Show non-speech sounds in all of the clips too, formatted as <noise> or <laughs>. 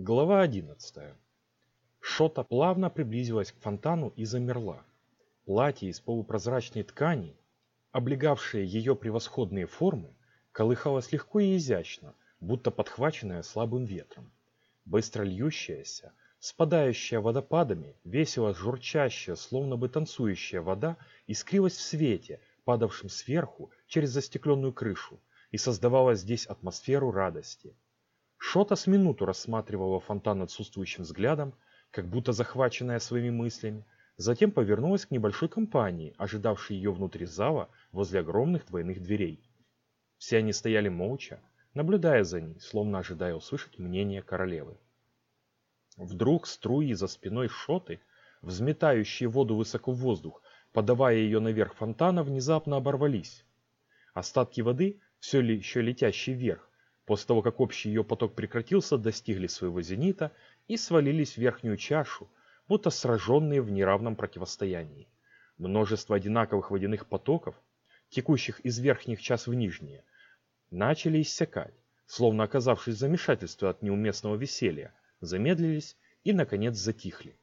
Глава 11. Шота плавно приблизилась к фонтану и замерла. Платье из полупрозрачной ткани, облегавшее ее превосходные формы, колыхалось легко и изящно, будто подхваченное слабым ветром. Быстро льющаяся, спадающая водопадами, весело журчащая, словно бы танцующая вода, искрилась в свете, падавшем сверху через застекленную крышу, и создавала здесь атмосферу радости. Шота с минуту рассматривала фонтан отсутствующим взглядом, как будто захваченная своими мыслями, затем повернулась к небольшой компании, ожидавшей ее внутри зала возле огромных двойных дверей. Все они стояли молча, наблюдая за ней, словно ожидая услышать мнение королевы. Вдруг струи за спиной Шоты, взметающие воду высоко в воздух, подавая ее наверх фонтана, внезапно оборвались. Остатки воды, все еще летящие вверх, после того, как общий ее поток прекратился, достигли своего зенита и свалились в верхнюю чашу, будто сраженные в неравном противостоянии. Множество одинаковых водяных потоков, текущих из верхних час в нижние, начали иссякать, словно оказавшись в замешательстве от неуместного веселья, замедлились и, наконец, затихли.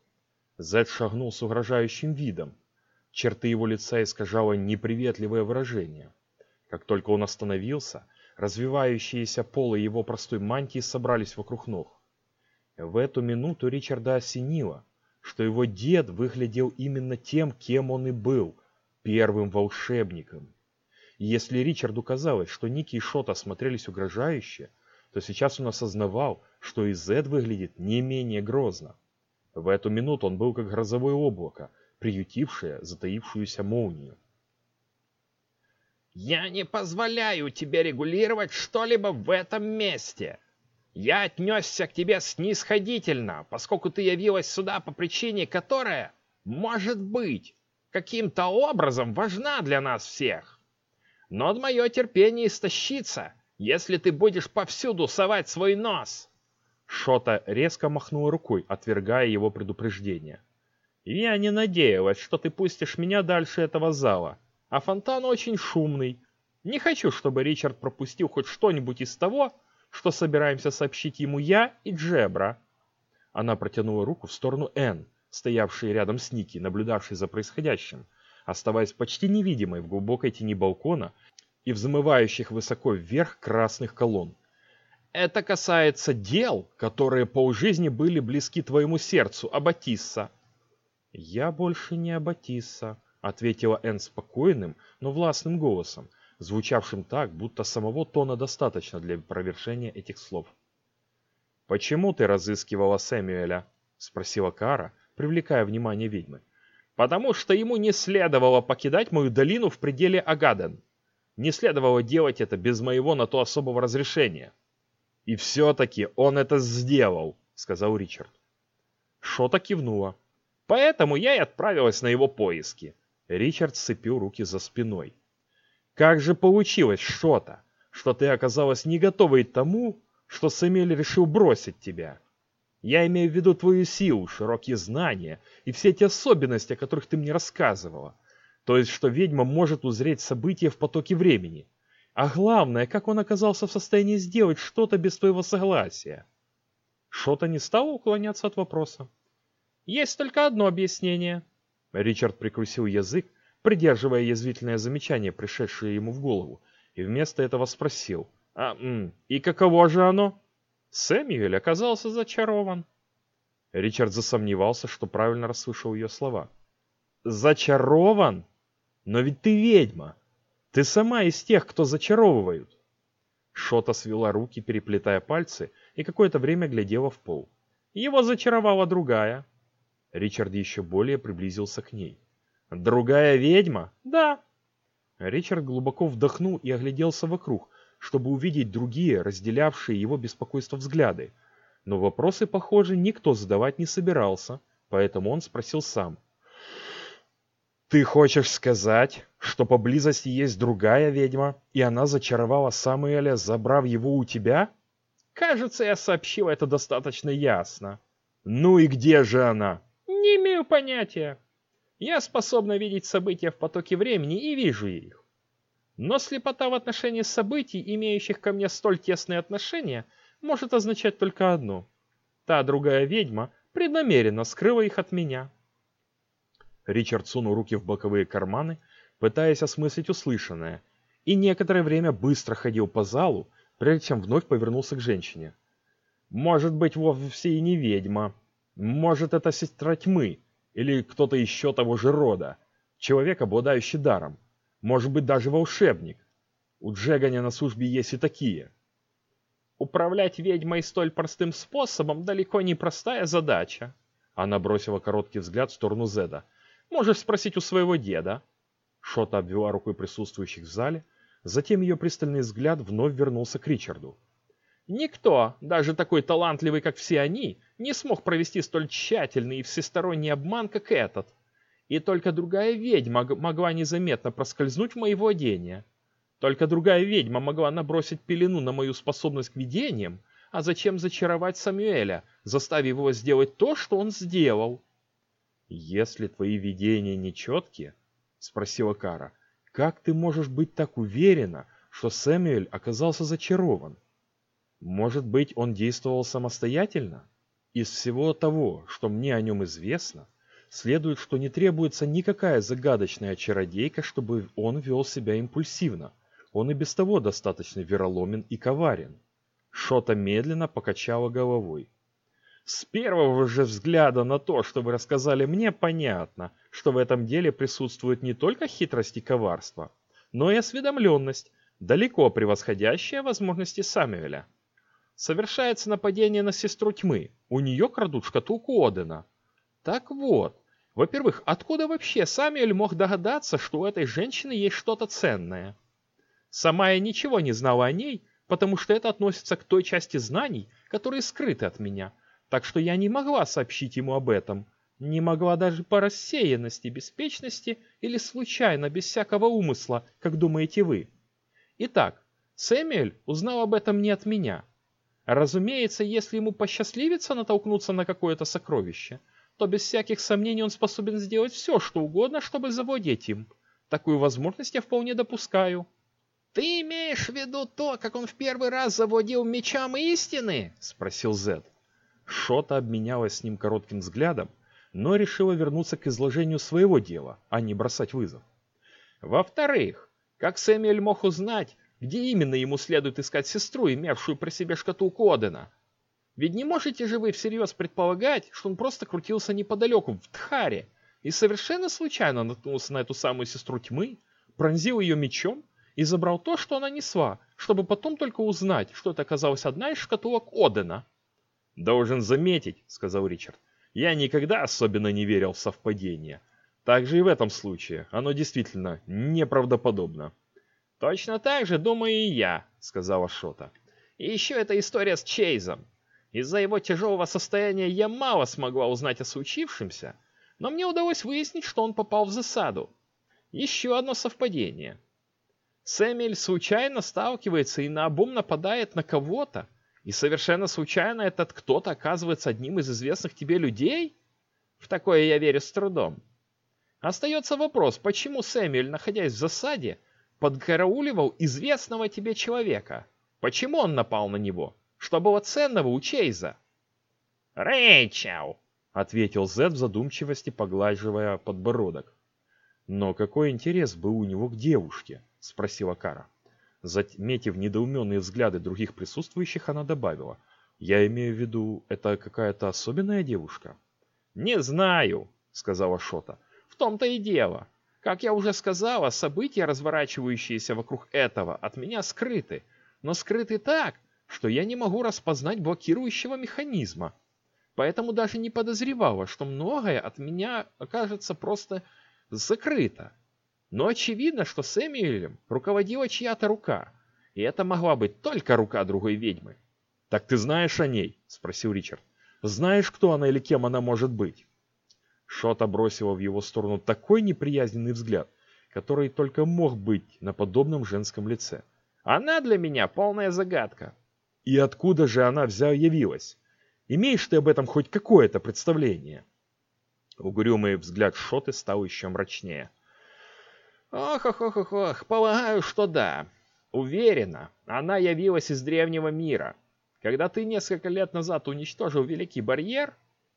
Зед шагнул с угрожающим видом. Черты его лица искажало неприветливое выражение. Как только он остановился, Развивающиеся полы его простой мантии собрались вокруг ног. В эту минуту Ричарда осенило, что его дед выглядел именно тем, кем он и был, первым волшебником. И если Ричарду казалось, что Ники и Шота смотрелись угрожающе, то сейчас он осознавал, что и Зед выглядит не менее грозно. В эту минуту он был как грозовое облако, приютившее затаившуюся молнию. Я не позволяю тебе регулировать что-либо в этом месте. Я отнесся к тебе снисходительно, поскольку ты явилась сюда по причине, которая, может быть, каким-то образом важна для нас всех. Но мое терпение истощится, если ты будешь повсюду совать свой нос. Шота резко махнула рукой, отвергая его предупреждение. «Я не надеялась, что ты пустишь меня дальше этого зала а фонтан очень шумный. Не хочу, чтобы Ричард пропустил хоть что-нибудь из того, что собираемся сообщить ему я и Джебра. Она протянула руку в сторону Энн, стоявшей рядом с Ники, наблюдавшей за происходящим, оставаясь почти невидимой в глубокой тени балкона и взмывающих высоко вверх красных колонн. Это касается дел, которые полжизни были близки твоему сердцу, Аббатисса. Я больше не Аббатисса, ответила Энн спокойным, но властным голосом, звучавшим так, будто самого тона достаточно для опровержения этих слов. «Почему ты разыскивала Сэмюэля?» — спросила Кара, привлекая внимание ведьмы. «Потому что ему не следовало покидать мою долину в пределе Агаден. Не следовало делать это без моего на то особого разрешения». «И все-таки он это сделал», — сказал Ричард. Шота кивнула. «Поэтому я и отправилась на его поиски. Ричард сцепил руки за спиной. «Как же получилось что-то, что ты оказалась не готовой к тому, что Сэмюэль решил бросить тебя? Я имею в виду твою силу, широкие знания и все эти особенности, о которых ты мне рассказывала. То есть, что ведьма может узреть события в потоке времени. А главное, как он оказался в состоянии сделать что-то без твоего согласия?» Шота не стала уклоняться от вопроса. «Есть только одно объяснение», Ричард прикусил язык, придерживая язвительное замечание, пришедшее ему в голову, и вместо этого спросил. «А, и каково же оно?» Сэмюэль оказался зачарован. Ричард засомневался, что правильно расслышал ее слова. «Зачарован? Но ведь ты ведьма. Ты сама из тех, кто зачаровывают». Шота свела руки, переплетая пальцы, и какое-то время глядела в пол. Его зачаровала другая, Ричард еще более приблизился к ней. «Другая ведьма?» «Да». Ричард глубоко вдохнул и огляделся вокруг, чтобы увидеть другие, разделявшие его беспокойство взгляды. Но вопросы, похоже, никто задавать не собирался, поэтому он спросил сам. «Ты хочешь сказать, что поблизости есть другая ведьма, и она зачаровала Самуэля, забрав его у тебя?» «Кажется, я сообщил это достаточно ясно». «Ну и где же она?» Имею понятия. Я способна видеть события в потоке времени и вижу их. Но слепота в отношении событий, имеющих ко мне столь тесные отношения, может означать только одно. Та другая ведьма преднамеренно скрыла их от меня. Ричард сунул руки в боковые карманы, пытаясь осмыслить услышанное, и некоторое время быстро ходил по залу, прежде чем вновь повернулся к женщине. «Может быть, вовсе и не ведьма. Может, это сестра тьмы, или кто-то еще того же рода. Человек, обладающий даром. Может быть, даже волшебник. У Джеганя на службе есть и такие». Управлять ведьмой столь простым способом далеко не простая задача. Она бросила короткий взгляд в сторону Зеда. Можешь спросить у своего деда. Шота обвела рукой присутствующих в зале, затем ее пристальный взгляд вновь вернулся к Ричарду. Никто, даже такой талантливый, как все они, не смог провести столь тщательный и всесторонний обман, как этот. И только другая ведьма могла незаметно проскользнуть в мои владения. Только другая ведьма могла набросить пелену на мою способность к видениям, а зачем зачаровать Самуэля, заставив его сделать то, что он сделал? «Если твои видения нечеткие, — спросила Кара, — как ты можешь быть так уверена, что Сэмюэль оказался зачарован? Может быть, он действовал самостоятельно? Из всего того, что мне о нем известно, следует, что не требуется никакая загадочная чародейка, чтобы он вел себя импульсивно. Он и без того достаточно вероломен и коварен. Шота медленно покачала головой. С первого же взгляда на то, что вы рассказали мне, понятно, что в этом деле присутствует не только хитрость и коварство, но и осведомленность, далеко превосходящая возможности Самюэля. Совершается нападение на сестру тьмы, у нее крадут шкатулку Одена. Так вот, во-первых, откуда вообще Самюэль мог догадаться, что у этой женщины есть что-то ценное? Сама я ничего не знала о ней, потому что это относится к той части знаний, которые скрыты от меня – так что я не могла сообщить ему об этом. Не могла даже по рассеянности, беспечности или случайно, без всякого умысла, как думаете вы. Итак, Сэмюэль узнал об этом не от меня. Разумеется, если ему посчастливится натолкнуться на какое-то сокровище, то без всяких сомнений он способен сделать все, что угодно, чтобы завладеть им. Такую возможность я вполне допускаю. «Ты имеешь в виду то, как он в первый раз завладел мечом истины?» — спросил Зед. Шота обменялась с ним коротким взглядом, но решила вернуться к изложению своего дела, а не бросать вызов. Во-вторых, как Сэмюэль мог узнать, где именно ему следует искать сестру, имевшую при себе шкатулку Одена? Ведь не можете же вы всерьез предполагать, что он просто крутился неподалеку, в Тхаре, и совершенно случайно наткнулся на эту самую сестру тьмы, пронзил ее мечом и забрал то, что она несла, чтобы потом только узнать, что это оказалась одна из шкатулок Одена. «Должен заметить», — сказал Ричард, — «я никогда особенно не верил в совпадение. Так же и в этом случае. Оно действительно неправдоподобно». «Точно так же думаю и я», — сказала Шота. «И еще эта история с Чейзом. Из-за его тяжелого состояния я мало смогла узнать о случившемся, но мне удалось выяснить, что он попал в засаду. Еще одно совпадение. Сэмюэль случайно сталкивается и наобум нападает на кого-то, и совершенно случайно этот кто-то оказывается одним из известных тебе людей? В такое я верю с трудом. Остается вопрос, почему Сэмюэль, находясь в засаде, подкарауливал известного тебе человека? Почему он напал на него? Что было ценного у Чейза? «Рэйчел!» — ответил Зед в задумчивости, поглаживая подбородок. «Но какой интерес был у него к девушке?» — спросила Кара. Заметив недоуменные взгляды других присутствующих, она добавила. «Я имею в виду, это какая-то особенная девушка?» «Не знаю», — сказала Шота. «В том-то и дело. Как я уже сказала, события, разворачивающиеся вокруг этого, от меня скрыты. Но скрыты так, что я не могу распознать блокирующего механизма. Поэтому даже не подозревала, что многое от меня окажется просто закрыто. Но очевидно, что Сэмюэлем руководила чья-то рука, и это могла быть только рука другой ведьмы. «Так ты знаешь о ней?» — спросил Ричард. «Знаешь, кто она или кем она может быть?» Шота бросила в его сторону такой неприязненный взгляд, который только мог быть на подобном женском лице. «Она для меня полная загадка». «И откуда же она взя явилась? Имеешь ты об этом хоть какое-то представление?» Угрюмый взгляд Шоты стал еще мрачнее. Ох, ох, ох, ох, ох, полагаю, что да. Уверена, она явилась из древнего мира. Когда ты несколько лет назад уничтожил Великий Барьер,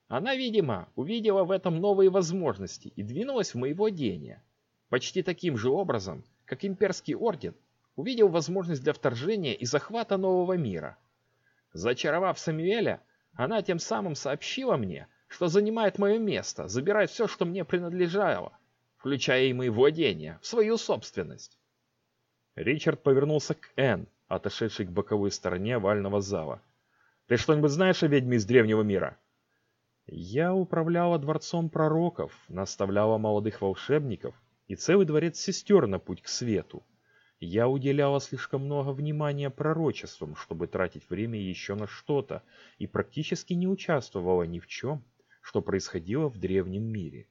она, видимо, увидела в этом новые возможности и двинулась в мои владения. Почти таким же образом, как Имперский Орден увидел возможность для вторжения и захвата нового мира. Зачаровав Самуэля, она тем самым сообщила мне, что занимает мое место, забирает все, что мне принадлежало, включая и мои владения, в свою собственность. Ричард повернулся к Энн, отошедшей к боковой стороне овального зала. «Ты что-нибудь знаешь о ведьме из древнего мира?» «Я управляла дворцом пророков, наставляла молодых волшебников и целый дворец сестер на путь к свету. Я уделяла слишком много внимания пророчествам, чтобы тратить время еще на что-то, и практически не участвовала ни в чем, что происходило в древнем мире.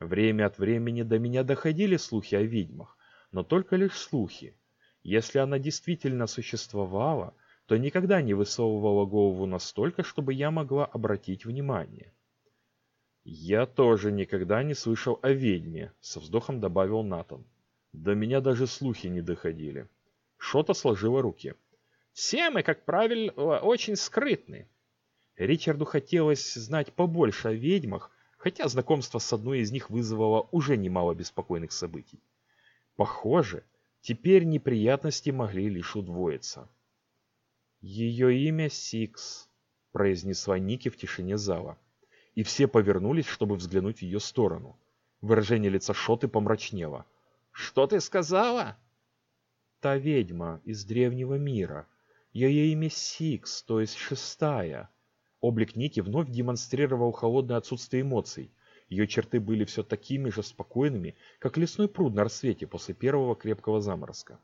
Время от времени до меня доходили слухи о ведьмах, но только лишь слухи. Если она действительно существовала, то никогда не высовывала голову настолько, чтобы я могла обратить внимание. «Я тоже никогда не слышал о ведьме», — со вздохом добавил Натан. До меня даже слухи не доходили. Шота сложила руки. «Все мы, как правило, очень скрытны». Ричарду хотелось знать побольше о ведьмах, хотя знакомство с одной из них вызвало уже немало беспокойных событий. Похоже, теперь неприятности могли лишь удвоиться. «Ее имя Сикс», — произнесла Ники в тишине зала. И все повернулись, чтобы взглянуть в ее сторону. Выражение лица Шоты помрачнело. Что ты сказала? Та ведьма из древнего мира. Ее имя Сикс, то есть шестая. Облик Ники вновь демонстрировал холодное отсутствие эмоций. Ее черты были все такими же спокойными, как лесной пруд на рассвете после первого крепкого заморозка.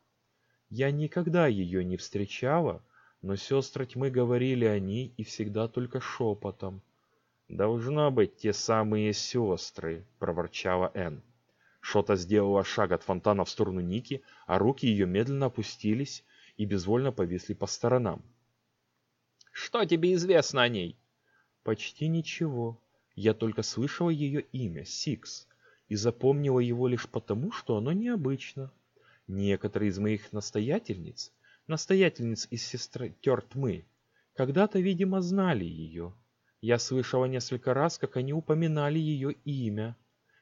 Я никогда ее не встречала, но сестры тьмы говорили о ней и всегда только шепотом. «Должно быть те самые сестры», — проворчала Энн. Шота сделала шаг от фонтана в сторону Ники, а руки ее медленно опустились и безвольно повисли по сторонам. «Что тебе известно о ней?» «Почти ничего. Я только слышала ее имя, Сикс, и запомнила его лишь потому, что оно необычно. Некоторые из моих настоятельниц, настоятельниц из сестер тьмы, когда-то, видимо, знали ее. Я слышала несколько раз, как они упоминали ее имя,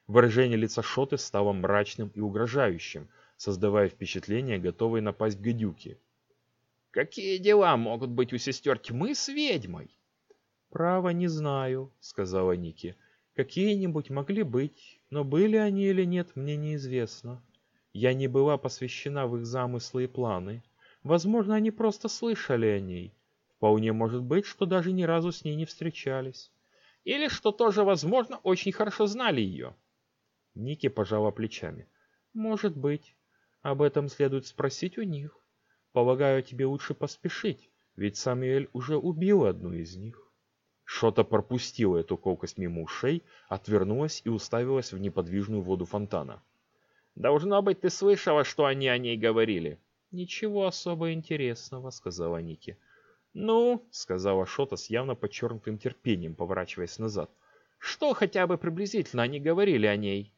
Выражение лица Шоты стало мрачным и угрожающим, создавая впечатление, готовой напасть гадюки. «Какие дела могут быть у сестер тьмы с ведьмой?» «Право не знаю», — сказала Ники. «Какие-нибудь могли быть, но были они или нет, мне неизвестно. Я не была посвящена в их замыслы и планы. Возможно, они просто слышали о ней. Вполне может быть, что даже ни разу с ней не встречались. Или, что тоже возможно, очень хорошо знали ее. Ники пожала плечами. «Может быть. Об этом следует спросить у них. Полагаю, тебе лучше поспешить, ведь Самуэль уже убил одну из них». Шота пропустила эту колкость мимо ушей, отвернулась и уставилась в неподвижную воду фонтана. «Должно быть, ты слышала, что они о ней говорили». «Ничего особо интересного», — сказала Ники. «Ну», — сказала Шота с явно подчеркнутым терпением, поворачиваясь назад. «Что хотя бы приблизительно они говорили о ней?»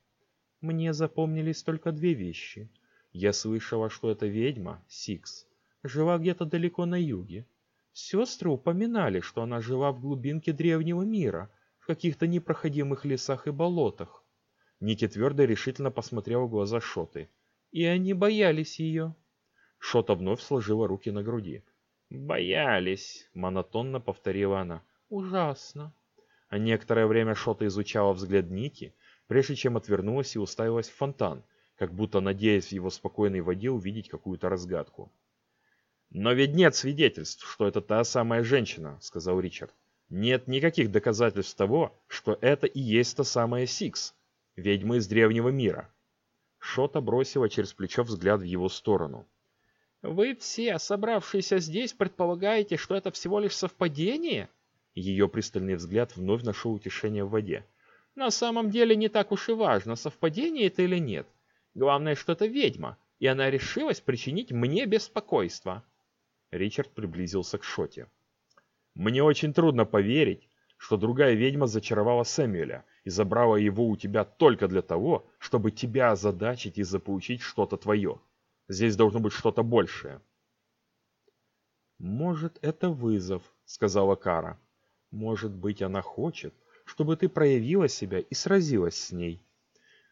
Мне запомнились только две вещи. Я слышала, что эта ведьма, Сикс, жила где-то далеко на юге. Сестры упоминали, что она жила в глубинке древнего мира, в каких-то непроходимых лесах и болотах. Ники твердо и решительно посмотрела в глаза Шоты. И они боялись ее. Шота вновь сложила руки на груди. «Боялись», — монотонно повторила она. «Ужасно». Некоторое время Шота изучала взгляд Ники, прежде чем отвернулась и уставилась в фонтан, как будто надеясь в его спокойной воде увидеть какую-то разгадку. «Но ведь нет свидетельств, что это та самая женщина», — сказал Ричард. «Нет никаких доказательств того, что это и есть та самая Сикс, ведьма из древнего мира». Шота бросила через плечо взгляд в его сторону. «Вы все, собравшиеся здесь, предполагаете, что это всего лишь совпадение?» Ее пристальный взгляд вновь нашел утешение в воде. На самом деле не так уж и важно, совпадение это или нет. Главное, что это ведьма, и она решилась причинить мне беспокойство. Ричард приблизился к Шоте. «Мне очень трудно поверить, что другая ведьма зачаровала Сэмюэля и забрала его у тебя только для того, чтобы тебя озадачить и заполучить что-то твое. Здесь должно быть что-то большее». «Может, это вызов», — сказала Кара. «Может быть, она хочет, чтобы ты проявила себя и сразилась с ней».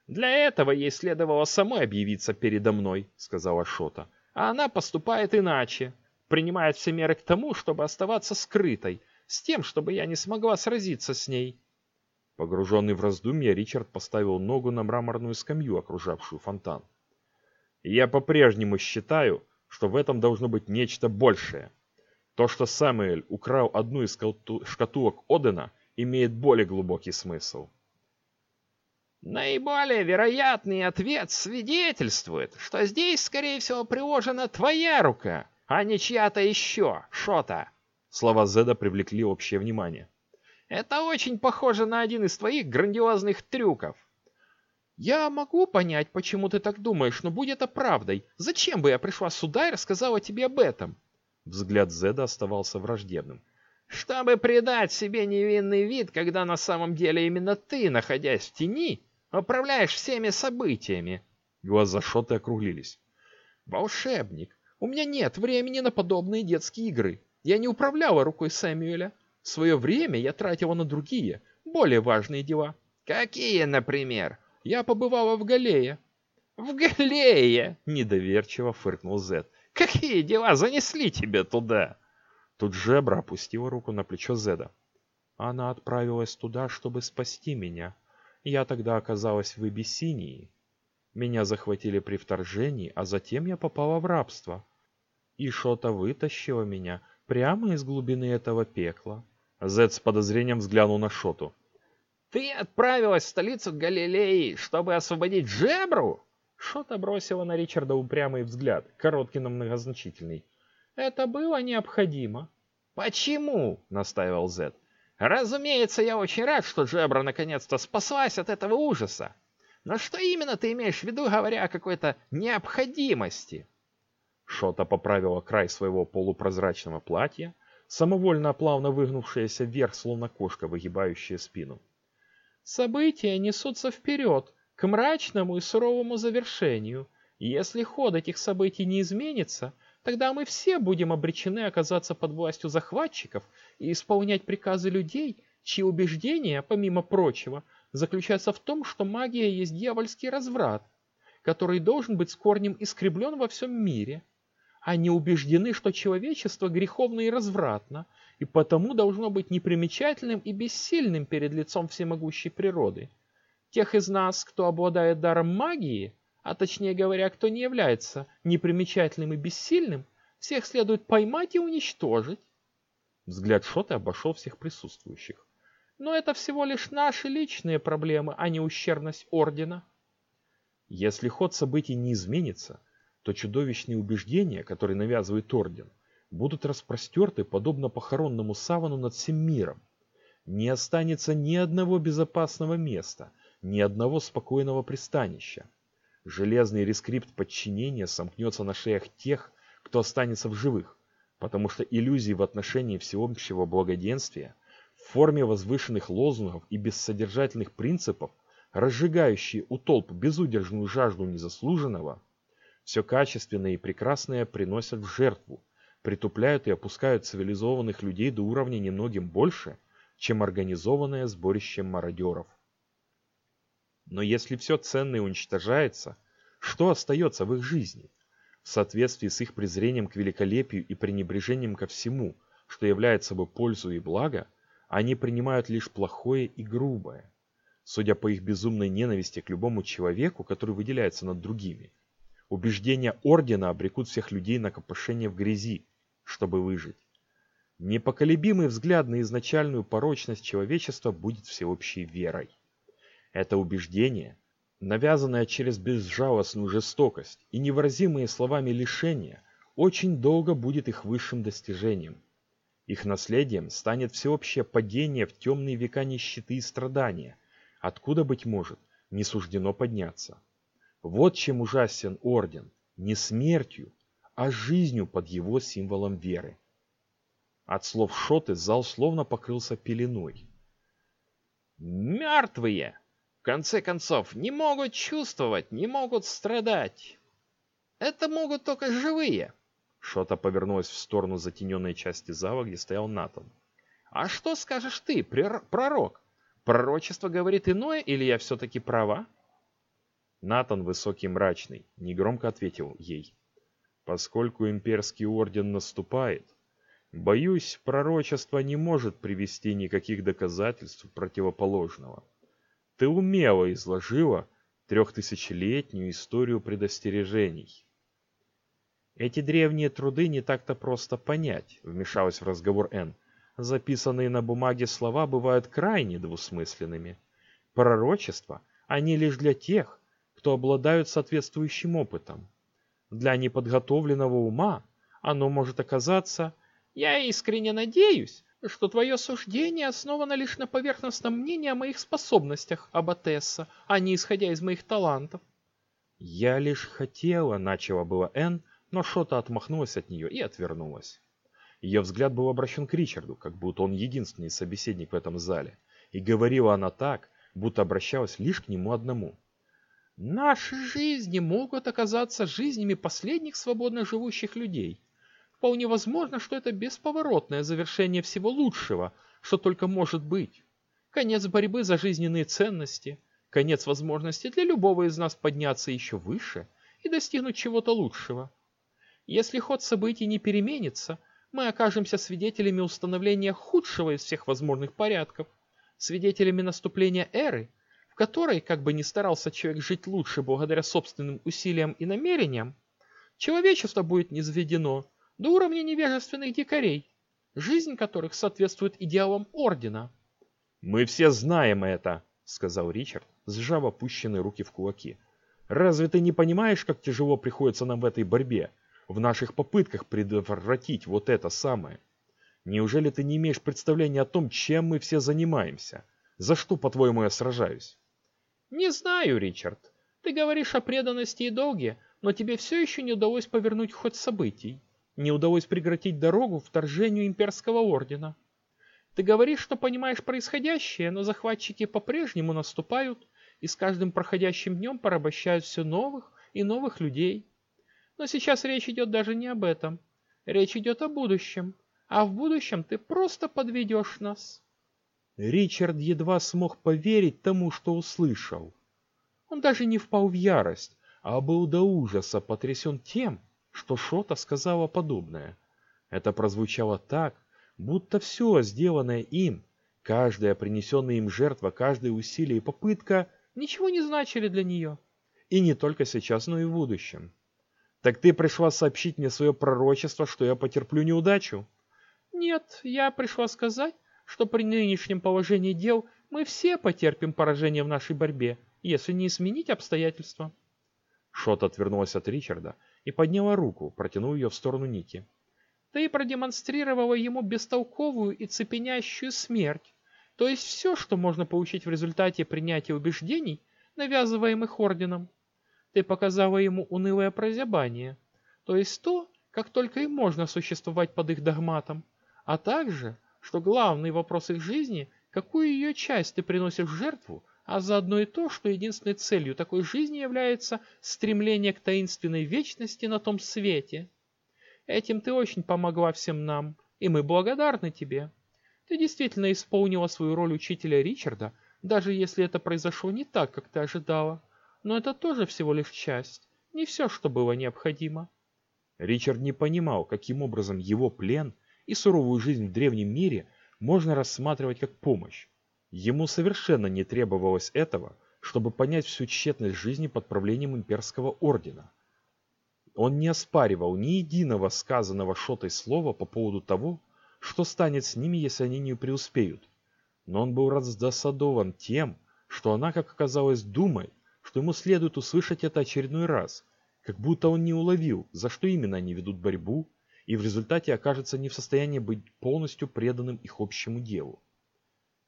«Для этого ей следовало самой объявиться передо мной», — сказала Шота. «А она поступает иначе, принимает все меры к тому, чтобы оставаться скрытой, с тем, чтобы я не смогла сразиться с ней». Погруженный в раздумья, Ричард поставил ногу на мраморную скамью, окружавшую фонтан. «Я по-прежнему считаю, что в этом должно быть нечто большее. То, что Самуэль украл одну из шкатулок Одена, имеет более глубокий смысл. Наиболее вероятный ответ свидетельствует, что здесь, скорее всего, приложена твоя рука, а не чья-то еще, Шота. Слова Зеда привлекли общее внимание. Это очень похоже на один из твоих грандиозных трюков. Я могу понять, почему ты так думаешь, но будь это правдой, зачем бы я пришла сюда и рассказала тебе об этом? Взгляд Зеда оставался враждебным. Чтобы придать себе невинный вид, когда на самом деле именно ты, находясь в тени, управляешь всеми событиями. Глаза Шоты округлились. Волшебник, у меня нет времени на подобные детские игры. Я не управляла рукой Сэмюэля. Свое время я тратила на другие, более важные дела. Какие, например? Я побывала в Галее. В Галее? Недоверчиво фыркнул Зет. Какие дела занесли тебя туда? Тут Жебра опустила руку на плечо Зеда. Она отправилась туда, чтобы спасти меня. Я тогда оказалась в Эбиссинии. Меня захватили при вторжении, а затем я попала в рабство. И что-то вытащило меня прямо из глубины этого пекла. Зед с подозрением взглянул на Шоту. Ты отправилась в столицу Галилеи, чтобы освободить Джебру? Шота бросила на Ричарда упрямый взгляд, короткий, но многозначительный. Это было необходимо. Почему? настаивал Зед. Разумеется, я очень рад, что Джебра наконец-то спаслась от этого ужаса. Но что именно ты имеешь в виду, говоря о какой-то необходимости? Шота поправила край своего полупрозрачного платья, самовольно плавно выгнувшаяся вверх, словно кошка, выгибающая спину. События несутся вперед, к мрачному и суровому завершению. Если ход этих событий не изменится, тогда мы все будем обречены оказаться под властью захватчиков и исполнять приказы людей, чьи убеждения, помимо прочего, заключаются в том, что магия есть дьявольский разврат, который должен быть с корнем искреблен во всем мире. Они убеждены, что человечество греховно и развратно, и потому должно быть непримечательным и бессильным перед лицом всемогущей природы. Тех из нас, кто обладает даром магии, а точнее говоря, кто не является непримечательным и бессильным, всех следует поймать и уничтожить. Взгляд Шота обошел всех присутствующих. Но это всего лишь наши личные проблемы, а не ущербность Ордена. Если ход событий не изменится, то чудовищные убеждения, которые навязывает Орден, будут распростерты подобно похоронному савану над всем миром. Не останется ни одного безопасного места, ни одного спокойного пристанища. Железный рескрипт подчинения сомкнется на шеях тех, кто останется в живых, потому что иллюзии в отношении всеобщего благоденствия в форме возвышенных лозунгов и бессодержательных принципов, разжигающие у толп безудержную жажду незаслуженного, все качественное и прекрасное приносят в жертву, притупляют и опускают цивилизованных людей до уровня немногим больше, чем организованное сборище мародеров. Но если все ценное уничтожается, что остается в их жизни? В соответствии с их презрением к великолепию и пренебрежением ко всему, что является собой пользу и благо, они принимают лишь плохое и грубое. Судя по их безумной ненависти к любому человеку, который выделяется над другими, убеждения Ордена обрекут всех людей на копошение в грязи, чтобы выжить. Непоколебимый взгляд на изначальную порочность человечества будет всеобщей верой. Это убеждение, навязанное через безжалостную жестокость и невыразимые словами лишения, очень долго будет их высшим достижением. Их наследием станет всеобщее падение в темные века нищеты и страдания, откуда, быть может, не суждено подняться. Вот чем ужасен орден, не смертью, а жизнью под его символом веры. От слов Шоты зал словно покрылся пеленой. «Мертвые, в конце концов, не могут чувствовать, не могут страдать. Это могут только живые. Шота повернулась в сторону затененной части зала, где стоял Натан. «А что скажешь ты, пророк? Пророчество говорит иное, или я все-таки права?» Натан, высокий мрачный, негромко ответил ей. «Поскольку имперский орден наступает, боюсь, пророчество не может привести никаких доказательств противоположного. Ты умело изложила трехтысячелетнюю историю предостережений. Эти древние труды не так-то просто понять, вмешалась в разговор Н. Записанные на бумаге слова бывают крайне двусмысленными. Пророчества, они лишь для тех, кто обладают соответствующим опытом. Для неподготовленного ума оно может оказаться... Я искренне надеюсь, что твое суждение основано лишь на поверхностном мнении о моих способностях, Аббатесса, а не исходя из моих талантов. Я лишь хотела, начала было Энн, но Шота отмахнулась от нее и отвернулась. Ее взгляд был обращен к Ричарду, как будто он единственный собеседник в этом зале, и говорила она так, будто обращалась лишь к нему одному. Наши жизни могут оказаться жизнями последних свободно живущих людей. Вполне возможно, что это бесповоротное завершение всего лучшего, что только может быть. Конец борьбы за жизненные ценности, конец возможности для любого из нас подняться еще выше и достигнуть чего-то лучшего. Если ход событий не переменится, мы окажемся свидетелями установления худшего из всех возможных порядков, свидетелями наступления эры, в которой, как бы ни старался человек жить лучше благодаря собственным усилиям и намерениям, человечество будет низведено до уровня невежественных дикарей, жизнь которых соответствует идеалам Ордена. «Мы все знаем это», — сказал Ричард, сжав опущенные руки в кулаки. «Разве ты не понимаешь, как тяжело приходится нам в этой борьбе, в наших попытках предотвратить вот это самое? Неужели ты не имеешь представления о том, чем мы все занимаемся? За что, по-твоему, я сражаюсь?» «Не знаю, Ричард. Ты говоришь о преданности и долге, но тебе все еще не удалось повернуть ход событий. Не удалось прекратить дорогу вторжению имперского ордена. Ты говоришь, что понимаешь происходящее, но захватчики по-прежнему наступают и с каждым проходящим днем порабощают все новых и новых людей. Но сейчас речь идет даже не об этом. Речь идет о будущем. А в будущем ты просто подведешь нас. Ричард едва смог поверить тому, что услышал. Он даже не впал в ярость, а был до ужаса потрясен тем, что Шота сказала подобное. Это прозвучало так, будто все, сделанное им, каждая принесенная им жертва, каждое усилие и попытка, ничего не значили для нее. И не только сейчас, но и в будущем. Так ты пришла сообщить мне свое пророчество, что я потерплю неудачу? Нет, я пришла сказать, что при нынешнем положении дел мы все потерпим поражение в нашей борьбе, если не изменить обстоятельства. Шот отвернулась от Ричарда и подняла руку, протянув ее в сторону Ники. Ты продемонстрировала ему бестолковую и цепенящую смерть, то есть все, что можно получить в результате принятия убеждений, навязываемых орденом. Ты показала ему унылое прозябание, то есть то, как только и можно существовать под их догматом, а также, что главный вопрос их жизни, какую ее часть ты приносишь в жертву, а заодно и то, что единственной целью такой жизни является стремление к таинственной вечности на том свете. Этим ты очень помогла всем нам, и мы благодарны тебе. Ты действительно исполнила свою роль учителя Ричарда, даже если это произошло не так, как ты ожидала. Но это тоже всего лишь часть, не все, что было необходимо. Ричард не понимал, каким образом его плен и суровую жизнь в древнем мире можно рассматривать как помощь. Ему совершенно не требовалось этого, чтобы понять всю тщетность жизни под правлением имперского ордена. Он не оспаривал ни единого сказанного шотой слова по поводу того, что станет с ними, если они не преуспеют. Но он был раздосадован тем, что она, как оказалось, думает, что ему следует услышать это очередной раз, как будто он не уловил, за что именно они ведут борьбу, и в результате окажется не в состоянии быть полностью преданным их общему делу.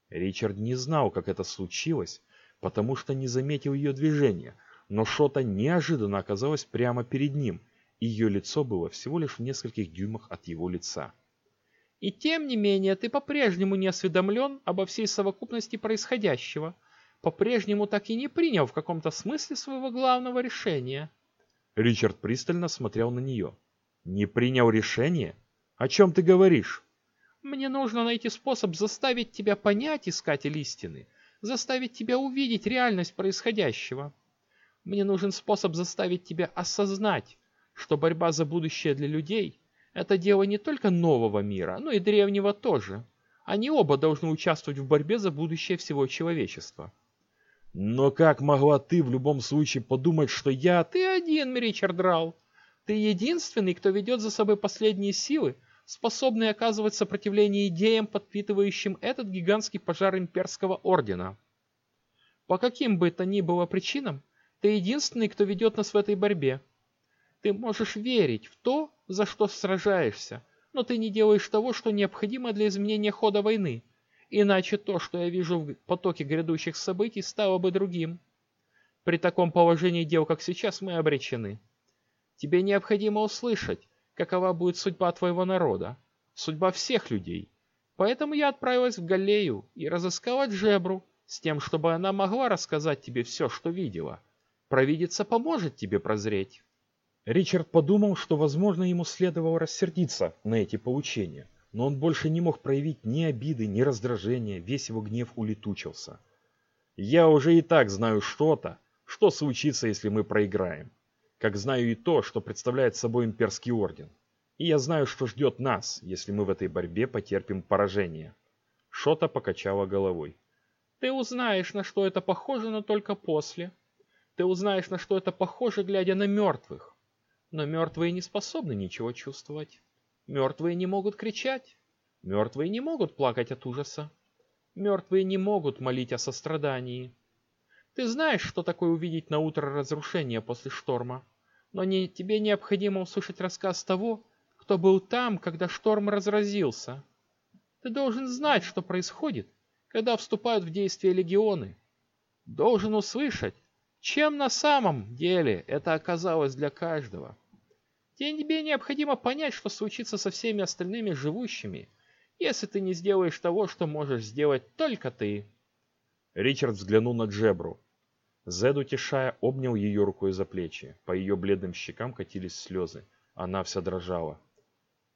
Ричард не знал, как это случилось, потому что не заметил ее движения, но Шота неожиданно оказалась прямо перед ним, и ее лицо было всего лишь в нескольких дюймах от его лица. «И тем не менее ты по-прежнему не осведомлен обо всей совокупности происходящего», по-прежнему так и не принял в каком-то смысле своего главного решения. Ричард пристально смотрел на нее. Не принял решение? О чем ты говоришь? Мне нужно найти способ заставить тебя понять, искатель истины, заставить тебя увидеть реальность происходящего. Мне нужен способ заставить тебя осознать, что борьба за будущее для людей – это дело не только нового мира, но и древнего тоже. Они оба должны участвовать в борьбе за будущее всего человечества. Но как могла ты в любом случае подумать, что я... Ты один, Ричард Рал. Ты единственный, кто ведет за собой последние силы, способные оказывать сопротивление идеям, подпитывающим этот гигантский пожар имперского ордена. По каким бы это ни было причинам, ты единственный, кто ведет нас в этой борьбе. Ты можешь верить в то, за что сражаешься, но ты не делаешь того, что необходимо для изменения хода войны. Иначе то, что я вижу в потоке грядущих событий, стало бы другим. При таком положении дел, как сейчас, мы обречены. Тебе необходимо услышать, какова будет судьба твоего народа, судьба всех людей. Поэтому я отправилась в Галлею и разыскала Джебру с тем, чтобы она могла рассказать тебе все, что видела. Провидица поможет тебе прозреть. Ричард подумал, что, возможно, ему следовало рассердиться на эти поучения, но он больше не мог проявить ни обиды, ни раздражения, весь его гнев улетучился. «Я уже и так знаю что-то, что случится, если мы проиграем как знаю и то, что представляет собой имперский орден. И я знаю, что ждет нас, если мы в этой борьбе потерпим поражение. Шота покачала головой. Ты узнаешь, на что это похоже, но только после. Ты узнаешь, на что это похоже, глядя на мертвых. Но мертвые не способны ничего чувствовать. Мертвые не могут кричать. Мертвые не могут плакать от ужаса. Мертвые не могут молить о сострадании. Ты знаешь, что такое увидеть на утро разрушение после шторма, но не, тебе необходимо услышать рассказ того, кто был там, когда шторм разразился. Ты должен знать, что происходит, когда вступают в действие легионы. Должен услышать, чем на самом деле это оказалось для каждого. Тебе необходимо понять, что случится со всеми остальными живущими, если ты не сделаешь того, что можешь сделать только ты. Ричард взглянул на Джебру. Зед, утешая, обнял ее рукой за плечи. По ее бледным щекам катились слезы. Она вся дрожала.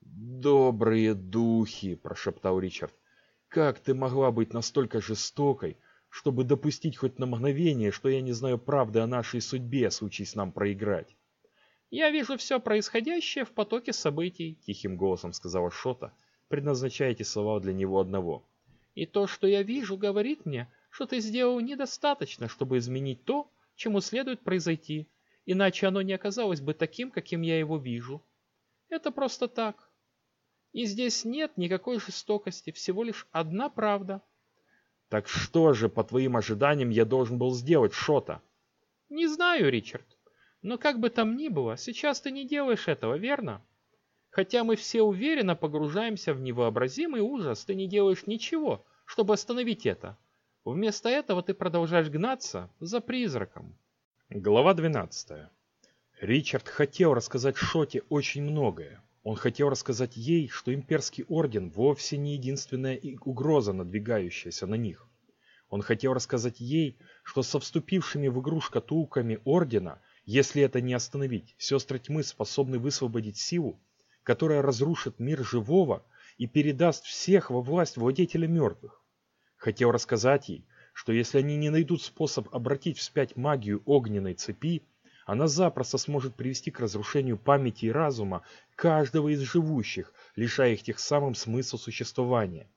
«Добрые духи!» – прошептал Ричард. «Как ты могла быть настолько жестокой, чтобы допустить хоть на мгновение, что я не знаю правды о нашей судьбе, случись нам проиграть?» «Я вижу все происходящее в потоке событий», – тихим голосом сказала Шота, предназначая эти слова для него одного. «И то, что я вижу, говорит мне, что ты сделал недостаточно, чтобы изменить то, чему следует произойти, иначе оно не оказалось бы таким, каким я его вижу. Это просто так. И здесь нет никакой жестокости, всего лишь одна правда. Так что же, по твоим ожиданиям, я должен был сделать, Шота? Не знаю, Ричард. Но как бы там ни было, сейчас ты не делаешь этого, верно? Хотя мы все уверенно погружаемся в невообразимый ужас, ты не делаешь ничего, чтобы остановить это. Вместо этого ты продолжаешь гнаться за призраком. Глава 12. Ричард хотел рассказать Шоте очень многое. Он хотел рассказать ей, что имперский орден вовсе не единственная угроза, надвигающаяся на них. Он хотел рассказать ей, что со вступившими в игру шкатулками ордена, если это не остановить, сестры тьмы способны высвободить силу, которая разрушит мир живого и передаст всех во власть владетеля мертвых. Хотел рассказать ей, что если они не найдут способ обратить вспять магию огненной цепи, она запросто сможет привести к разрушению памяти и разума каждого из живущих, лишая их тех самым смысла существования.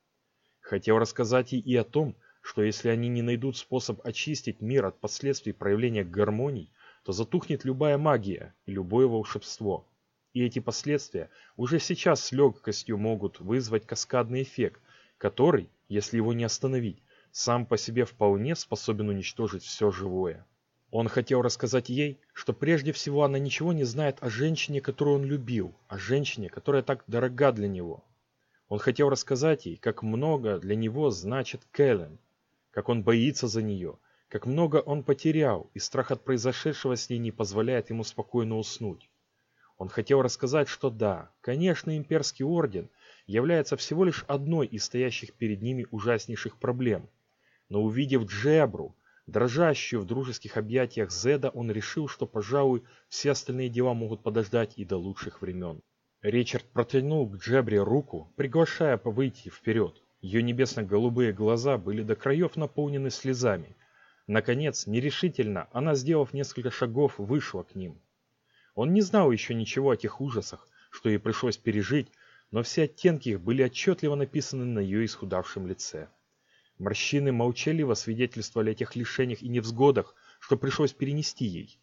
Хотел рассказать ей и о том, что если они не найдут способ очистить мир от последствий проявления гармоний, то затухнет любая магия и любое волшебство. И эти последствия уже сейчас с легкостью могут вызвать каскадный эффект, который, если его не остановить, сам по себе вполне способен уничтожить все живое. Он хотел рассказать ей, что прежде всего она ничего не знает о женщине, которую он любил, о женщине, которая так дорога для него. Он хотел рассказать ей, как много для него значит Кэлен, как он боится за нее, как много он потерял, и страх от произошедшего с ней не позволяет ему спокойно уснуть. Он хотел рассказать, что да, конечно, имперский орден – является всего лишь одной из стоящих перед ними ужаснейших проблем. Но увидев Джебру, дрожащую в дружеских объятиях Зеда, он решил, что, пожалуй, все остальные дела могут подождать и до лучших времен. Ричард протянул к Джебре руку, приглашая выйти вперед. Ее небесно-голубые глаза были до краев наполнены слезами. Наконец, нерешительно, она, сделав несколько шагов, вышла к ним. Он не знал еще ничего о тех ужасах, что ей пришлось пережить, но все оттенки их были отчетливо написаны на ее исхудавшем лице. Морщины молчаливо свидетельствовали о тех лишениях и невзгодах, что пришлось перенести ей.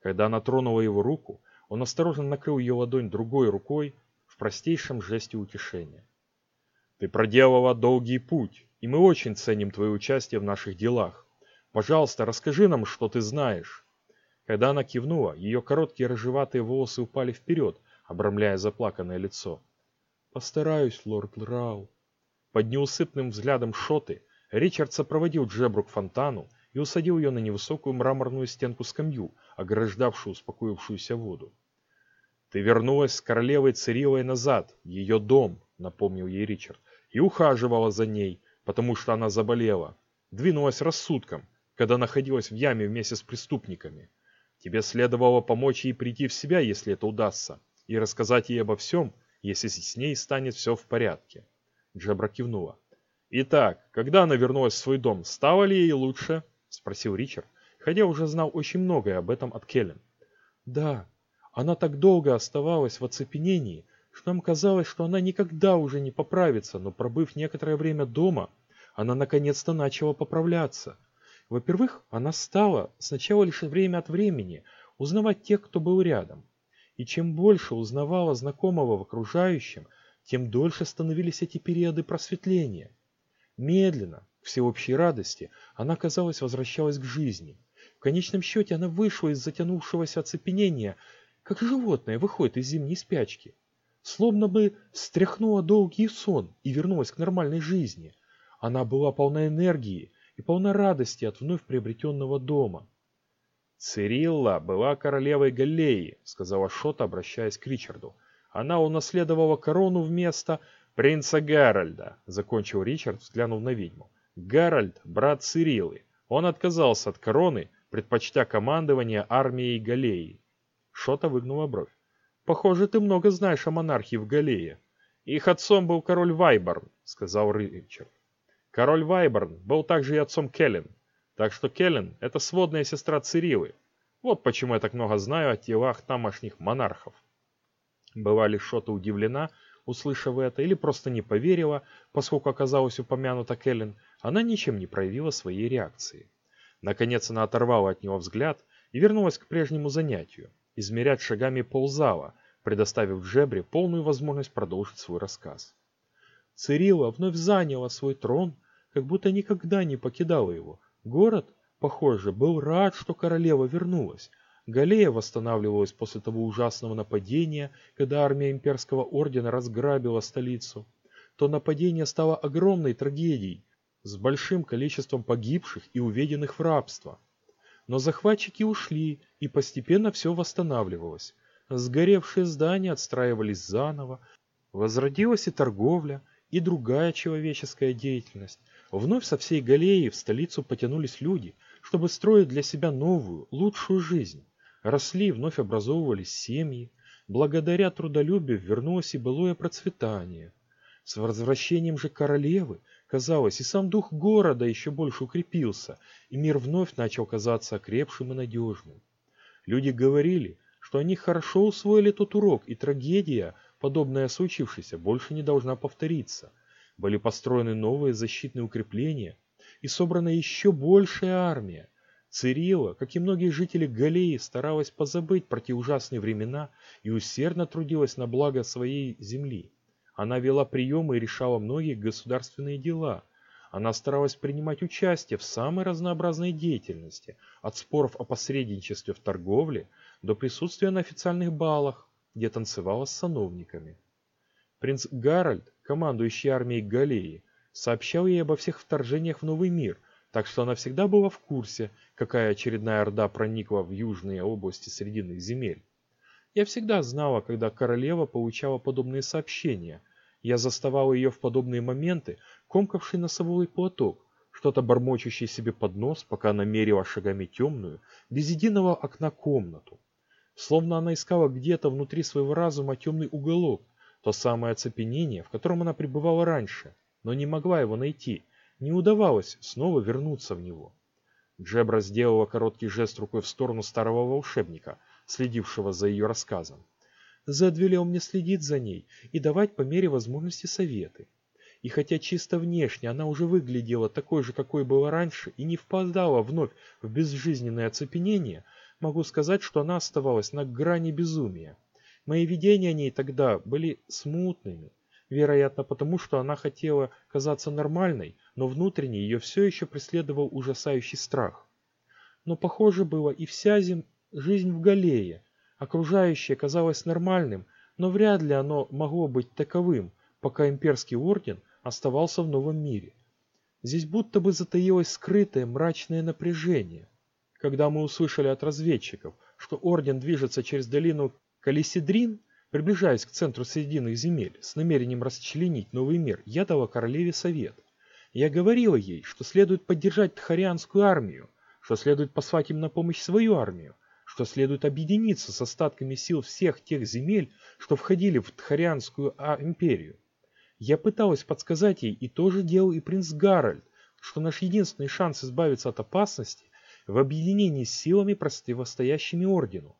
Когда она тронула его руку, он осторожно накрыл ее ладонь другой рукой в простейшем жесте утешения. «Ты проделала долгий путь, и мы очень ценим твое участие в наших делах. Пожалуйста, расскажи нам, что ты знаешь». Когда она кивнула, ее короткие рыжеватые волосы упали вперед, обрамляя заплаканное лицо. «Постараюсь, лорд Рау». Под неусыпным взглядом Шоты Ричард сопроводил Джебру к фонтану и усадил ее на невысокую мраморную стенку скамью, ограждавшую успокоившуюся воду. «Ты вернулась с королевой Цирилой назад, ее дом», — напомнил ей Ричард, «и ухаживала за ней, потому что она заболела. Двинулась рассудком, когда находилась в яме вместе с преступниками. Тебе следовало помочь ей прийти в себя, если это удастся, и рассказать ей обо всем, если с ней станет все в порядке». Джебра кивнула. «Итак, когда она вернулась в свой дом, стало ли ей лучше?» — спросил Ричард, хотя уже знал очень многое об этом от Келлен. «Да, она так долго оставалась в оцепенении, что нам казалось, что она никогда уже не поправится, но пробыв некоторое время дома, она наконец-то начала поправляться. Во-первых, она стала, сначала лишь время от времени, узнавать тех, кто был рядом. И чем больше узнавала знакомого в окружающем, тем дольше становились эти периоды просветления. Медленно, к всеобщей радости, она, казалось, возвращалась к жизни. В конечном счете она вышла из затянувшегося оцепенения, как животное выходит из зимней спячки. Словно бы стряхнула долгий сон и вернулась к нормальной жизни. Она была полна энергии и полна радости от вновь приобретенного дома. «Цирилла была королевой Галлеи», — сказала Шота, обращаясь к Ричарду. «Она унаследовала корону вместо принца Гарольда», — закончил Ричард, взглянув на ведьму. «Гарольд — брат Цириллы. Он отказался от короны предпочтя командование армией Галеи. Шота выгнула бровь. «Похоже, ты много знаешь о монархии в Галее. Их отцом был король Вайборн», — сказал Ричард. Король Вайборн был также и отцом Келлен, так что Келлен — это сводная сестра Цирилы. Вот почему я так много знаю о телах тамошних монархов. Была ли Шота удивлена, услышав это, или просто не поверила, поскольку оказалась упомянута Келлен, она ничем не проявила своей реакции. Наконец она оторвала от него взгляд и вернулась к прежнему занятию – измерять шагами ползала, предоставив Джебре полную возможность продолжить свой рассказ. Цирилла вновь заняла свой трон, как будто никогда не покидала его. Город, похоже, был рад, что королева вернулась. Галея восстанавливалась после того ужасного нападения, когда армия имперского ордена разграбила столицу. То нападение стало огромной трагедией, с большим количеством погибших и уведенных в рабство. Но захватчики ушли, и постепенно все восстанавливалось. Сгоревшие здания отстраивались заново, возродилась и торговля, и другая человеческая деятельность. Вновь со всей Галеи в столицу потянулись люди, чтобы строить для себя новую, лучшую жизнь. Росли, вновь образовывались семьи. Благодаря трудолюбию вернулось и былое процветание. С возвращением же королевы Казалось, и сам дух города еще больше укрепился, и мир вновь начал казаться окрепшим и надежным. Люди говорили, что они хорошо усвоили тот урок, и трагедия, подобная случившейся, больше не должна повториться. Были построены новые защитные укрепления и собрана еще большая армия. Цирила, как и многие жители Галеи, старалась позабыть про те ужасные времена и усердно трудилась на благо своей земли. Она вела приемы и решала многие государственные дела. Она старалась принимать участие в самой разнообразной деятельности, от споров о посредничестве в торговле до присутствия на официальных балах, где танцевала с сановниками. Принц Гарольд, командующий армией Галеи, сообщал ей обо всех вторжениях в новый мир, так что она всегда была в курсе, какая очередная орда проникла в южные области Срединных земель. Я всегда знала, когда королева получала подобные сообщения. Я заставала ее в подобные моменты, комкавший носовой платок, что-то бормочущий себе под нос, пока она мерила шагами темную, без единого окна комнату. Словно она искала где-то внутри своего разума темный уголок, то самое оцепенение, в котором она пребывала раньше, но не могла его найти, не удавалось снова вернуться в него. Джебра сделала короткий жест рукой в сторону старого волшебника, следившего за ее рассказом. Зед велел мне следить за ней и давать по мере возможности советы. И хотя чисто внешне она уже выглядела такой же, какой была раньше, и не впадала вновь в безжизненное оцепенение, могу сказать, что она оставалась на грани безумия. Мои видения о ней тогда были смутными, вероятно потому, что она хотела казаться нормальной, но внутренне ее все еще преследовал ужасающий страх. Но похоже было и вся зим... жизнь в Галее. Окружающее казалось нормальным, но вряд ли оно могло быть таковым, пока имперский орден оставался в новом мире. Здесь будто бы затаилось скрытое мрачное напряжение. Когда мы услышали от разведчиков, что орден движется через долину Калисидрин, приближаясь к центру Срединных земель с намерением расчленить новый мир, я дала королеве совет. Я говорила ей, что следует поддержать Тхарианскую армию, что следует послать им на помощь свою армию, что следует объединиться с остатками сил всех тех земель, что входили в Тхарианскую а, империю. Я пыталась подсказать ей, и тоже делал и принц Гарольд, что наш единственный шанс избавиться от опасности в объединении с силами, противостоящими ордену.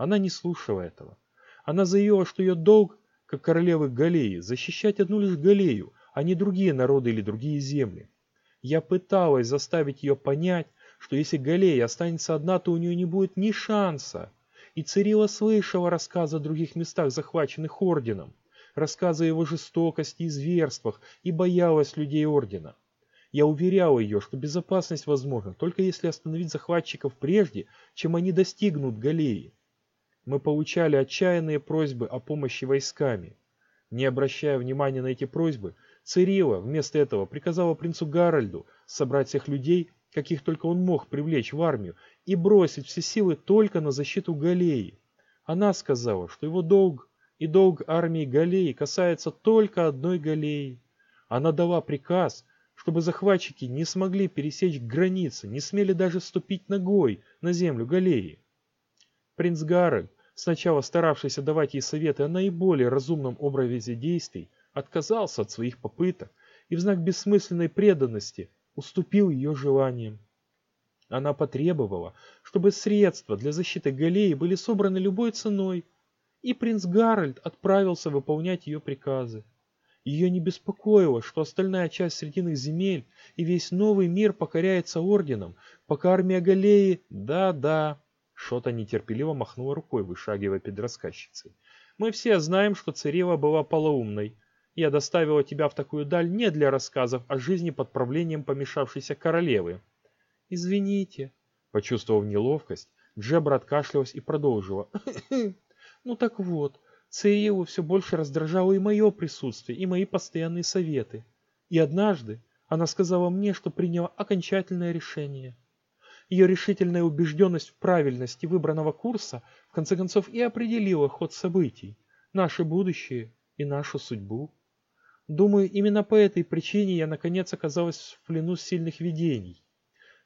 Она не слушала этого. Она заявила, что ее долг, как королевы Галеи, защищать одну лишь Галею, а не другие народы или другие земли. Я пыталась заставить ее понять, что если Галея останется одна, то у нее не будет ни шанса. И Цирила слышала рассказы о других местах, захваченных орденом, рассказы о его жестокости и зверствах, и боялась людей ордена. Я уверял ее, что безопасность возможна только если остановить захватчиков прежде, чем они достигнут Галеи. Мы получали отчаянные просьбы о помощи войсками. Не обращая внимания на эти просьбы, Цирила вместо этого приказала принцу Гарольду собрать всех людей, каких только он мог привлечь в армию, и бросить все силы только на защиту Галеи. Она сказала, что его долг и долг армии Галеи касается только одной Галеи. Она дала приказ, чтобы захватчики не смогли пересечь границы, не смели даже ступить ногой на землю Галеи. Принц Гарольд, сначала старавшийся давать ей советы о наиболее разумном образе действий, отказался от своих попыток и в знак бессмысленной преданности уступил ее желаниям. Она потребовала, чтобы средства для защиты Галеи были собраны любой ценой, и принц Гарольд отправился выполнять ее приказы. Ее не беспокоило, что остальная часть Срединных земель и весь новый мир покоряется орденом, пока армия Галеи... Да-да, Шота нетерпеливо махнула рукой, вышагивая перед рассказчицей. Мы все знаем, что Цирила была полоумной, я доставила тебя в такую даль не для рассказов о жизни под правлением помешавшейся королевы. Извините, почувствовав неловкость, Джебра откашлялась и продолжила. <coughs> Ну так вот, Цееву все больше раздражало и мое присутствие, и мои постоянные советы. И однажды она сказала мне, что приняла окончательное решение. Ее решительная убежденность в правильности выбранного курса в конце концов и определила ход событий, наше будущее и нашу судьбу. Думаю, именно по этой причине я наконец оказалась в плену сильных видений.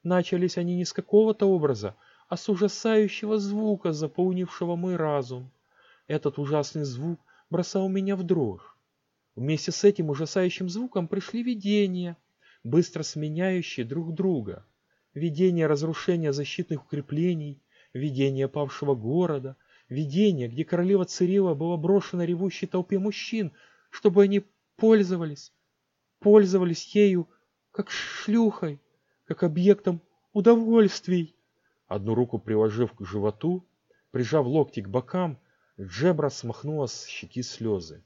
Начались они не с какого-то образа, а с ужасающего звука, заполнившего мой разум. Этот ужасный звук бросал меня в дрожь. Вместе с этим ужасающим звуком пришли видения, быстро сменяющие друг друга. Видение разрушения защитных укреплений, видение павшего города, видение, где королева Цирила была брошена ревущей толпе мужчин, чтобы они пользовались, пользовались ею как шлюхой, как объектом удовольствий. Одну руку приложив к животу, прижав локти к бокам, Джебра смахнула с щеки слезы.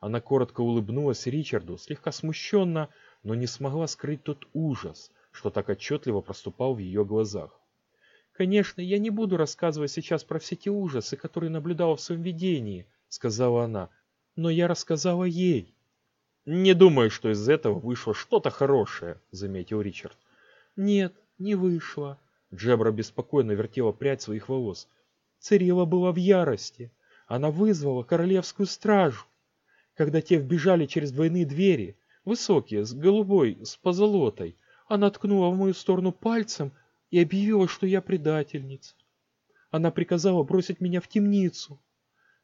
Она коротко улыбнулась Ричарду, слегка смущенно, но не смогла скрыть тот ужас, что так отчетливо проступал в ее глазах. «Конечно, я не буду рассказывать сейчас про все те ужасы, которые наблюдала в своем видении», — сказала она, — «но я рассказала ей». «Не думаю, что из этого вышло что-то хорошее», — заметил Ричард. «Нет, не вышло». Джебра беспокойно вертела прядь своих волос. Цирила была в ярости. Она вызвала королевскую стражу. Когда те вбежали через двойные двери, высокие, с голубой, с позолотой, она ткнула в мою сторону пальцем и объявила, что я предательница. Она приказала бросить меня в темницу.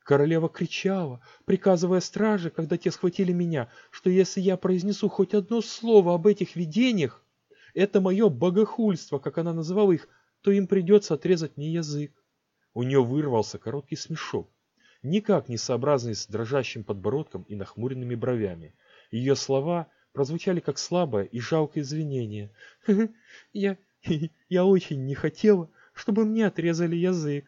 Королева кричала, приказывая страже, когда те схватили меня, что если я произнесу хоть одно слово об этих видениях, это мое богохульство, как она называла их, то им придется отрезать мне язык. У нее вырвался короткий смешок, никак не сообразный с дрожащим подбородком и нахмуренными бровями. Ее слова прозвучали как слабое и жалкое извинение. «Я... <laughs> я очень не хотела, чтобы мне отрезали язык.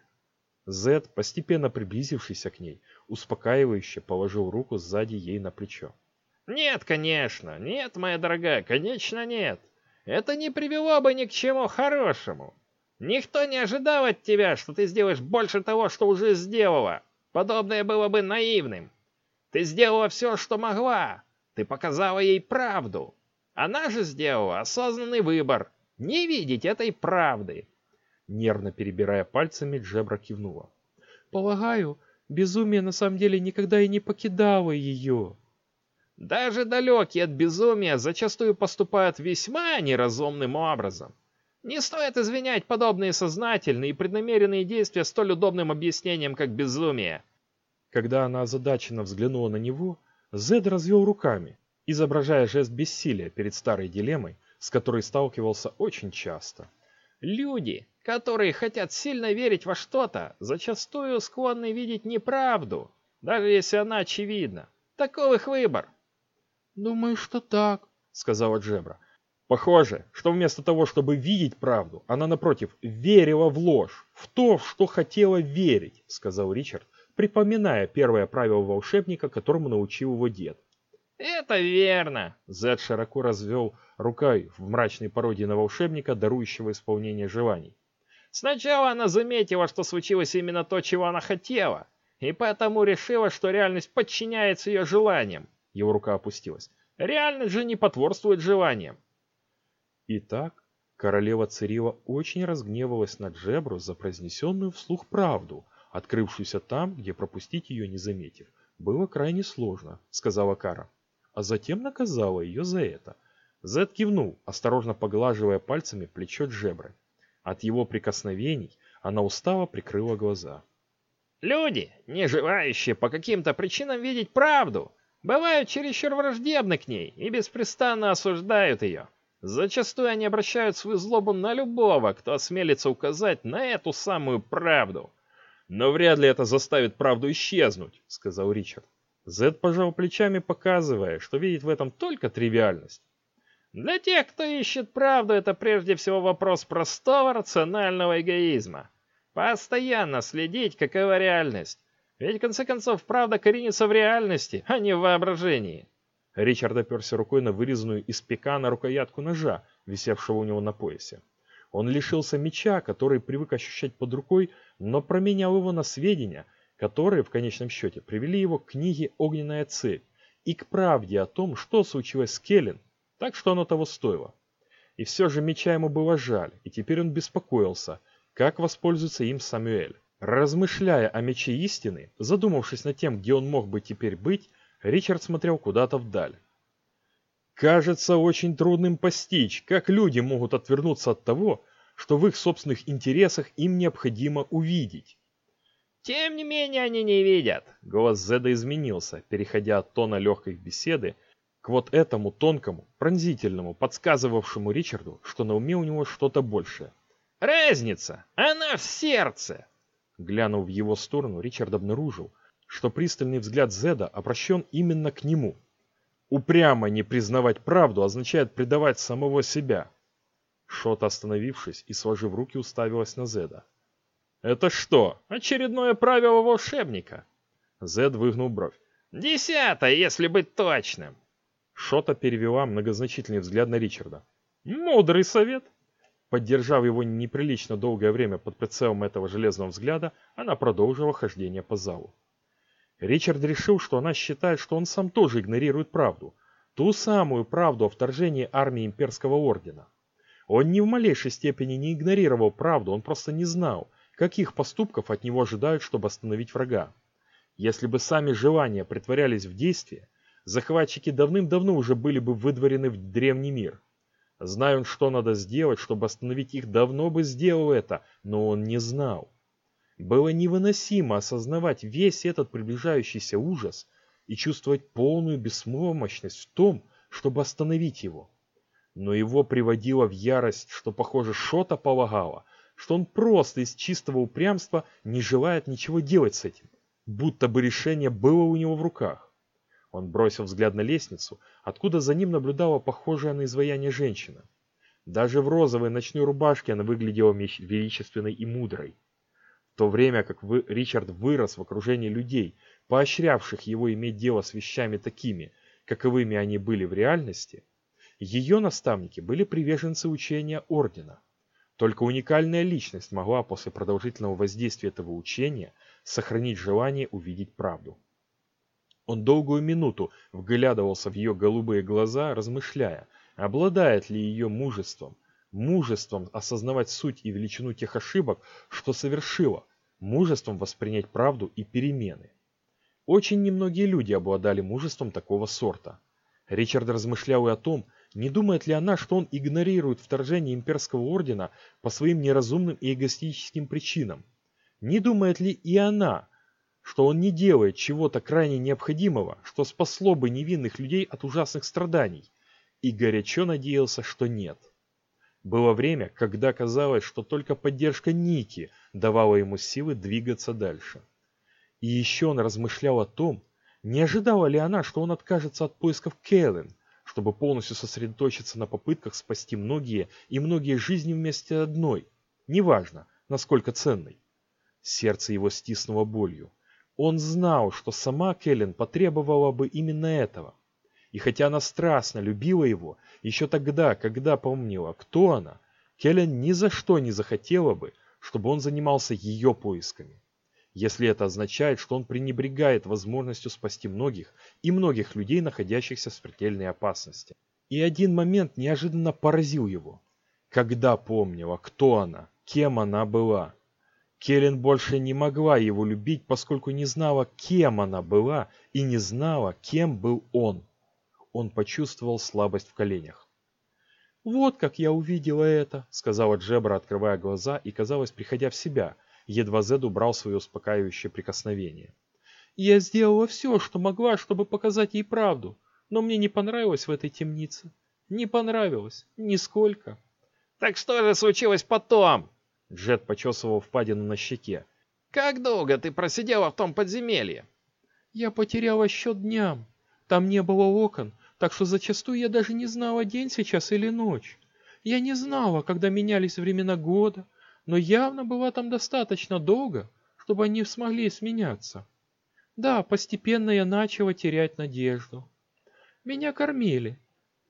Зед, постепенно приблизившийся к ней, успокаивающе положил руку сзади ей на плечо. «Нет, конечно, нет, моя дорогая, конечно нет. Это не привело бы ни к чему хорошему. Никто не ожидал от тебя, что ты сделаешь больше того, что уже сделала. Подобное было бы наивным. Ты сделала все, что могла. Ты показала ей правду. Она же сделала осознанный выбор — не видеть этой правды. Нервно перебирая пальцами, Джебра кивнула. «Полагаю, безумие на самом деле никогда и не покидало ее». «Даже далекие от безумия зачастую поступают весьма неразумным образом. Не стоит извинять подобные сознательные и преднамеренные действия столь удобным объяснением, как безумие». Когда она озадаченно взглянула на него, Зед развел руками, изображая жест бессилия перед старой дилеммой, с которой сталкивался очень часто. Люди, которые хотят сильно верить во что-то, зачастую склонны видеть неправду, даже если она очевидна. Таков их выбор. «Думаю, что так», — сказала Джебра. Похоже, что вместо того, чтобы видеть правду, она, напротив, верила в ложь, в то, что хотела верить, сказал Ричард, припоминая первое правило волшебника, которому научил его дед. «Это верно!» Зед широко развел рукой в мрачной пародии на волшебника, дарующего исполнение желаний. Сначала она заметила, что случилось именно то, чего она хотела, и поэтому решила, что реальность подчиняется ее желаниям. Его рука опустилась. Реальность же не потворствует желаниям. Итак, королева Цирила очень разгневалась на Джебру за произнесенную вслух правду, открывшуюся там, где пропустить ее не заметив. Было крайне сложно, сказала Кара, а затем наказала ее за это. Зед кивнул, осторожно поглаживая пальцами плечо Джебры. От его прикосновений она устало прикрыла глаза. Люди, не желающие по каким-то причинам видеть правду, бывают чересчур враждебны к ней и беспрестанно осуждают ее. Зачастую они обращают свою злобу на любого, кто осмелится указать на эту самую правду. «Но вряд ли это заставит правду исчезнуть», — сказал Ричард. Зед пожал плечами, показывая, что видит в этом только тривиальность. Для тех, кто ищет правду, это прежде всего вопрос простого рационального эгоизма. Постоянно следить, какова реальность. Ведь, в конце концов, правда коренится в реальности, а не в воображении. Ричард оперся рукой на вырезанную из пекана рукоятку ножа, висевшего у него на поясе. Он лишился меча, который привык ощущать под рукой, но променял его на сведения, которые, в конечном счете, привели его к книге «Огненная цепь» и к правде о том, что случилось с Келлен, так что оно того стоило. И все же меча ему было жаль, и теперь он беспокоился, как воспользуется им Самуэль. Размышляя о мече истины, задумавшись над тем, где он мог бы теперь быть, Ричард смотрел куда-то вдаль. Кажется очень трудным постичь, как люди могут отвернуться от того, что в их собственных интересах им необходимо увидеть. Тем не менее они не видят. Голос Зеда изменился, переходя от тона легкой беседы к вот этому тонкому, пронзительному, подсказывавшему Ричарду, что на уме у него что-то большее. «Разница! Она в сердце!» Глянув в его сторону, Ричард обнаружил, что пристальный взгляд Зеда обращен именно к нему. Упрямо не признавать правду означает предавать самого себя. Шота, остановившись и сложив руки, уставилась на Зеда. «Это что, очередное правило волшебника?» Зед выгнул бровь. «Десятое, если быть точным!» Шота перевела многозначительный взгляд на Ричарда. «Мудрый совет!» Поддержав его неприлично долгое время под прицелом этого железного взгляда, она продолжила хождение по залу. Ричард решил, что она считает, что он сам тоже игнорирует правду. Ту самую правду о вторжении армии имперского ордена. Он ни в малейшей степени не игнорировал правду, он просто не знал, каких поступков от него ожидают, чтобы остановить врага. Если бы сами желания притворялись в действие, захватчики давным-давно уже были бы выдворены в древний мир. Зная он, что надо сделать, чтобы остановить их, давно бы сделал это, но он не знал. Было невыносимо осознавать весь этот приближающийся ужас и чувствовать полную беспомощность в том, чтобы остановить его. Но его приводило в ярость, что, похоже, Шота полагала, что он просто из чистого упрямства не желает ничего делать с этим, будто бы решение было у него в руках. Он бросил взгляд на лестницу, откуда за ним наблюдала похожая на изваяние женщина. Даже в розовой ночной рубашке она выглядела величественной и мудрой. То время как вы, Ричард вырос в окружении людей, поощрявших его иметь дело с вещами такими, каковыми они были в реальности, ее наставники были приверженцы учения Ордена. Только уникальная личность могла после продолжительного воздействия этого учения сохранить желание увидеть правду. Он долгую минуту вглядывался в ее голубые глаза, размышляя, обладает ли ее мужеством, мужеством осознавать суть и величину тех ошибок, что совершила, мужеством воспринять правду и перемены. Очень немногие люди обладали мужеством такого сорта. Ричард размышлял и о том, не думает ли она, что он игнорирует вторжение имперского ордена по своим неразумным и эгоистическим причинам? Не думает ли и она, что он не делает чего-то крайне необходимого, что спасло бы невинных людей от ужасных страданий? И горячо надеялся, что нет. Было время, когда казалось, что только поддержка Ники давала ему силы двигаться дальше. И еще он размышлял о том, не ожидала ли она, что он откажется от поисков Кэлен, чтобы полностью сосредоточиться на попытках спасти многие и многие жизни вместе одной, неважно, насколько ценной. Сердце его стиснуло болью. Он знал, что сама Кэлен потребовала бы именно этого. И хотя она страстно любила его, еще тогда, когда помнила, кто она, Келлен ни за что не захотела бы, чтобы он занимался ее поисками если это означает, что он пренебрегает возможностью спасти многих и многих людей, находящихся в смертельной опасности. И один момент неожиданно поразил его. Когда помнила, кто она, кем она была. Келлен больше не могла его любить, поскольку не знала, кем она была, и не знала, кем был он. Он почувствовал слабость в коленях. «Вот как я увидела это», — сказала Джебра, открывая глаза и, казалось, приходя в себя — едва Зед убрал свое успокаивающее прикосновение. «Я сделала все, что могла, чтобы показать ей правду, но мне не понравилось в этой темнице. Не понравилось. Нисколько». «Так что же случилось потом?» Джет почесывал впадину на щеке. «Как долго ты просидела в том подземелье?» «Я потеряла счет дням. Там не было окон, так что зачастую я даже не знала, день сейчас или ночь. Я не знала, когда менялись времена года, но явно была там достаточно долго, чтобы они смогли сменяться. Да, постепенно я начала терять надежду. Меня кормили.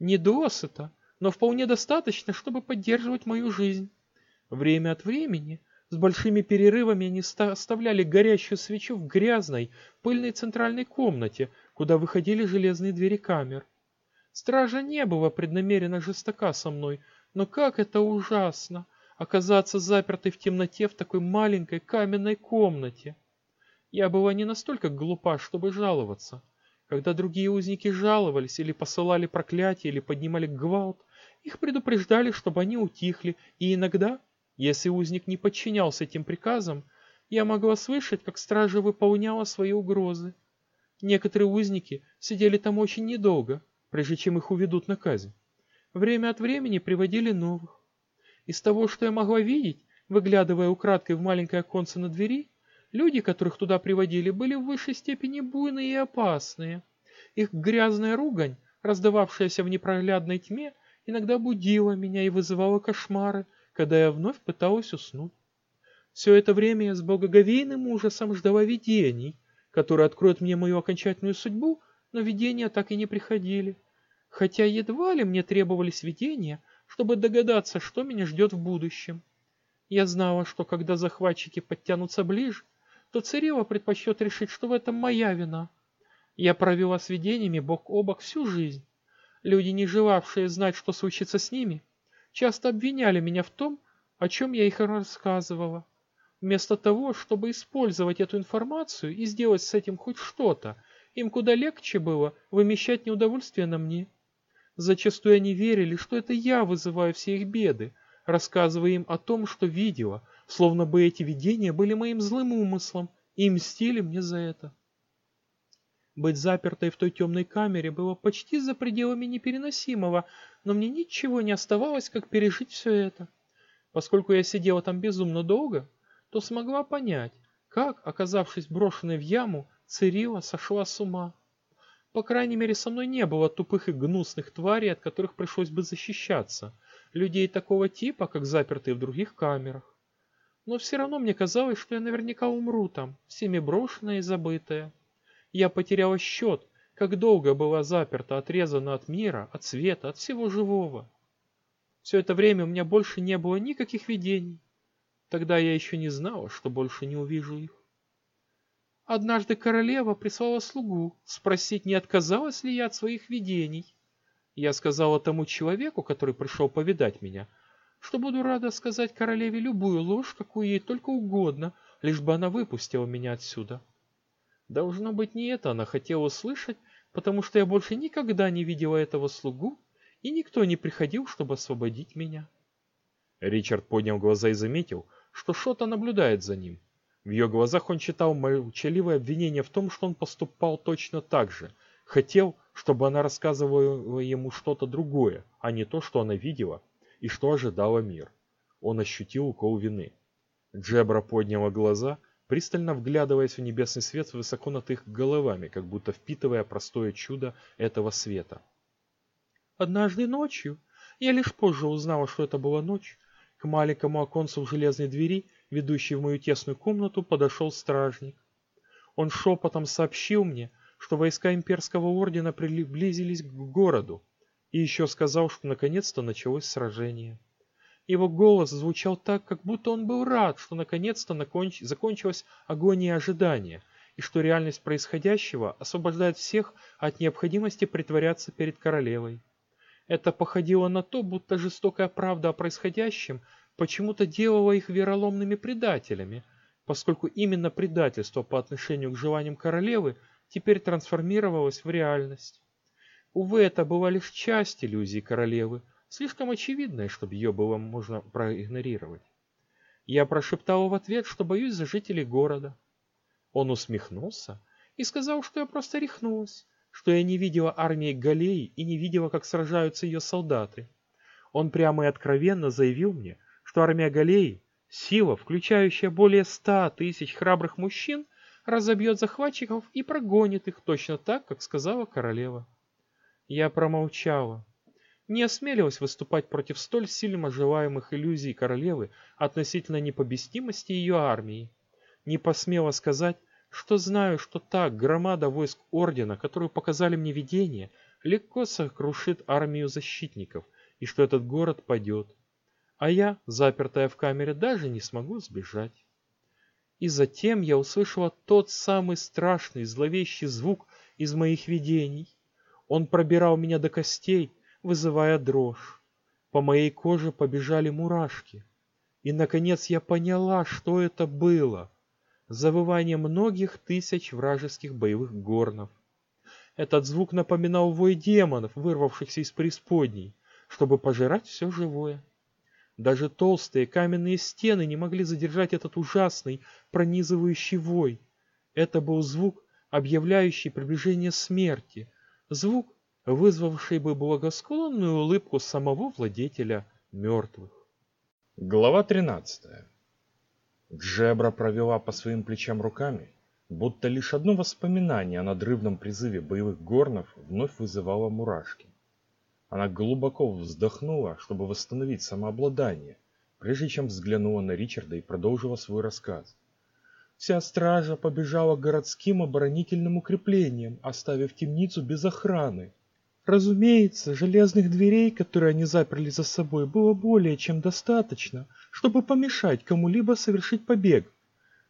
Не досыта, но вполне достаточно, чтобы поддерживать мою жизнь. Время от времени, с большими перерывами, они оставляли горящую свечу в грязной, пыльной центральной комнате, куда выходили железные двери камер. Стража не была преднамеренно жестока со мной, но как это ужасно! оказаться запертой в темноте в такой маленькой каменной комнате. Я была не настолько глупа, чтобы жаловаться. Когда другие узники жаловались или посылали проклятие или поднимали гвалт, их предупреждали, чтобы они утихли, и иногда, если узник не подчинялся этим приказам, я могла слышать, как стража выполняла свои угрозы. Некоторые узники сидели там очень недолго, прежде чем их уведут на казнь. Время от времени приводили новых. Из того, что я могла видеть, выглядывая украдкой в маленькое оконце на двери, люди, которых туда приводили, были в высшей степени буйные и опасные. Их грязная ругань, раздававшаяся в непроглядной тьме, иногда будила меня и вызывала кошмары, когда я вновь пыталась уснуть. Все это время я с благоговейным ужасом ждала видений, которые откроют мне мою окончательную судьбу, но видения так и не приходили. Хотя едва ли мне требовались видения, чтобы догадаться, что меня ждет в будущем. Я знала, что когда захватчики подтянутся ближе, то Царева предпочтет решить, что в этом моя вина. Я провела с видениями бок о бок всю жизнь. Люди, не желавшие знать, что случится с ними, часто обвиняли меня в том, о чем я их рассказывала. Вместо того, чтобы использовать эту информацию и сделать с этим хоть что-то, им куда легче было вымещать неудовольствие на мне. Зачастую они верили, что это я вызываю все их беды, рассказывая им о том, что видела, словно бы эти видения были моим злым умыслом и мстили мне за это. Быть запертой в той темной камере было почти за пределами непереносимого, но мне ничего не оставалось, как пережить все это. Поскольку я сидела там безумно долго, то смогла понять, как, оказавшись брошенной в яму, Цирила сошла с ума. По крайней мере, со мной не было тупых и гнусных тварей, от которых пришлось бы защищаться, людей такого типа, как запертые в других камерах. Но все равно мне казалось, что я наверняка умру там, всеми брошенная и забытая. Я потеряла счет, как долго была заперта, отрезана от мира, от света, от всего живого. Все это время у меня больше не было никаких видений. Тогда я еще не знала, что больше не увижу их. Однажды королева прислала слугу спросить, не отказалась ли я от своих видений. Я сказала тому человеку, который пришел повидать меня, что буду рада сказать королеве любую ложь, какую ей только угодно, лишь бы она выпустила меня отсюда. Должно быть, не это она хотела услышать, потому что я больше никогда не видела этого слугу, и никто не приходил, чтобы освободить меня. Ричард поднял глаза и заметил, что Шота наблюдает за ним. В ее глазах он читал молчаливое обвинение в том, что он поступал точно так же. Хотел, чтобы она рассказывала ему что-то другое, а не то, что она видела и что ожидала мир. Он ощутил укол вины. Джебра подняла глаза пристально вглядываясь в небесный свет высоко над их головами, как будто впитывая простое чудо этого света. Однажды ночью, я лишь позже узнала, что это была ночь, к маленькому оконцу в железной двери, ведущей в мою тесную комнату, подошел стражник. Он шепотом сообщил мне, что войска имперского ордена приблизились к городу, и еще сказал, что наконец-то началось сражение. Его голос звучал так, как будто он был рад, что наконец-то наконч... закончилась агония ожидания, и что реальность происходящего освобождает всех от необходимости притворяться перед королевой. Это походило на то, будто жестокая правда о происходящем почему-то делала их вероломными предателями, поскольку именно предательство по отношению к желаниям королевы теперь трансформировалось в реальность. Увы, это была лишь часть иллюзии королевы, слишком очевидное, чтобы ее было можно проигнорировать. Я прошептал в ответ, что боюсь за жителей города. Он усмехнулся и сказал, что я просто рехнулась, что я не видела армии Галеи и не видела, как сражаются ее солдаты. Он прямо и откровенно заявил мне, что армия Галеи, сила, включающая более ста тысяч храбрых мужчин, разобьет захватчиков и прогонит их точно так, как сказала королева. Я промолчала не осмелилась выступать против столь сильно желаемых иллюзий королевы относительно непобестимости ее армии. Не посмела сказать, что знаю, что та громада войск Ордена, которую показали мне видение, легко сокрушит армию защитников, и что этот город падет. А я, запертая в камере, даже не смогу сбежать. И затем я услышала тот самый страшный, зловещий звук из моих видений. Он пробирал меня до костей, вызывая дрожь. По моей коже побежали мурашки. И, наконец, я поняла, что это было. Завывание многих тысяч вражеских боевых горнов. Этот звук напоминал вой демонов, вырвавшихся из преисподней, чтобы пожирать все живое. Даже толстые каменные стены не могли задержать этот ужасный, пронизывающий вой. Это был звук, объявляющий приближение смерти, звук, вызвавший бы благосклонную улыбку самого владетеля мертвых. Глава 13. Джебра провела по своим плечам руками, будто лишь одно воспоминание о надрывном призыве боевых горнов вновь вызывало мурашки. Она глубоко вздохнула, чтобы восстановить самообладание, прежде чем взглянула на Ричарда и продолжила свой рассказ. Вся стража побежала к городским оборонительным укреплениям, оставив темницу без охраны. Разумеется, железных дверей, которые они заперли за собой, было более чем достаточно, чтобы помешать кому-либо совершить побег.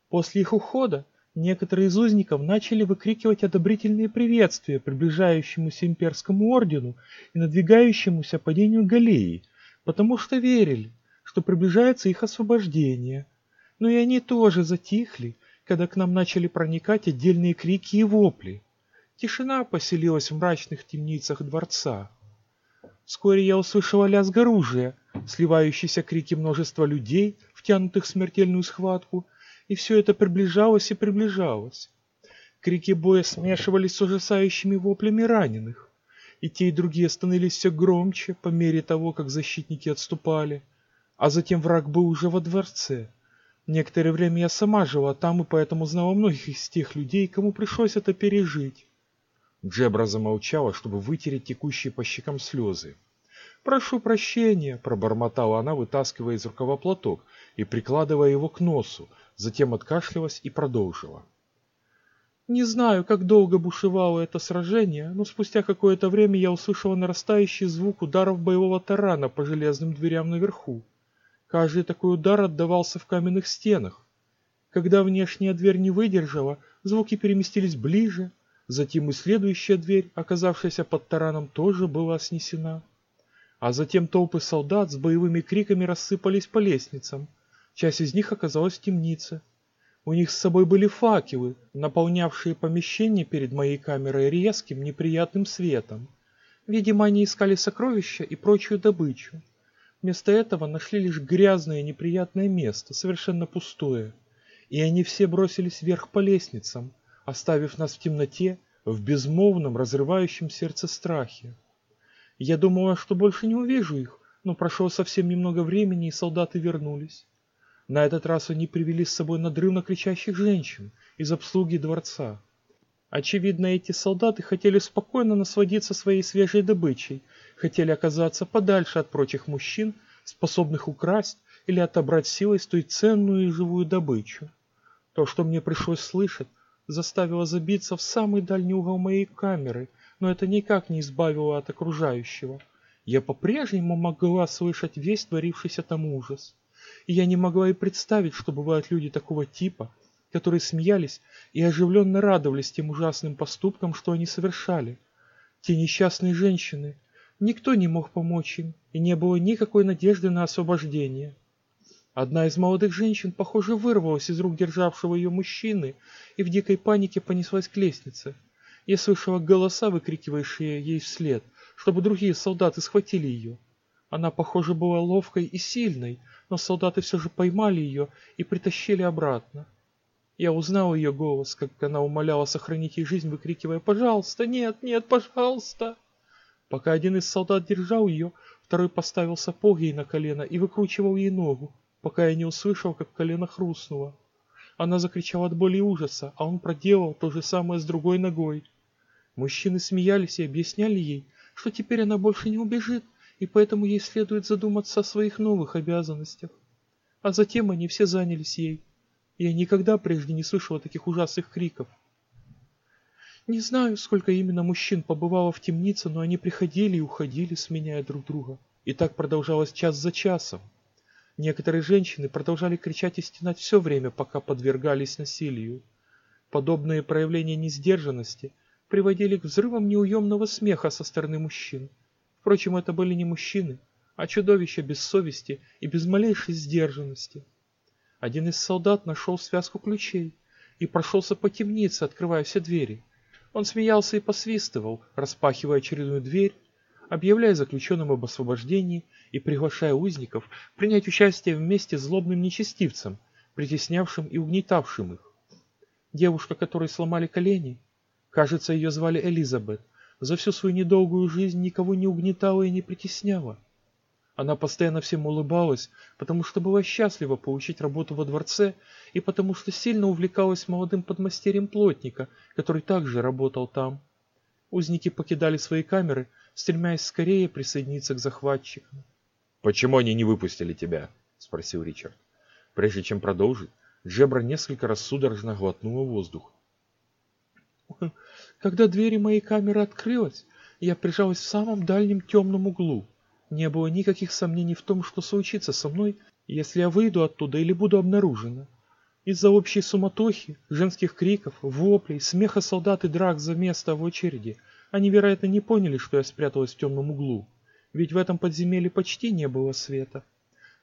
После их ухода некоторые из узников начали выкрикивать одобрительные приветствия приближающемуся имперскому ордену и надвигающемуся падению Галеи, потому что верили, что приближается их освобождение. Но и они тоже затихли, когда к нам начали проникать отдельные крики и вопли. Тишина поселилась в мрачных темницах дворца. Вскоре я услышала лязг оружия, сливающиеся крики множества людей, втянутых в смертельную схватку, и все это приближалось и приближалось. Крики боя смешивались с ужасающими воплями раненых, и те и другие становились все громче по мере того, как защитники отступали, а затем враг был уже во дворце. Некоторое время я сама жила там и поэтому знала многих из тех людей, кому пришлось это пережить. Джебра замолчала, чтобы вытереть текущие по щекам слезы. «Прошу прощения», — пробормотала она, вытаскивая из рукава платок и прикладывая его к носу, затем откашлялась и продолжила. Не знаю, как долго бушевало это сражение, но спустя какое-то время я услышала нарастающий звук ударов боевого тарана по железным дверям наверху. Каждый такой удар отдавался в каменных стенах. Когда внешняя дверь не выдержала, звуки переместились ближе, затем и следующая дверь, оказавшаяся под тараном, тоже была снесена. А затем толпы солдат с боевыми криками рассыпались по лестницам. Часть из них оказалась в темнице. У них с собой были факелы, наполнявшие помещение перед моей камерой резким, неприятным светом. Видимо, они искали сокровища и прочую добычу. Вместо этого нашли лишь грязное неприятное место, совершенно пустое. И они все бросились вверх по лестницам, оставив нас в темноте, в безмолвном, разрывающем сердце страхе. Я думала, что больше не увижу их, но прошло совсем немного времени, и солдаты вернулись. На этот раз они привели с собой надрывно кричащих женщин из обслуги дворца. Очевидно, эти солдаты хотели спокойно насладиться своей свежей добычей, хотели оказаться подальше от прочих мужчин, способных украсть или отобрать силой столь ценную и живую добычу. То, что мне пришлось слышать, заставило забиться в самый дальний угол моей камеры, но это никак не избавило от окружающего. Я по-прежнему могла слышать весь творившийся там ужас. И я не могла и представить, что бывают люди такого типа, которые смеялись и оживленно радовались тем ужасным поступкам, что они совершали. Те несчастные женщины. Никто не мог помочь им, и не было никакой надежды на освобождение. Одна из молодых женщин, похоже, вырвалась из рук державшего ее мужчины и в дикой панике понеслась к лестнице. Я слышала голоса, выкрикивающие ей вслед, чтобы другие солдаты схватили ее. Она, похоже, была ловкой и сильной, но солдаты все же поймали ее и притащили обратно. Я узнал ее голос, как она умоляла сохранить ей жизнь, выкрикивая «Пожалуйста, нет, нет, пожалуйста!». Пока один из солдат держал ее, второй поставил сапог ей на колено и выкручивал ей ногу, пока я не услышал, как колено хрустнуло. Она закричала от боли и ужаса, а он проделал то же самое с другой ногой. Мужчины смеялись и объясняли ей, что теперь она больше не убежит, и поэтому ей следует задуматься о своих новых обязанностях. А затем они все занялись ей. Я никогда прежде не слышала таких ужасных криков. Не знаю, сколько именно мужчин побывало в темнице, но они приходили и уходили, сменяя друг друга. И так продолжалось час за часом. Некоторые женщины продолжали кричать и стенать все время, пока подвергались насилию. Подобные проявления несдержанности приводили к взрывам неуемного смеха со стороны мужчин. Впрочем, это были не мужчины, а чудовища без совести и без малейшей сдержанности. Один из солдат нашел связку ключей и прошелся по темнице, открывая все двери. Он смеялся и посвистывал, распахивая очередную дверь, объявляя заключенным об освобождении и приглашая узников принять участие вместе с злобным нечестивцем, притеснявшим и угнетавшим их. Девушка, которой сломали колени, кажется, ее звали Элизабет, за всю свою недолгую жизнь никого не угнетала и не притесняла. Она постоянно всем улыбалась, потому что была счастлива получить работу во дворце и потому что сильно увлекалась молодым подмастерьем плотника, который также работал там. Узники покидали свои камеры, стремясь скорее присоединиться к захватчикам. «Почему они не выпустили тебя?» — спросил Ричард. Прежде чем продолжить, Джебра несколько раз судорожно глотнула воздух. <laughs> Когда двери моей камеры открылась, я прижалась в самом дальнем темном углу. Не было никаких сомнений в том, что случится со мной, если я выйду оттуда или буду обнаружена. Из-за общей суматохи, женских криков, воплей, смеха солдат и драк за место в очереди, они, вероятно, не поняли, что я спряталась в темном углу. Ведь в этом подземелье почти не было света.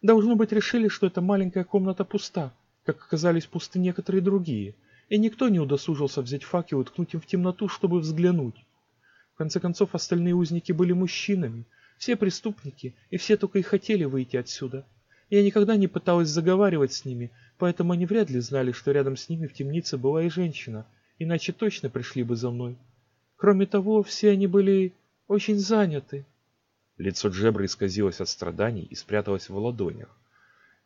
Должно быть, решили, что эта маленькая комната пуста, как оказались пусты некоторые другие – и никто не удосужился взять факел и ткнуть им в темноту, чтобы взглянуть. В конце концов, остальные узники были мужчинами, Все преступники, и все только и хотели выйти отсюда. Я никогда не пыталась заговаривать с ними, поэтому они вряд ли знали, что рядом с ними в темнице была и женщина, иначе точно пришли бы за мной. Кроме того, все они были очень заняты. Лицо Джебры исказилось от страданий и спряталось в ладонях.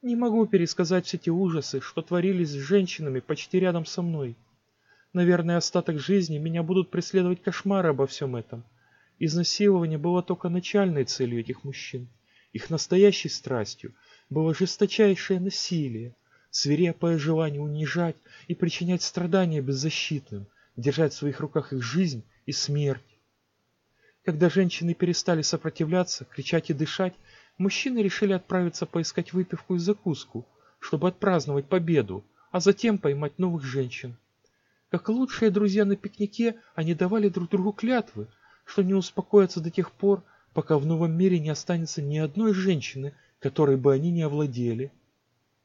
Не могу пересказать все те ужасы, что творились с женщинами почти рядом со мной. Наверное, остаток жизни меня будут преследовать кошмары обо всем этом. Изнасилование было только начальной целью этих мужчин. Их настоящей страстью было жесточайшее насилие, свирепое желание унижать и причинять страдания беззащитным, держать в своих руках их жизнь и смерть. Когда женщины перестали сопротивляться, кричать и дышать, мужчины решили отправиться поискать выпивку и закуску, чтобы отпраздновать победу, а затем поймать новых женщин. Как лучшие друзья на пикнике, они давали друг другу клятвы, что не успокоятся до тех пор, пока в новом мире не останется ни одной женщины, которой бы они не овладели.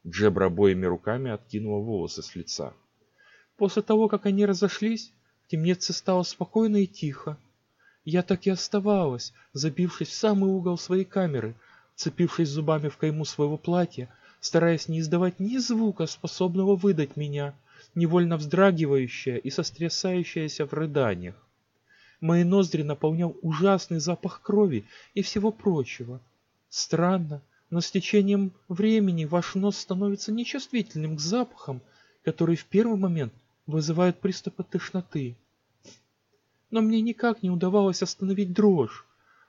Джебра обоими руками откинула волосы с лица. После того, как они разошлись, в темнице стало спокойно и тихо. Я так и оставалась, забившись в самый угол своей камеры, цепившись зубами в кайму своего платья, стараясь не издавать ни звука, способного выдать меня, невольно вздрагивающая и сострясающаяся в рыданиях. Мои ноздри наполнял ужасный запах крови и всего прочего. Странно, но с течением времени ваш нос становится нечувствительным к запахам, которые в первый момент вызывают приступы тошноты. Но мне никак не удавалось остановить дрожь.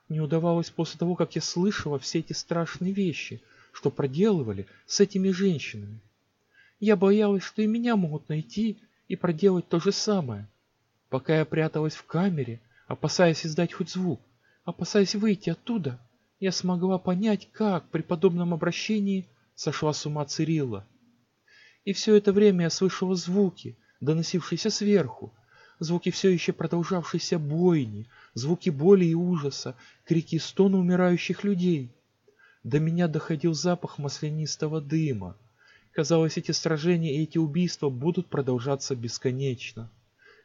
Не удавалось после того, как я слышала все эти страшные вещи, что проделывали с этими женщинами. Я боялась, что и меня могут найти и проделать то же самое. Пока я пряталась в камере, опасаясь издать хоть звук, опасаясь выйти оттуда, я смогла понять, как при подобном обращении сошла с ума Цирилла. И все это время я слышала звуки, доносившиеся сверху, звуки все еще продолжавшейся бойни, звуки боли и ужаса, крики и стоны умирающих людей. До меня доходил запах маслянистого дыма. Казалось, эти сражения и эти убийства будут продолжаться бесконечно.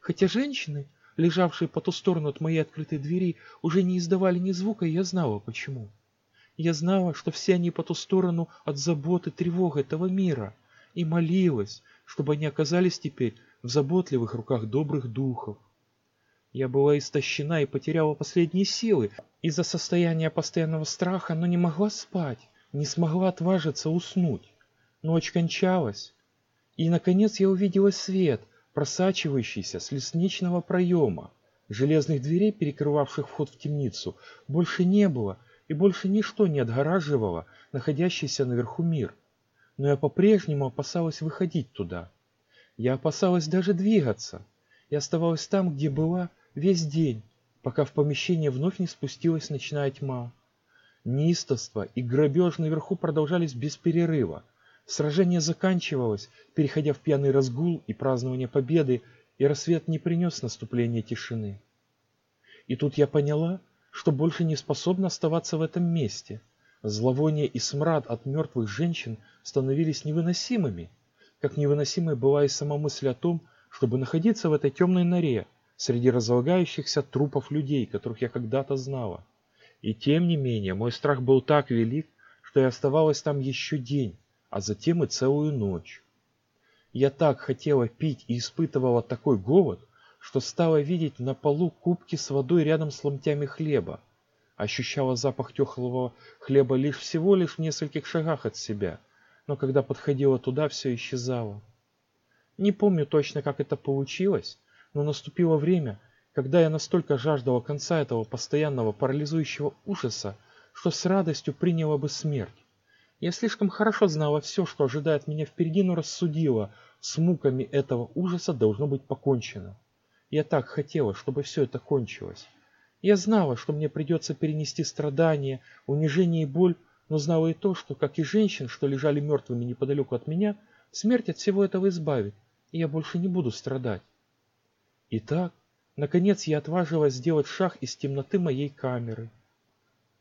Хотя женщины, лежавшие по ту сторону от моей открытой двери, уже не издавали ни звука, и я знала почему. Я знала, что все они по ту сторону от заботы и тревог этого мира, и молилась, чтобы они оказались теперь в заботливых руках добрых духов. Я была истощена и потеряла последние силы из-за состояния постоянного страха, но не могла спать, не смогла отважиться уснуть. Ночь кончалась, и, наконец, я увидела свет, просачивающийся с лестничного проема. Железных дверей, перекрывавших вход в темницу, больше не было, и больше ничто не отгораживало находящийся наверху мир. Но я по-прежнему опасалась выходить туда. Я опасалась даже двигаться и оставалась там, где была весь день, пока в помещение вновь не спустилась ночная тьма. Неистовство и грабеж наверху продолжались без перерыва. Сражение заканчивалось, переходя в пьяный разгул и празднование победы, и рассвет не принес наступления тишины. И тут я поняла, что больше не способна оставаться в этом месте. Зловоние и смрад от мертвых женщин становились невыносимыми, как невыносимой была и сама мысль о том, чтобы находиться в этой темной норе, среди разлагающихся трупов людей, которых я когда-то знала. И тем не менее, мой страх был так велик, что я оставалась там еще день, а затем и целую ночь. Я так хотела пить и испытывала такой голод, что стала видеть на полу кубки с водой рядом с ломтями хлеба. Ощущала запах техлого хлеба лишь всего лишь в нескольких шагах от себя – но когда подходила туда, все исчезало. Не помню точно, как это получилось, но наступило время, когда я настолько жаждала конца этого постоянного парализующего ужаса, что с радостью приняла бы смерть. Я слишком хорошо знала все, что ожидает меня впереди, но рассудила, с муками этого ужаса должно быть покончено. Я так хотела, чтобы все это кончилось. Я знала, что мне придется перенести страдания, унижение и боль, но знала и то, что, как и женщин, что лежали мертвыми неподалеку от меня, смерть от всего этого избавит, и я больше не буду страдать. Итак, наконец я отважилась сделать шаг из темноты моей камеры.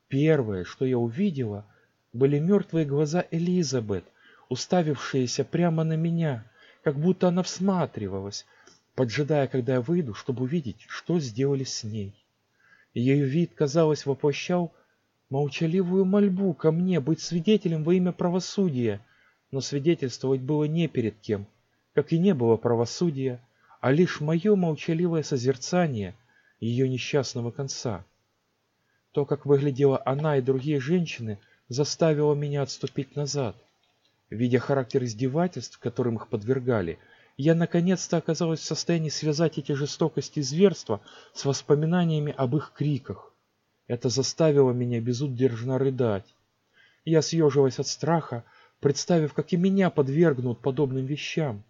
Первое, что я увидела, были мертвые глаза Элизабет, уставившиеся прямо на меня, как будто она всматривалась, поджидая, когда я выйду, чтобы увидеть, что сделали с ней. Ее вид, казалось, воплощал молчаливую мольбу ко мне быть свидетелем во имя правосудия, но свидетельствовать было не перед кем, как и не было правосудия, а лишь мое молчаливое созерцание ее несчастного конца. То, как выглядела она и другие женщины, заставило меня отступить назад. Видя характер издевательств, которым их подвергали, я наконец-то оказалась в состоянии связать эти жестокости и зверства с воспоминаниями об их криках. Это заставило меня безудержно рыдать. Я съежилась от страха, представив, как и меня подвергнут подобным вещам.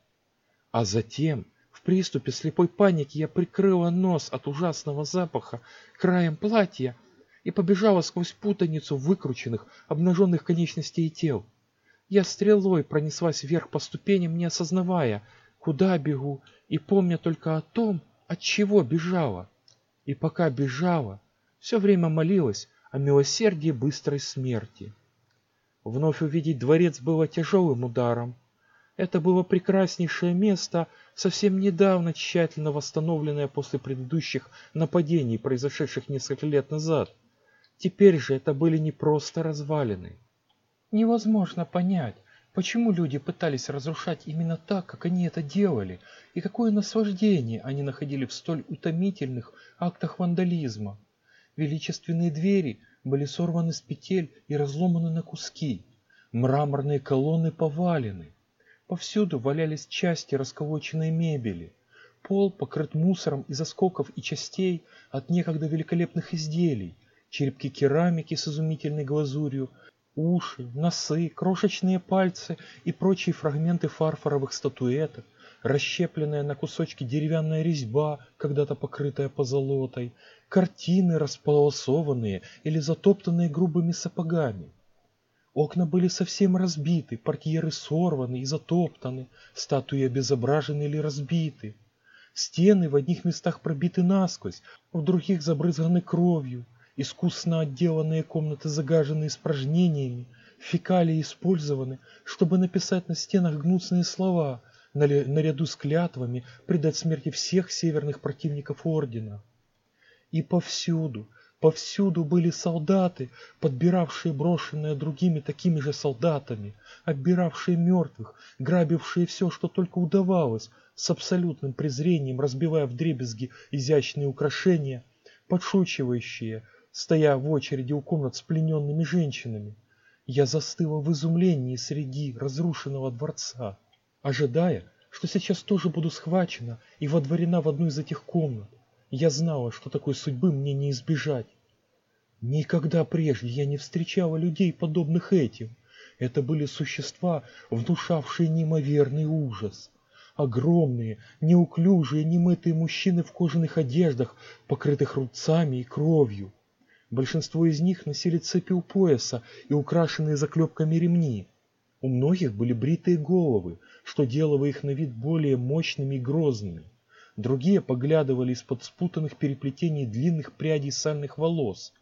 А затем, в приступе слепой паники, я прикрыла нос от ужасного запаха краем платья и побежала сквозь путаницу выкрученных, обнаженных конечностей и тел. Я стрелой пронеслась вверх по ступеням, не осознавая, куда бегу, и помня только о том, от чего бежала. И пока бежала, все время молилась о милосердии быстрой смерти. Вновь увидеть дворец было тяжелым ударом. Это было прекраснейшее место, совсем недавно тщательно восстановленное после предыдущих нападений, произошедших несколько лет назад. Теперь же это были не просто развалины. Невозможно понять, почему люди пытались разрушать именно так, как они это делали, и какое наслаждение они находили в столь утомительных актах вандализма. Величественные двери были сорваны с петель и разломаны на куски. Мраморные колонны повалены. Повсюду валялись части расколоченной мебели. Пол покрыт мусором из осколков и частей от некогда великолепных изделий. Черепки керамики с изумительной глазурью, уши, носы, крошечные пальцы и прочие фрагменты фарфоровых статуэток, расщепленная на кусочки деревянная резьба, когда-то покрытая позолотой, картины располосованные или затоптанные грубыми сапогами. Окна были совсем разбиты, портьеры сорваны и затоптаны, статуи обезображены или разбиты. Стены в одних местах пробиты насквозь, в других забрызганы кровью, искусно отделанные комнаты загажены испражнениями, фекалии использованы, чтобы написать на стенах гнусные слова, наряду с клятвами предать смерти всех северных противников Ордена. И повсюду, повсюду были солдаты, подбиравшие брошенное другими такими же солдатами, оббиравшие мертвых, грабившие все, что только удавалось, с абсолютным презрением разбивая вдребезги изящные украшения, подшучивающие, стоя в очереди у комнат с плененными женщинами. Я застыла в изумлении среди разрушенного дворца, ожидая, что сейчас тоже буду схвачена и водворена в одну из этих комнат. Я знала, что такой судьбы мне не избежать. Никогда прежде я не встречала людей, подобных этим. Это были существа, внушавшие неимоверный ужас. Огромные, неуклюжие, немытые мужчины в кожаных одеждах, покрытых рубцами и кровью. Большинство из них носили цепи у пояса и украшенные заклепками ремни. У многих были бритые головы, что делало их на вид более мощными и грозными. Другие поглядывали из-под спутанных переплетений длинных прядей сальных волос.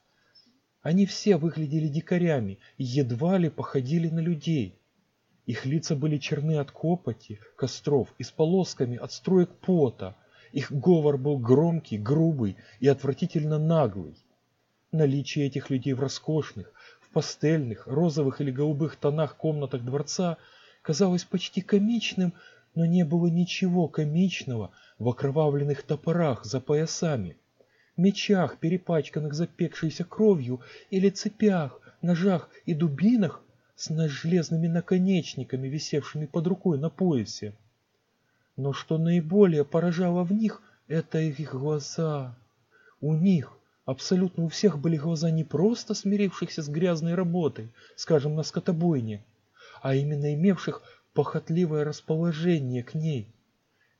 Они все выглядели дикарями и едва ли походили на людей. Их лица были черны от копоти, костров и с полосками от строек пота. Их говор был громкий, грубый и отвратительно наглый. Наличие этих людей в роскошных, пастельных, розовых или голубых тонах комнатах дворца казалось почти комичным, но не было ничего комичного в окровавленных топорах за поясами, мечах, перепачканных запекшейся кровью, или цепях, ножах и дубинах с железными наконечниками, висевшими под рукой на поясе. Но что наиболее поражало в них, это их глаза. У них, абсолютно у всех были глаза не просто смирившихся с грязной работой, скажем, на скотобойне, а именно имевших похотливое расположение к ней.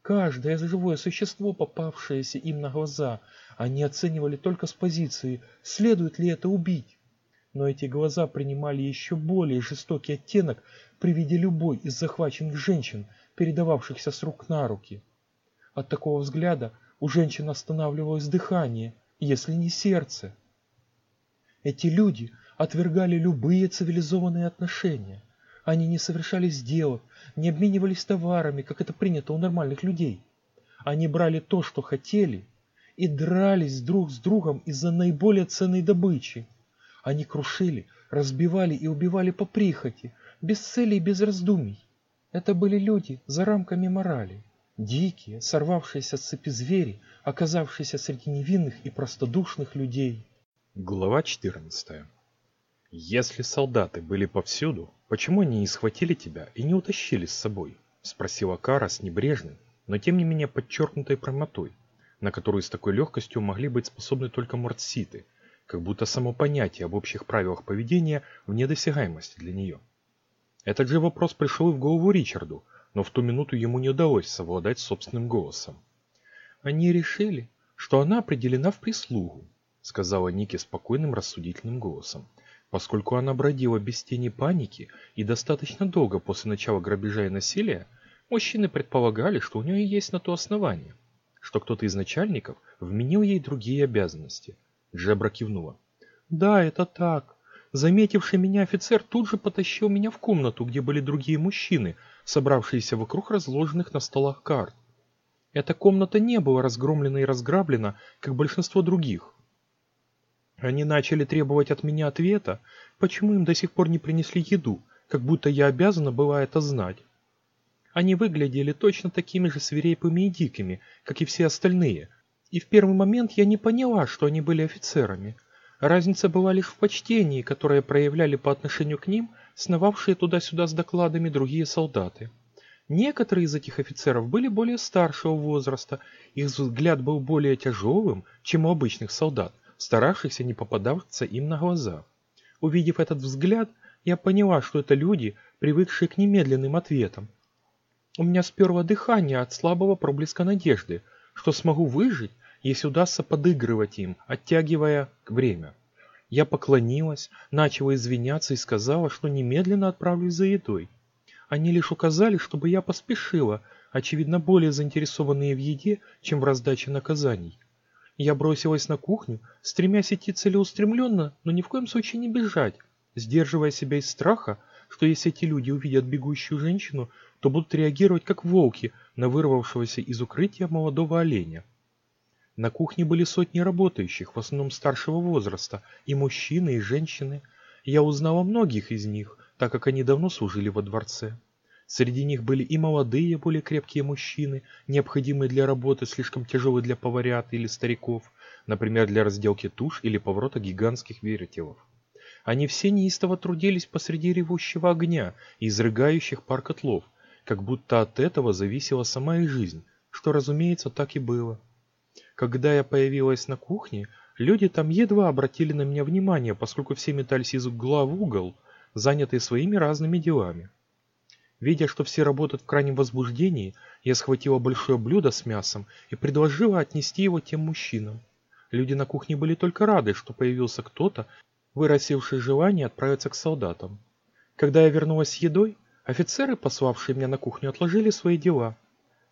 Каждое живое существо, попавшееся им на глаза, они оценивали только с позиции, следует ли это убить. Но эти глаза принимали еще более жестокий оттенок при виде любой из захваченных женщин, передававшихся с рук на руки. От такого взгляда у женщин останавливалось дыхание, если не сердце. Эти люди отвергали любые цивилизованные отношения. Они не совершали сделок, не обменивались товарами, как это принято у нормальных людей. Они брали то, что хотели, и дрались друг с другом из-за наиболее ценной добычи. Они крушили, разбивали и убивали по прихоти, без цели и без раздумий. Это были люди за рамками морали. Дикие, сорвавшиеся с цепи звери, оказавшиеся среди невинных и простодушных людей. Глава 14. Если солдаты были повсюду, почему они не схватили тебя и не утащили с собой? Спросила Кара с небрежным, но тем не менее подчеркнутой прямотой, на которую с такой легкостью могли быть способны только мордситы, как будто само понятие об общих правилах поведения вне досягаемости для нее. Этот же вопрос пришел и в голову Ричарду, но в ту минуту ему не удалось совладать собственным голосом. «Они решили, что она определена в прислугу», сказала Ники спокойным рассудительным голосом, поскольку она бродила без тени паники и достаточно долго после начала грабежа и насилия, мужчины предполагали, что у нее есть на то основание, что кто-то из начальников вменил ей другие обязанности. Джебра кивнула. «Да, это так. Заметивший меня офицер тут же потащил меня в комнату, где были другие мужчины, собравшиеся вокруг разложенных на столах карт. Эта комната не была разгромлена и разграблена, как большинство других. Они начали требовать от меня ответа, почему им до сих пор не принесли еду, как будто я обязана была это знать. Они выглядели точно такими же свирепыми и дикими, как и все остальные, и в первый момент я не поняла, что они были офицерами – Разница была лишь в почтении, которое проявляли по отношению к ним сновавшие туда-сюда с докладами другие солдаты. Некоторые из этих офицеров были более старшего возраста, их взгляд был более тяжелым, чем у обычных солдат, старавшихся не попадаться им на глаза. Увидев этот взгляд, я поняла, что это люди, привыкшие к немедленным ответам. У меня сперло дыхание от слабого проблеска надежды, что смогу выжить если удастся подыгрывать им, оттягивая время. Я поклонилась, начала извиняться и сказала, что немедленно отправлюсь за едой. Они лишь указали, чтобы я поспешила, очевидно более заинтересованные в еде, чем в раздаче наказаний. Я бросилась на кухню, стремясь идти целеустремленно, но ни в коем случае не бежать, сдерживая себя из страха, что если эти люди увидят бегущую женщину, то будут реагировать как волки на вырвавшегося из укрытия молодого оленя. На кухне были сотни работающих, в основном старшего возраста, и мужчины, и женщины. Я узнала многих из них, так как они давно служили во дворце. Среди них были и молодые, более крепкие мужчины, необходимые для работы, слишком тяжелые для поварят или стариков, например, для разделки туш или поворота гигантских вертелов. Они все неистово трудились посреди ревущего огня и изрыгающих пар котлов, как будто от этого зависела сама их жизнь, что, разумеется, так и было. Когда я появилась на кухне, люди там едва обратили на меня внимание, поскольку все метались из угла в угол, занятые своими разными делами. Видя, что все работают в крайнем возбуждении, я схватила большое блюдо с мясом и предложила отнести его тем мужчинам. Люди на кухне были только рады, что появился кто-то, вырастивший желание отправиться к солдатам. Когда я вернулась с едой, офицеры, пославшие меня на кухню, отложили свои дела –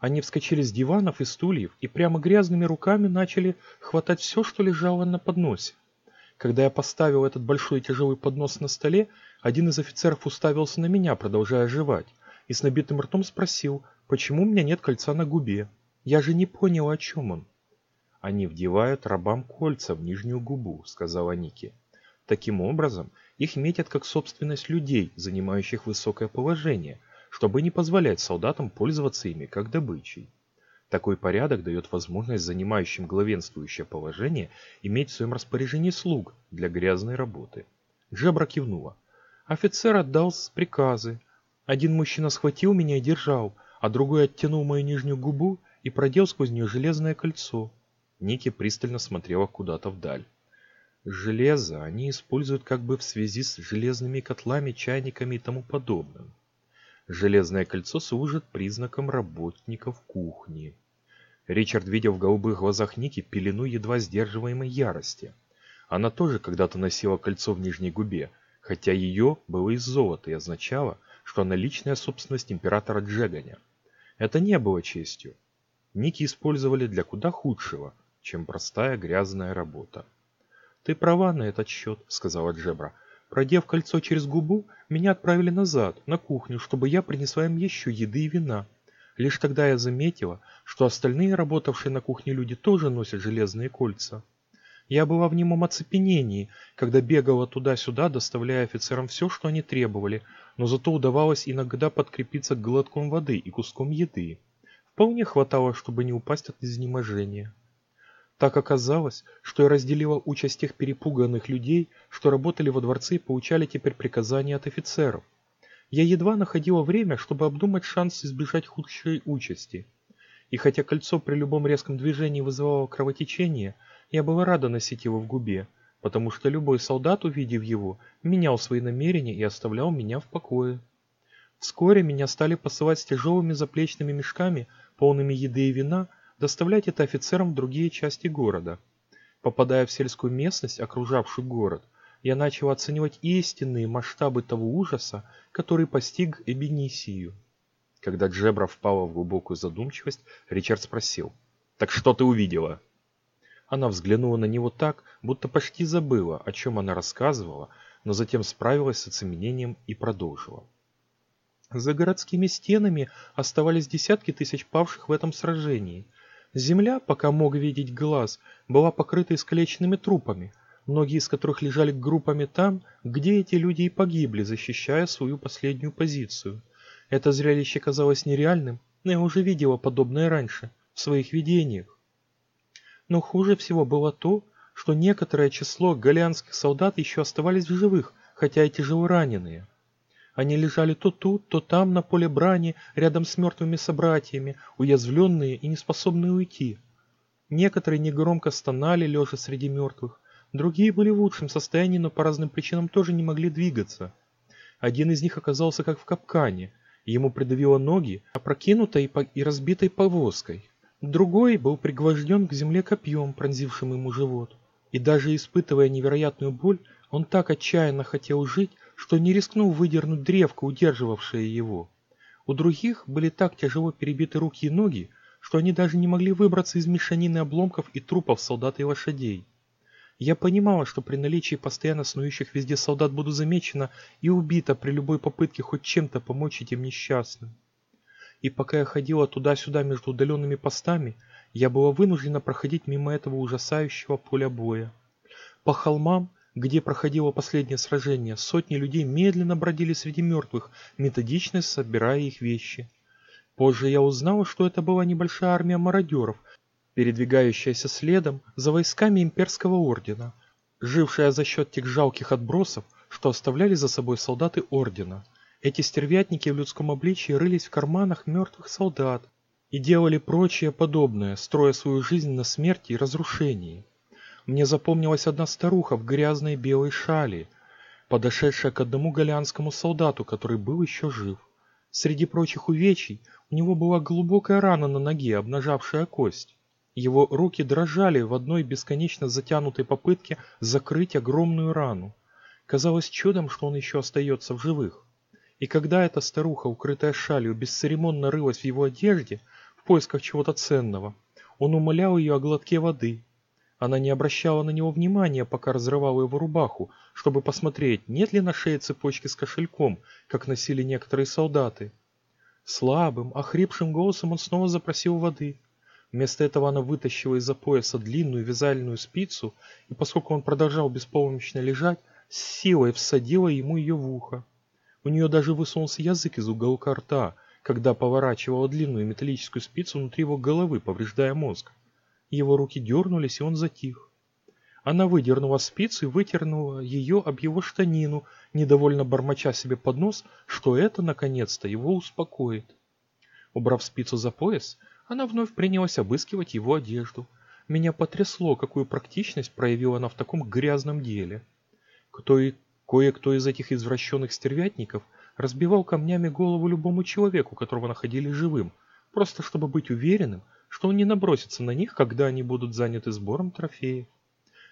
они вскочили с диванов и стульев и прямо грязными руками начали хватать все, что лежало на подносе. Когда я поставил этот большой тяжелый поднос на столе, один из офицеров уставился на меня, продолжая жевать, и с набитым ртом спросил, почему у меня нет кольца на губе. Я же не понял, о чем он. «Они вдевают рабам кольца в нижнюю губу», — сказала Ники. «Таким образом, их метят как собственность людей, занимающих высокое положение — чтобы не позволять солдатам пользоваться ими как добычей. Такой порядок дает возможность занимающим главенствующее положение иметь в своем распоряжении слуг для грязной работы. Джебра кивнула. Офицер отдал приказы. Один мужчина схватил меня и держал, а другой оттянул мою нижнюю губу и продел сквозь нее железное кольцо. Ники пристально смотрела куда-то вдаль. Железо они используют как бы в связи с железными котлами, чайниками и тому подобным. Железное кольцо служит признаком работников кухни. Ричард видел в голубых глазах Ники пелену едва сдерживаемой ярости. Она тоже когда-то носила кольцо в нижней губе, хотя ее было из золота и означало, что она личная собственность императора Джеганя. Это не было честью. Ники использовали для куда худшего, чем простая грязная работа. «Ты права на этот счет», — сказала Джебра. Продев кольцо через губу, меня отправили назад, на кухню, чтобы я принесла им еще еды и вина. Лишь тогда я заметила, что остальные работавшие на кухне люди тоже носят железные кольца. Я была в немом оцепенении, когда бегала туда-сюда, доставляя офицерам все, что они требовали, но зато удавалось иногда подкрепиться глотком воды и куском еды. Вполне хватало, чтобы не упасть от изнеможения. Так оказалось, что я разделила участь тех перепуганных людей, что работали во дворце и получали теперь приказания от офицеров. Я едва находила время, чтобы обдумать шанс избежать худшей участи. И хотя кольцо при любом резком движении вызывало кровотечение, я была рада носить его в губе, потому что любой солдат, увидев его, менял свои намерения и оставлял меня в покое. Вскоре меня стали посылать с тяжелыми заплечными мешками, полными еды и вина, доставлять это офицерам в другие части города. Попадая в сельскую местность, окружавшую город, я начал оценивать истинные масштабы того ужаса, который постиг Эбенисию. Когда Джебра впала в глубокую задумчивость, Ричард спросил, «Так что ты увидела?» Она взглянула на него так, будто почти забыла, о чем она рассказывала, но затем справилась с оцеменением и продолжила. За городскими стенами оставались десятки тысяч павших в этом сражении. Земля, пока мог видеть глаз, была покрыта искалеченными трупами, многие из которых лежали группами там, где эти люди и погибли, защищая свою последнюю позицию. Это зрелище казалось нереальным, но я уже видела подобное раньше, в своих видениях. Но хуже всего было то, что некоторое число галианских солдат еще оставались в живых, хотя и тяжело раненые. Они лежали то тут, то там на поле брани, рядом с мертвыми собратьями, уязвленные и неспособные уйти. Некоторые негромко стонали, лежа среди мертвых. Другие были в лучшем состоянии, но по разным причинам тоже не могли двигаться. Один из них оказался как в капкане. Ему придавило ноги, опрокинутой и разбитой повозкой. Другой был пригвожден к земле копьем, пронзившим ему живот. И даже испытывая невероятную боль, он так отчаянно хотел жить, что не рискнул выдернуть древко, удерживавшее его. У других были так тяжело перебиты руки и ноги, что они даже не могли выбраться из мешанины обломков и трупов солдат и лошадей. Я понимала, что при наличии постоянно снующих везде солдат буду замечена и убита при любой попытке хоть чем-то помочь этим несчастным и пока я ходила туда-сюда между удаленными постами, я была вынуждена проходить мимо этого ужасающего поля боя. По холмам, где проходило последнее сражение, сотни людей медленно бродили среди мертвых, методично собирая их вещи. Позже я узнала, что это была небольшая армия мародеров, передвигающаяся следом за войсками имперского ордена, жившая за счет тех жалких отбросов, что оставляли за собой солдаты ордена. Эти стервятники в людском обличии рылись в карманах мертвых солдат и делали прочее подобное, строя свою жизнь на смерти и разрушении. Мне запомнилась одна старуха в грязной белой шали, подошедшая к одному голландскому солдату, который был еще жив. Среди прочих увечий у него была глубокая рана на ноге, обнажавшая кость. Его руки дрожали в одной бесконечно затянутой попытке закрыть огромную рану. Казалось чудом, что он еще остается в живых. И когда эта старуха, укрытая шалью, бесцеремонно рылась в его одежде, в поисках чего-то ценного, он умолял ее о глотке воды. Она не обращала на него внимания, пока разрывала его рубаху, чтобы посмотреть, нет ли на шее цепочки с кошельком, как носили некоторые солдаты. Слабым, охрипшим голосом он снова запросил воды. Вместо этого она вытащила из-за пояса длинную вязальную спицу, и поскольку он продолжал беспомощно лежать, с силой всадила ему ее в ухо. У нее даже высунулся язык из уголка рта, когда поворачивала длинную металлическую спицу внутри его головы, повреждая мозг. Его руки дернулись, и он затих. Она выдернула спицу и вытернула ее об его штанину, недовольно бормоча себе под нос, что это, наконец-то, его успокоит. Убрав спицу за пояс, она вновь принялась обыскивать его одежду. Меня потрясло, какую практичность проявила она в таком грязном деле. Кто и Кое-кто из этих извращенных стервятников разбивал камнями голову любому человеку, которого находили живым, просто чтобы быть уверенным, что он не набросится на них, когда они будут заняты сбором трофеев.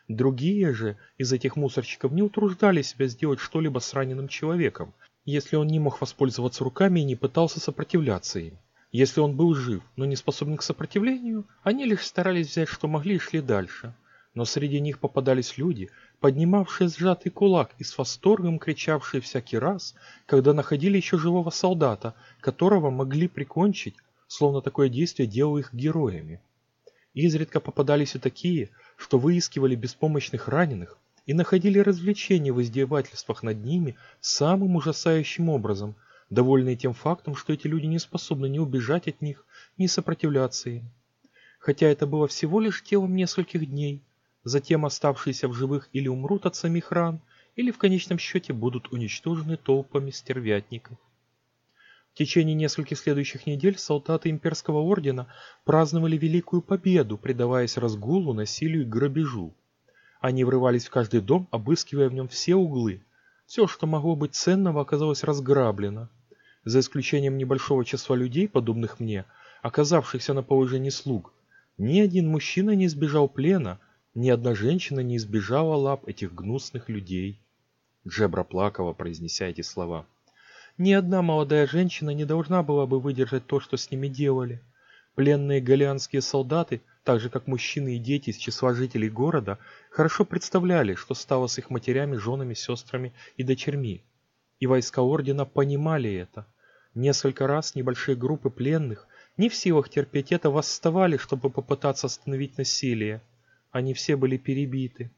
Другие же из этих мусорщиков не утруждали себя сделать что-либо с раненым человеком, если он не мог воспользоваться руками и не пытался сопротивляться им. Если он был жив, но не способен к сопротивлению, они лишь старались взять, что могли, и шли дальше. Но среди них попадались люди, поднимавшие сжатый кулак и с восторгом кричавшие всякий раз, когда находили еще живого солдата, которого могли прикончить, словно такое действие делало их героями. Изредка попадались и такие, что выискивали беспомощных раненых и находили развлечения в издевательствах над ними самым ужасающим образом, довольные тем фактом, что эти люди не способны ни убежать от них, ни сопротивляться им. Хотя это было всего лишь телом нескольких дней, затем оставшиеся в живых или умрут от самих ран, или в конечном счете будут уничтожены толпами стервятников. В течение нескольких следующих недель солдаты имперского ордена праздновали великую победу, предаваясь разгулу, насилию и грабежу. Они врывались в каждый дом, обыскивая в нем все углы. Все, что могло быть ценного, оказалось разграблено. За исключением небольшого числа людей, подобных мне, оказавшихся на положении слуг, ни один мужчина не избежал плена, ни одна женщина не избежала лап этих гнусных людей. Джебра плакала, произнеся эти слова. Ни одна молодая женщина не должна была бы выдержать то, что с ними делали. Пленные галианские солдаты, так же как мужчины и дети из числа жителей города, хорошо представляли, что стало с их матерями, женами, сестрами и дочерьми. И войска ордена понимали это. Несколько раз небольшие группы пленных, не в силах терпеть это, восставали, чтобы попытаться остановить насилие. Они все были перебиты.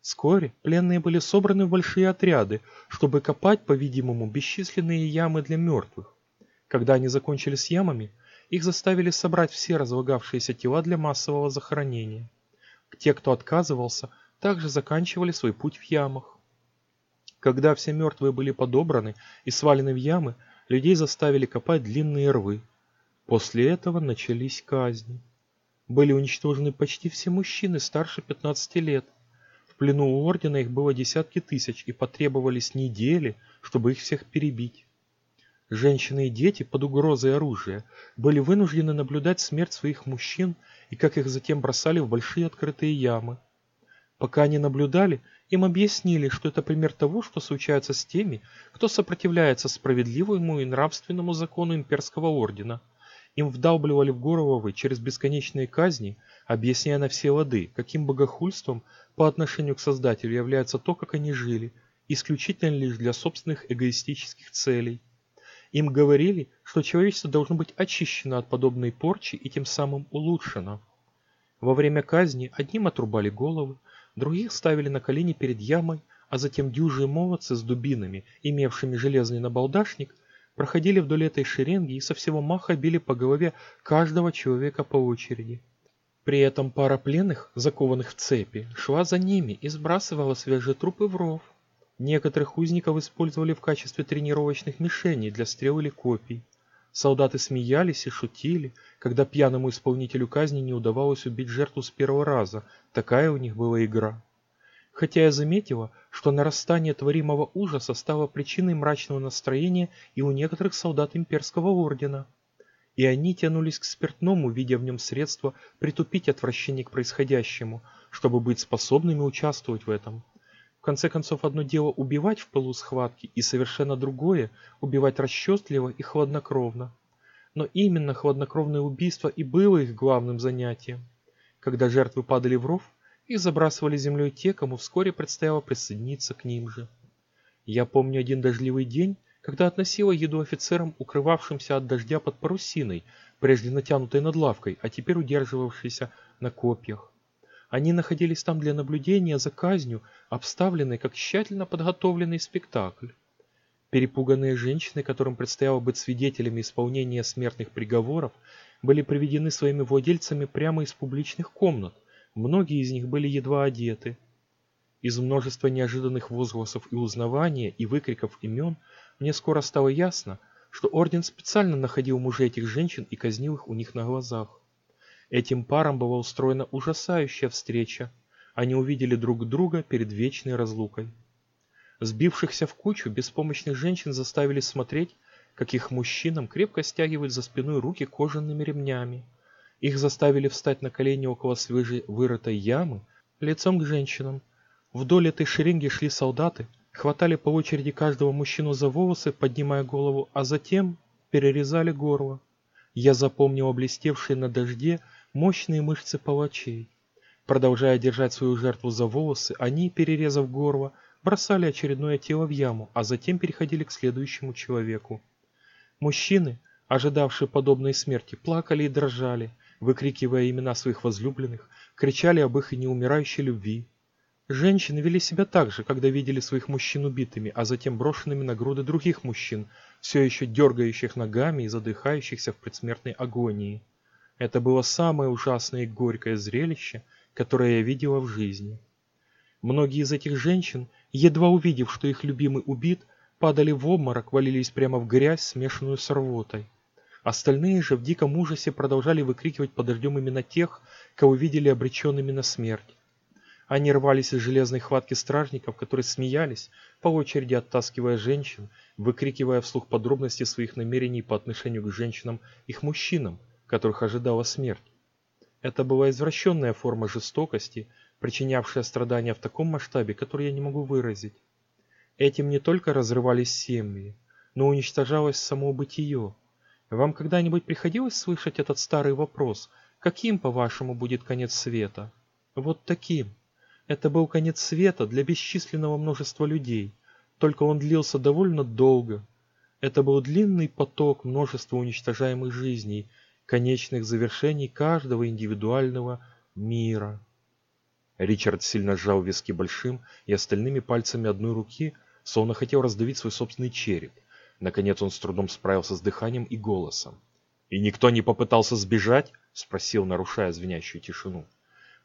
Вскоре пленные были собраны в большие отряды, чтобы копать, по-видимому, бесчисленные ямы для мертвых. Когда они закончили с ямами, их заставили собрать все разлагавшиеся тела для массового захоронения. Те, кто отказывался, также заканчивали свой путь в ямах. Когда все мертвые были подобраны и свалены в ямы, людей заставили копать длинные рвы. После этого начались казни. Были уничтожены почти все мужчины старше 15 лет – плену у ордена их было десятки тысяч, и потребовались недели, чтобы их всех перебить. Женщины и дети под угрозой оружия были вынуждены наблюдать смерть своих мужчин и как их затем бросали в большие открытые ямы. Пока они наблюдали, им объяснили, что это пример того, что случается с теми, кто сопротивляется справедливому и нравственному закону имперского ордена. Им вдалбливали в головы через бесконечные казни, объясняя на все лады, каким богохульством по отношению к Создателю является то, как они жили, исключительно лишь для собственных эгоистических целей. Им говорили, что человечество должно быть очищено от подобной порчи и тем самым улучшено. Во время казни одним отрубали головы, других ставили на колени перед ямой, а затем дюжие молодцы с дубинами, имевшими железный набалдашник, проходили вдоль этой шеренги и со всего маха били по голове каждого человека по очереди. При этом пара пленных, закованных в цепи, шла за ними и сбрасывала свежие трупы в ров. Некоторых узников использовали в качестве тренировочных мишеней для стрел или копий. Солдаты смеялись и шутили, когда пьяному исполнителю казни не удавалось убить жертву с первого раза, такая у них была игра. Хотя я заметила, что нарастание творимого ужаса стало причиной мрачного настроения и у некоторых солдат имперского ордена – и они тянулись к спиртному, видя в нем средство притупить отвращение к происходящему, чтобы быть способными участвовать в этом. В конце концов, одно дело убивать в пылу схватки, и совершенно другое – убивать расчетливо и хладнокровно. Но именно хладнокровное убийство и было их главным занятием. Когда жертвы падали в ров, их забрасывали землей те, кому вскоре предстояло присоединиться к ним же. Я помню один дождливый день, когда относила еду офицерам, укрывавшимся от дождя под парусиной, прежде натянутой над лавкой, а теперь удерживавшейся на копьях. Они находились там для наблюдения за казнью, обставленной как тщательно подготовленный спектакль. Перепуганные женщины, которым предстояло быть свидетелями исполнения смертных приговоров, были приведены своими владельцами прямо из публичных комнат, многие из них были едва одеты. Из множества неожиданных возгласов и узнавания и выкриков имен – мне скоро стало ясно, что орден специально находил мужей этих женщин и казнил их у них на глазах. Этим парам была устроена ужасающая встреча. Они увидели друг друга перед вечной разлукой. Сбившихся в кучу беспомощных женщин заставили смотреть, как их мужчинам крепко стягивают за спиной руки кожаными ремнями. Их заставили встать на колени около свежей вырытой ямы, лицом к женщинам. Вдоль этой шеренги шли солдаты, хватали по очереди каждого мужчину за волосы, поднимая голову, а затем перерезали горло. Я запомнил блестевшие на дожде мощные мышцы палачей. Продолжая держать свою жертву за волосы, они, перерезав горло, бросали очередное тело в яму, а затем переходили к следующему человеку. Мужчины, ожидавшие подобной смерти, плакали и дрожали, выкрикивая имена своих возлюбленных, кричали об их неумирающей любви. Женщины вели себя так же, когда видели своих мужчин убитыми, а затем брошенными на груды других мужчин, все еще дергающих ногами и задыхающихся в предсмертной агонии. Это было самое ужасное и горькое зрелище, которое я видела в жизни. Многие из этих женщин, едва увидев, что их любимый убит, падали в обморок, валились прямо в грязь, смешанную с рвотой. Остальные же в диком ужасе продолжали выкрикивать под дождем именно тех, кого видели обреченными на смерть. Они рвались из железной хватки стражников, которые смеялись, по очереди оттаскивая женщин, выкрикивая вслух подробности своих намерений по отношению к женщинам их мужчинам, которых ожидала смерть. Это была извращенная форма жестокости, причинявшая страдания в таком масштабе, который я не могу выразить. Этим не только разрывались семьи, но уничтожалось само бытие. Вам когда-нибудь приходилось слышать этот старый вопрос, каким, по-вашему, будет конец света? Вот таким. Это был конец света для бесчисленного множества людей, только он длился довольно долго. Это был длинный поток множества уничтожаемых жизней, конечных завершений каждого индивидуального мира. Ричард сильно сжал виски большим и остальными пальцами одной руки, словно хотел раздавить свой собственный череп. Наконец он с трудом справился с дыханием и голосом. «И никто не попытался сбежать?» — спросил, нарушая звенящую тишину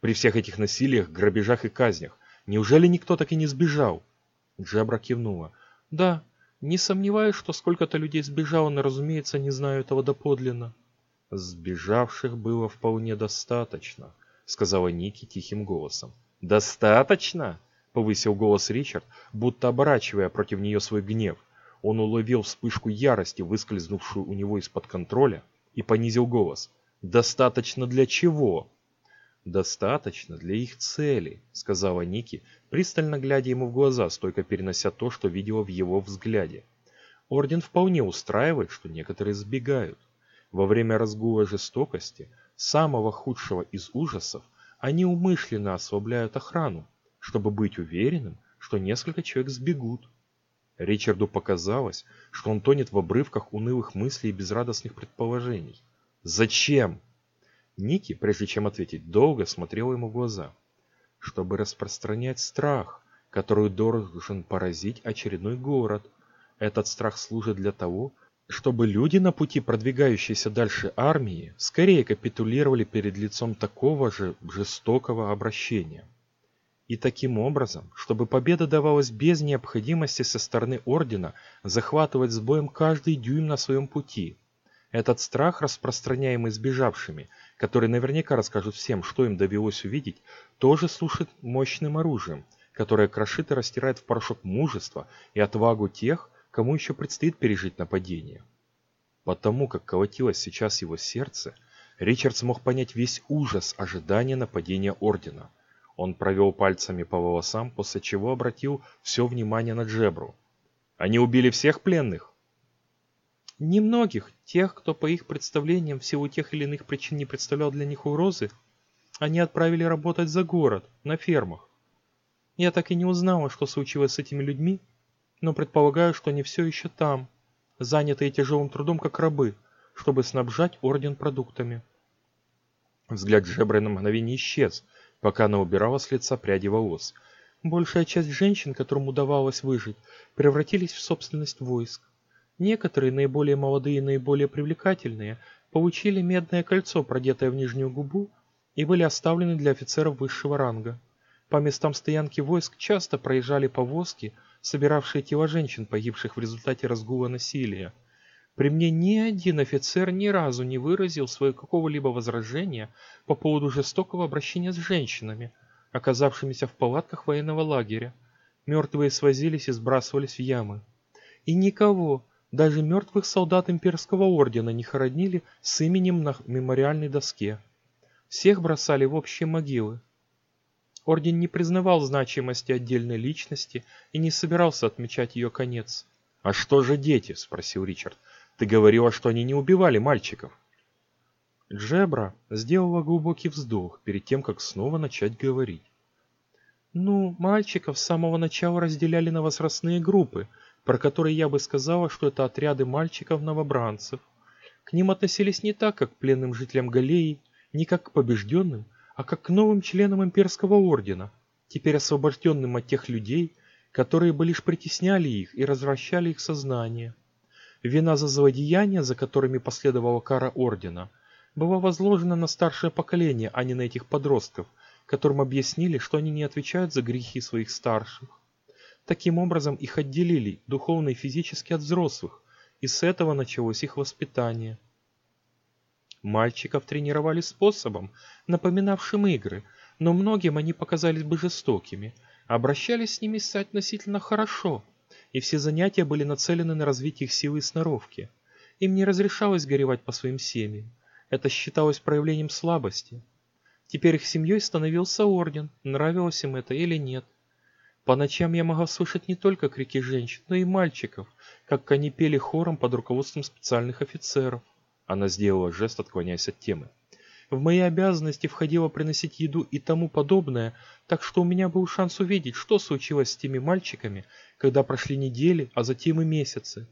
при всех этих насилиях, грабежах и казнях? Неужели никто так и не сбежал?» Джебра кивнула. «Да, не сомневаюсь, что сколько-то людей сбежало, но, разумеется, не знаю этого доподлинно». «Сбежавших было вполне достаточно», — сказала Ники тихим голосом. «Достаточно?» — повысил голос Ричард, будто оборачивая против нее свой гнев. Он уловил вспышку ярости, выскользнувшую у него из-под контроля, и понизил голос. «Достаточно для чего?» «Достаточно для их цели», — сказала Ники, пристально глядя ему в глаза, стойко перенося то, что видела в его взгляде. Орден вполне устраивает, что некоторые сбегают. Во время разгула жестокости, самого худшего из ужасов, они умышленно ослабляют охрану, чтобы быть уверенным, что несколько человек сбегут. Ричарду показалось, что он тонет в обрывках унылых мыслей и безрадостных предположений. «Зачем?» Ники, прежде чем ответить, долго смотрел ему в глаза. Чтобы распространять страх, который должен поразить очередной город. Этот страх служит для того, чтобы люди на пути продвигающейся дальше армии скорее капитулировали перед лицом такого же жестокого обращения. И таким образом, чтобы победа давалась без необходимости со стороны Ордена захватывать с боем каждый дюйм на своем пути. Этот страх, распространяемый сбежавшими, которые наверняка расскажут всем, что им довелось увидеть, тоже служит мощным оружием, которое крошит и растирает в порошок мужество и отвагу тех, кому еще предстоит пережить нападение. Потому как колотилось сейчас его сердце, Ричард смог понять весь ужас ожидания нападения Ордена. Он провел пальцами по волосам, после чего обратил все внимание на Джебру. «Они убили всех пленных?» Немногих, тех, кто по их представлениям в силу тех или иных причин не представлял для них угрозы, они отправили работать за город, на фермах. Я так и не узнала, что случилось с этими людьми, но предполагаю, что они все еще там, занятые тяжелым трудом, как рабы, чтобы снабжать орден продуктами. Взгляд Жебры на мгновение исчез, пока она убирала с лица пряди волос. Большая часть женщин, которым удавалось выжить, превратились в собственность войск. Некоторые, наиболее молодые и наиболее привлекательные, получили медное кольцо, продетое в нижнюю губу, и были оставлены для офицеров высшего ранга. По местам стоянки войск часто проезжали повозки, собиравшие тела женщин, погибших в результате разгула насилия. При мне ни один офицер ни разу не выразил своего какого-либо возражения по поводу жестокого обращения с женщинами, оказавшимися в палатках военного лагеря. Мертвые свозились и сбрасывались в ямы. И никого, даже мертвых солдат имперского ордена не хоронили с именем на мемориальной доске. Всех бросали в общие могилы. Орден не признавал значимости отдельной личности и не собирался отмечать ее конец. «А что же дети?» – спросил Ричард. «Ты говорила, что они не убивали мальчиков». Джебра сделала глубокий вздох перед тем, как снова начать говорить. «Ну, мальчиков с самого начала разделяли на возрастные группы – про которые я бы сказала, что это отряды мальчиков-новобранцев. К ним относились не так, как к пленным жителям Галеи, не как к побежденным, а как к новым членам имперского ордена, теперь освобожденным от тех людей, которые бы лишь притесняли их и развращали их сознание. Вина за злодеяния, за которыми последовала кара ордена, была возложена на старшее поколение, а не на этих подростков, которым объяснили, что они не отвечают за грехи своих старших. Таким образом их отделили духовно и физически от взрослых, и с этого началось их воспитание. Мальчиков тренировали способом, напоминавшим игры, но многим они показались бы жестокими, обращались с ними относительно хорошо, и все занятия были нацелены на развитие их силы и сноровки. Им не разрешалось горевать по своим семьям. Это считалось проявлением слабости. Теперь их семьей становился орден, нравилось им это или нет. По ночам я могла слышать не только крики женщин, но и мальчиков, как они пели хором под руководством специальных офицеров. Она сделала жест, отклоняясь от темы. В мои обязанности входило приносить еду и тому подобное, так что у меня был шанс увидеть, что случилось с теми мальчиками, когда прошли недели, а затем и месяцы.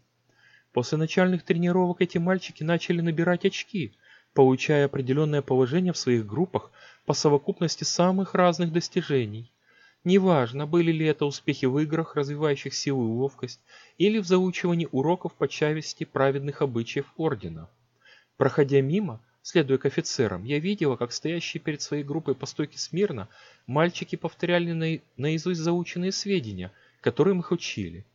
После начальных тренировок эти мальчики начали набирать очки, получая определенное положение в своих группах по совокупности самых разных достижений. Неважно, были ли это успехи в играх, развивающих силу и ловкость, или в заучивании уроков по части праведных обычаев Ордена. Проходя мимо, следуя к офицерам, я видела, как стоящие перед своей группой по стойке смирно, мальчики повторяли на... наизусть заученные сведения, которым их учили.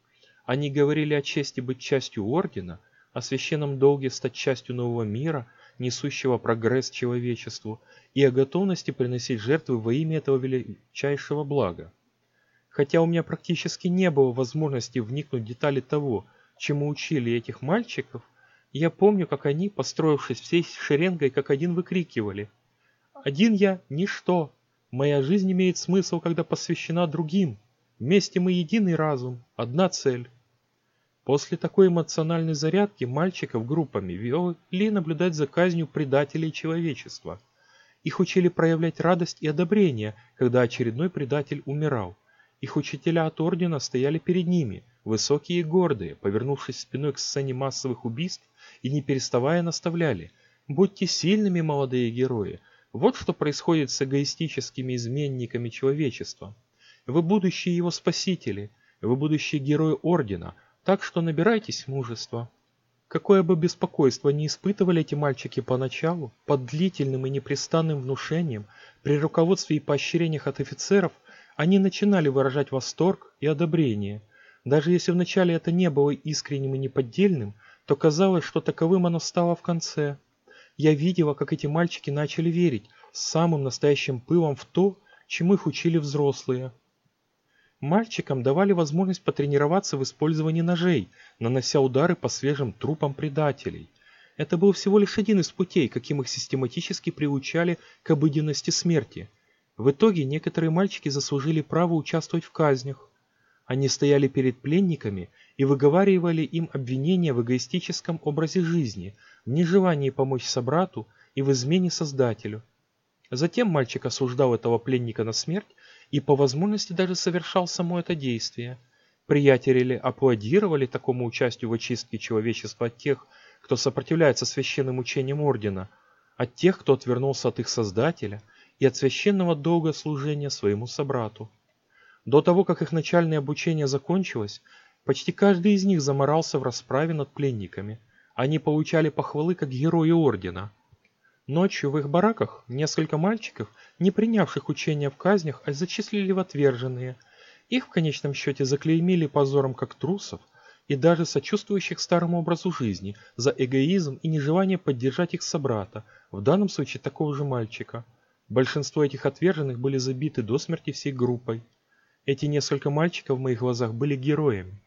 Они говорили о чести быть частью Ордена, о священном долге стать частью нового мира, несущего прогресс человечеству, и о готовности приносить жертвы во имя этого величайшего блага. Хотя у меня практически не было возможности вникнуть в детали того, чему учили этих мальчиков, я помню, как они, построившись всей шеренгой, как один выкрикивали «Один я – ничто! Моя жизнь имеет смысл, когда посвящена другим! Вместе мы единый разум, одна цель!» После такой эмоциональной зарядки мальчиков группами вели наблюдать за казнью предателей человечества – их учили проявлять радость и одобрение, когда очередной предатель умирал. Их учителя от ордена стояли перед ними, высокие и гордые, повернувшись спиной к сцене массовых убийств и не переставая наставляли «Будьте сильными, молодые герои! Вот что происходит с эгоистическими изменниками человечества. Вы будущие его спасители, вы будущие герои ордена, так что набирайтесь мужества». Какое бы беспокойство ни испытывали эти мальчики поначалу, под длительным и непрестанным внушением, при руководстве и поощрениях от офицеров, они начинали выражать восторг и одобрение. Даже если вначале это не было искренним и неподдельным, то казалось, что таковым оно стало в конце. Я видела, как эти мальчики начали верить с самым настоящим пылом в то, чему их учили взрослые. Мальчикам давали возможность потренироваться в использовании ножей, нанося удары по свежим трупам предателей. Это был всего лишь один из путей, каким их систематически приучали к обыденности смерти. В итоге некоторые мальчики заслужили право участвовать в казнях. Они стояли перед пленниками и выговаривали им обвинения в эгоистическом образе жизни, в нежелании помочь собрату и в измене Создателю. Затем мальчик осуждал этого пленника на смерть и по возможности даже совершал само это действие. Приятели аплодировали такому участию в очистке человечества от тех, кто сопротивляется священным учениям Ордена, от тех, кто отвернулся от их Создателя и от священного долга служения своему собрату. До того, как их начальное обучение закончилось, почти каждый из них заморался в расправе над пленниками. Они получали похвалы как герои Ордена – Ночью в их бараках несколько мальчиков, не принявших учения в казнях, а зачислили в отверженные. Их в конечном счете заклеймили позором как трусов и даже сочувствующих старому образу жизни за эгоизм и нежелание поддержать их собрата, в данном случае такого же мальчика. Большинство этих отверженных были забиты до смерти всей группой. Эти несколько мальчиков в моих глазах были героями.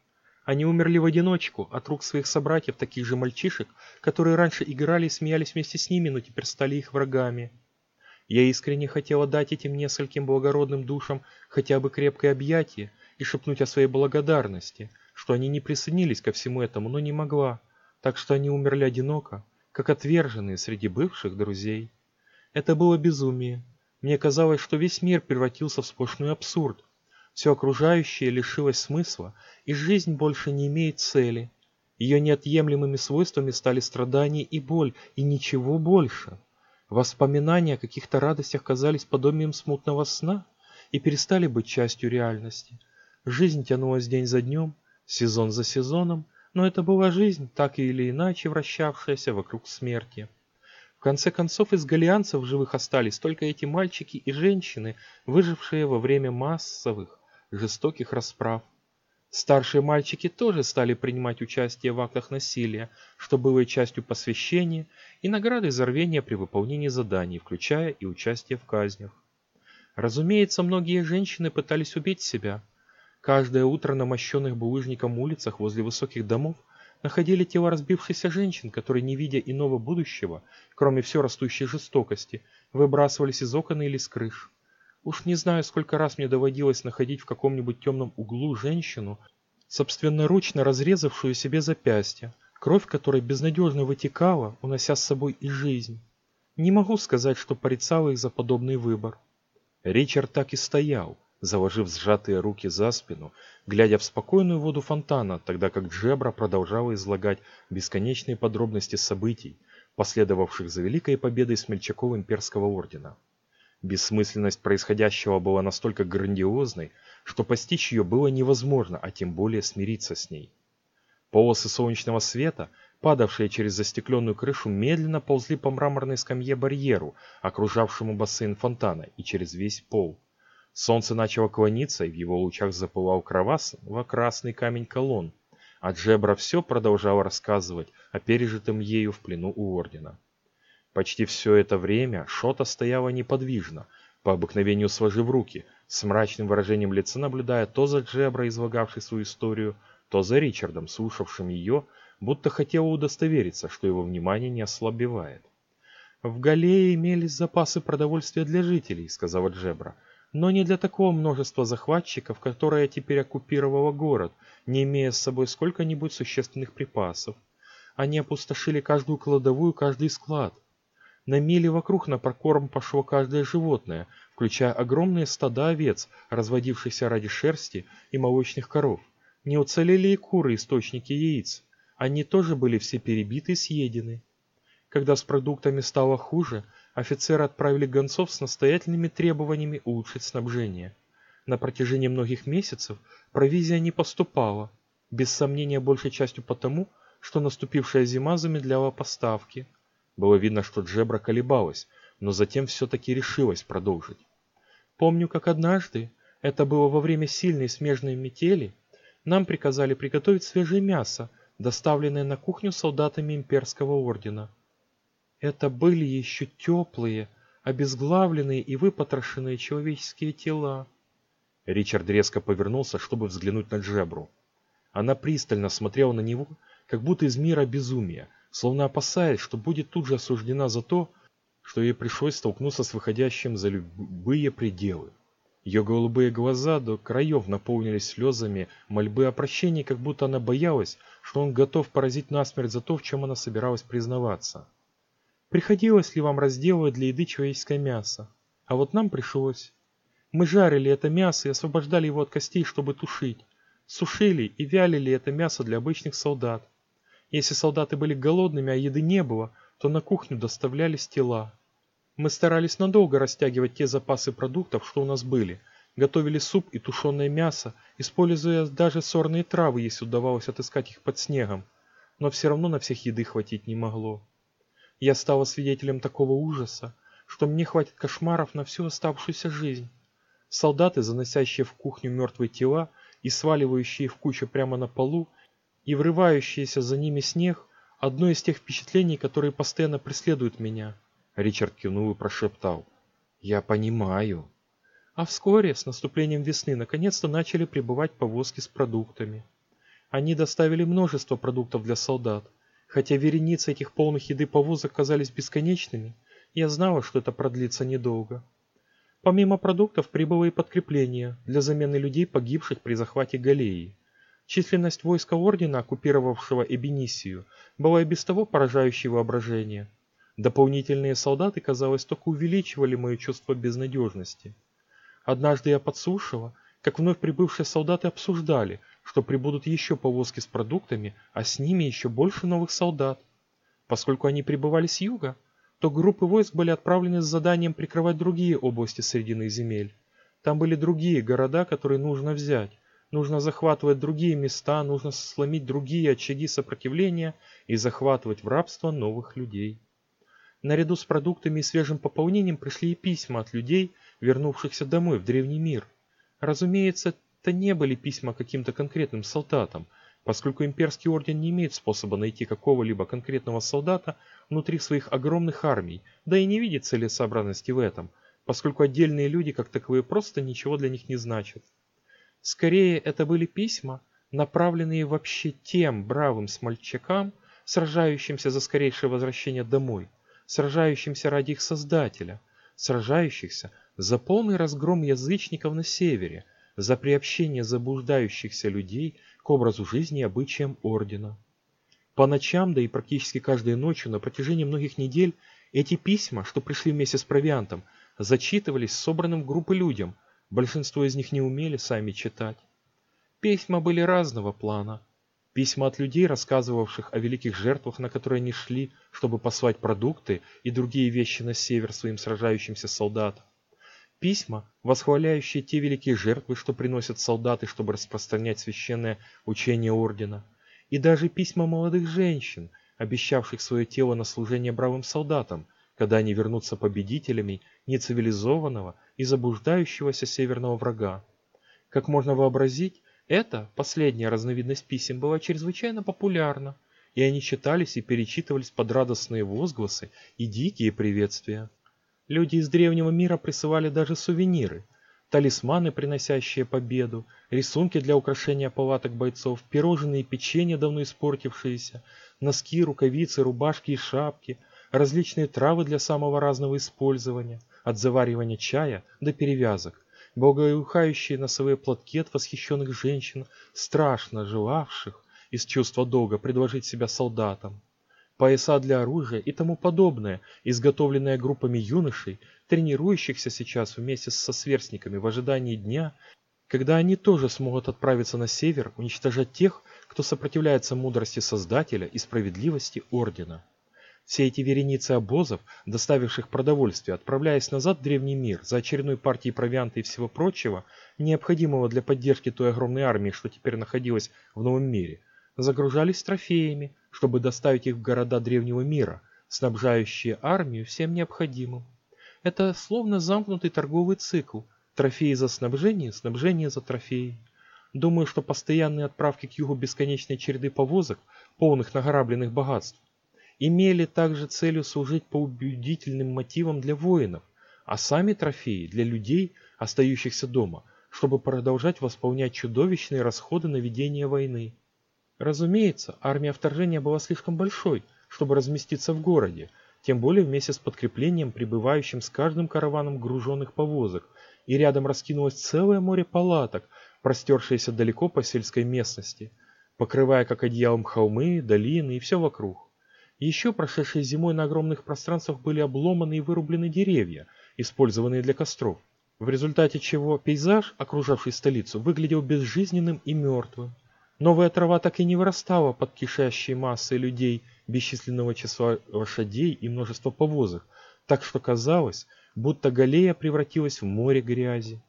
Они умерли в одиночку, от рук своих собратьев, таких же мальчишек, которые раньше играли и смеялись вместе с ними, но теперь стали их врагами. Я искренне хотела дать этим нескольким благородным душам хотя бы крепкое объятие и шепнуть о своей благодарности, что они не присоединились ко всему этому, но не могла, так что они умерли одиноко, как отверженные среди бывших друзей. Это было безумие. Мне казалось, что весь мир превратился в сплошной абсурд, все окружающее лишилось смысла, и жизнь больше не имеет цели. Ее неотъемлемыми свойствами стали страдания и боль, и ничего больше. Воспоминания о каких-то радостях казались подобием смутного сна и перестали быть частью реальности. Жизнь тянулась день за днем, сезон за сезоном, но это была жизнь, так или иначе вращавшаяся вокруг смерти. В конце концов, из галианцев живых остались только эти мальчики и женщины, выжившие во время массовых, жестоких расправ. Старшие мальчики тоже стали принимать участие в актах насилия, что было частью посвящения, и наградой за рвение при выполнении заданий, включая и участие в казнях. Разумеется, многие женщины пытались убить себя. Каждое утро на мощенных булыжником улицах возле высоких домов находили тела разбившихся женщин, которые, не видя иного будущего, кроме все растущей жестокости, выбрасывались из окон или с крыш. Уж не знаю, сколько раз мне доводилось находить в каком-нибудь темном углу женщину, собственноручно разрезавшую себе запястье, кровь которой безнадежно вытекала, унося с собой и жизнь. Не могу сказать, что порицал их за подобный выбор. Ричард так и стоял, заложив сжатые руки за спину, глядя в спокойную воду фонтана, тогда как Джебра продолжала излагать бесконечные подробности событий, последовавших за великой победой смельчаков имперского ордена. Бессмысленность происходящего была настолько грандиозной, что постичь ее было невозможно, а тем более смириться с ней. Полосы солнечного света, падавшие через застекленную крышу, медленно ползли по мраморной скамье барьеру, окружавшему бассейн фонтана, и через весь пол. Солнце начало клониться, и в его лучах запылал кроваво-красный камень колонн, а Джебра все продолжала рассказывать о пережитом ею в плену у Ордена. Почти все это время Шота стояла неподвижно, по обыкновению сложив руки, с мрачным выражением лица наблюдая то за Джебра, излагавшей свою историю, то за Ричардом, слушавшим ее, будто хотела удостовериться, что его внимание не ослабевает. «В Галее имелись запасы продовольствия для жителей», — сказала Джебра, «но не для такого множества захватчиков, которое теперь оккупировало город, не имея с собой сколько-нибудь существенных припасов. Они опустошили каждую кладовую, каждый склад. На мили вокруг на прокорм пошло каждое животное, включая огромные стада овец, разводившихся ради шерсти и молочных коров. Не уцелели и куры, источники яиц. Они тоже были все перебиты и съедены. Когда с продуктами стало хуже, офицеры отправили гонцов с настоятельными требованиями улучшить снабжение. На протяжении многих месяцев провизия не поступала, без сомнения большей частью потому, что наступившая зима замедляла поставки – было видно, что Джебра колебалась, но затем все-таки решилась продолжить. Помню, как однажды, это было во время сильной смежной метели, нам приказали приготовить свежее мясо, доставленное на кухню солдатами имперского ордена. Это были еще теплые, обезглавленные и выпотрошенные человеческие тела. Ричард резко повернулся, чтобы взглянуть на Джебру. Она пристально смотрела на него, как будто из мира безумия, словно опасаясь, что будет тут же осуждена за то, что ей пришлось столкнуться с выходящим за любые пределы. Ее голубые глаза до краев наполнились слезами мольбы о прощении, как будто она боялась, что он готов поразить насмерть за то, в чем она собиралась признаваться. Приходилось ли вам разделывать для еды человеческое мясо? А вот нам пришлось. Мы жарили это мясо и освобождали его от костей, чтобы тушить. Сушили и вялили это мясо для обычных солдат. Если солдаты были голодными, а еды не было, то на кухню доставлялись тела. Мы старались надолго растягивать те запасы продуктов, что у нас были. Готовили суп и тушеное мясо, используя даже сорные травы, если удавалось отыскать их под снегом. Но все равно на всех еды хватить не могло. Я стала свидетелем такого ужаса, что мне хватит кошмаров на всю оставшуюся жизнь. Солдаты, заносящие в кухню мертвые тела и сваливающие их в кучу прямо на полу, и врывающийся за ними снег – одно из тех впечатлений, которые постоянно преследуют меня. Ричард кивнул и прошептал. «Я понимаю». А вскоре, с наступлением весны, наконец-то начали прибывать повозки с продуктами. Они доставили множество продуктов для солдат. Хотя вереницы этих полных еды повозок казались бесконечными, я знала, что это продлится недолго. Помимо продуктов прибыло и подкрепление для замены людей, погибших при захвате Галеи. Численность войска ордена, оккупировавшего Эбенисию, была и без того поражающей воображение. Дополнительные солдаты, казалось, только увеличивали мое чувство безнадежности. Однажды я подслушала, как вновь прибывшие солдаты обсуждали, что прибудут еще повозки с продуктами, а с ними еще больше новых солдат. Поскольку они прибывали с юга, то группы войск были отправлены с заданием прикрывать другие области Срединных земель. Там были другие города, которые нужно взять. Нужно захватывать другие места, нужно сломить другие очаги сопротивления и захватывать в рабство новых людей. Наряду с продуктами и свежим пополнением пришли и письма от людей, вернувшихся домой в древний мир. Разумеется, это не были письма каким-то конкретным солдатам, поскольку имперский орден не имеет способа найти какого-либо конкретного солдата внутри своих огромных армий, да и не видит целесообразности в этом, поскольку отдельные люди как таковые просто ничего для них не значат. Скорее, это были письма, направленные вообще тем бравым смольчакам, сражающимся за скорейшее возвращение домой, сражающимся ради их создателя, сражающихся за полный разгром язычников на севере, за приобщение заблуждающихся людей к образу жизни и обычаям ордена. По ночам, да и практически каждой ночью на протяжении многих недель эти письма, что пришли вместе с провиантом, зачитывались собранным в группы людям, большинство из них не умели сами читать. Письма были разного плана. Письма от людей, рассказывавших о великих жертвах, на которые они шли, чтобы послать продукты и другие вещи на север своим сражающимся солдатам. Письма, восхваляющие те великие жертвы, что приносят солдаты, чтобы распространять священное учение ордена. И даже письма молодых женщин, обещавших свое тело на служение бравым солдатам, когда они вернутся победителями нецивилизованного и заблуждающегося северного врага. Как можно вообразить, эта, последняя разновидность писем, была чрезвычайно популярна, и они читались и перечитывались под радостные возгласы и дикие приветствия. Люди из древнего мира присылали даже сувениры, талисманы, приносящие победу, рисунки для украшения палаток бойцов, пирожные и печенье, давно испортившиеся, носки, рукавицы, рубашки и шапки, различные травы для самого разного использования, от заваривания чая до перевязок, благоухающие носовые платки от восхищенных женщин, страшно желавших из чувства долга предложить себя солдатам пояса для оружия и тому подобное, изготовленное группами юношей, тренирующихся сейчас вместе со сверстниками в ожидании дня, когда они тоже смогут отправиться на север уничтожать тех, кто сопротивляется мудрости Создателя и справедливости Ордена. Все эти вереницы обозов, доставивших продовольствие, отправляясь назад в древний мир за очередной партией провианта и всего прочего, необходимого для поддержки той огромной армии, что теперь находилась в новом мире, загружались трофеями, чтобы доставить их в города древнего мира, снабжающие армию всем необходимым. Это словно замкнутый торговый цикл. Трофеи за снабжение, снабжение за трофеи. Думаю, что постоянные отправки к югу бесконечной череды повозок, полных награбленных богатств, имели также целью служить по убедительным мотивам для воинов, а сами трофеи для людей, остающихся дома, чтобы продолжать восполнять чудовищные расходы на ведение войны. Разумеется, армия вторжения была слишком большой, чтобы разместиться в городе, тем более вместе с подкреплением, прибывающим с каждым караваном груженных повозок, и рядом раскинулось целое море палаток, простершееся далеко по сельской местности, покрывая как одеялом холмы, долины и все вокруг. Еще прошедшей зимой на огромных пространствах были обломаны и вырублены деревья, использованные для костров, в результате чего пейзаж, окружавший столицу, выглядел безжизненным и мертвым. Новая трава так и не вырастала под кишащей массой людей, бесчисленного числа лошадей и множество повозок, так что казалось, будто Галея превратилась в море грязи.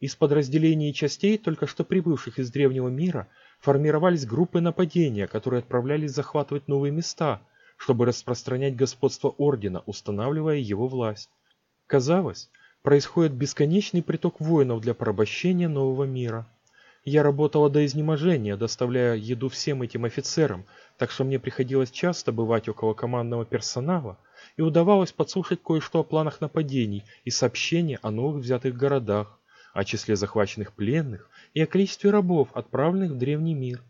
Из подразделений и частей, только что прибывших из древнего мира, формировались группы нападения, которые отправлялись захватывать новые места, чтобы распространять господство Ордена, устанавливая его власть. Казалось, происходит бесконечный приток воинов для порабощения нового мира. Я работала до изнеможения, доставляя еду всем этим офицерам, так что мне приходилось часто бывать около командного персонала, и удавалось подслушать кое-что о планах нападений и сообщения о новых взятых городах, о числе захваченных пленных и о количестве рабов, отправленных в древний мир.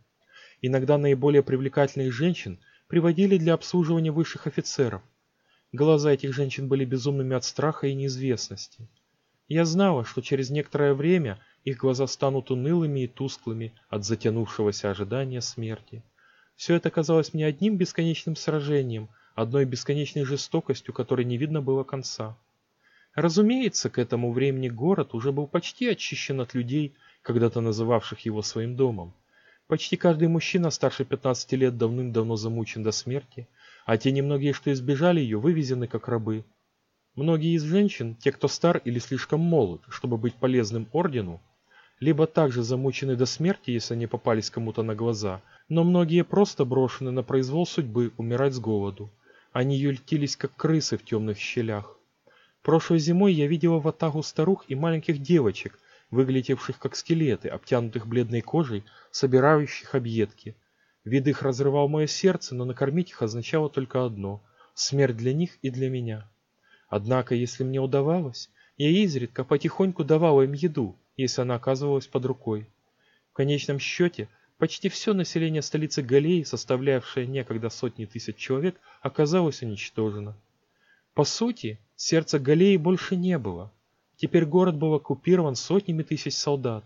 Иногда наиболее привлекательных женщин приводили для обслуживания высших офицеров. Глаза этих женщин были безумными от страха и неизвестности. Я знала, что через некоторое время их глаза станут унылыми и тусклыми от затянувшегося ожидания смерти. Все это казалось мне одним бесконечным сражением, одной бесконечной жестокостью, которой не видно было конца. Разумеется, к этому времени город уже был почти очищен от людей, когда-то называвших его своим домом. Почти каждый мужчина старше 15 лет давным-давно замучен до смерти, а те немногие, что избежали ее, вывезены как рабы. Многие из женщин, те, кто стар или слишком молод, чтобы быть полезным ордену, либо также замучены до смерти, если они попались кому-то на глаза, но многие просто брошены на произвол судьбы умирать с голоду. Они ютились, как крысы в темных щелях. Прошлой зимой я видела в атагу старух и маленьких девочек, выглядевших как скелеты, обтянутых бледной кожей, собирающих объедки. Вид их разрывал мое сердце, но накормить их означало только одно – смерть для них и для меня. Однако, если мне удавалось, я изредка потихоньку давала им еду, если она оказывалась под рукой. В конечном счете, почти все население столицы Галеи, составлявшее некогда сотни тысяч человек, оказалось уничтожено. По сути, сердца Галеи больше не было. Теперь город был оккупирован сотнями тысяч солдат.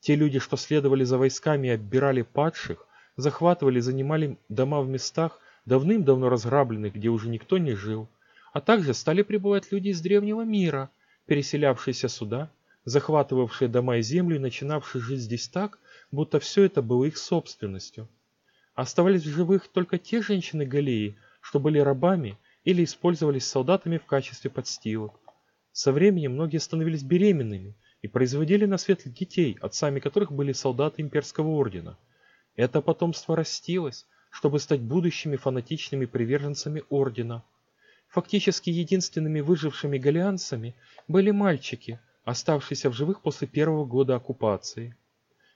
Те люди, что следовали за войсками и оббирали падших, захватывали и занимали дома в местах, давным-давно разграбленных, где уже никто не жил, а также стали прибывать люди из древнего мира, переселявшиеся сюда захватывавшие дома и землю и начинавшие жить здесь так, будто все это было их собственностью. Оставались в живых только те женщины Галеи, что были рабами или использовались солдатами в качестве подстилок. Со временем многие становились беременными и производили на свет детей, отцами которых были солдаты имперского ордена. Это потомство растилось, чтобы стать будущими фанатичными приверженцами ордена. Фактически единственными выжившими галианцами были мальчики – оставшиеся в живых после первого года оккупации.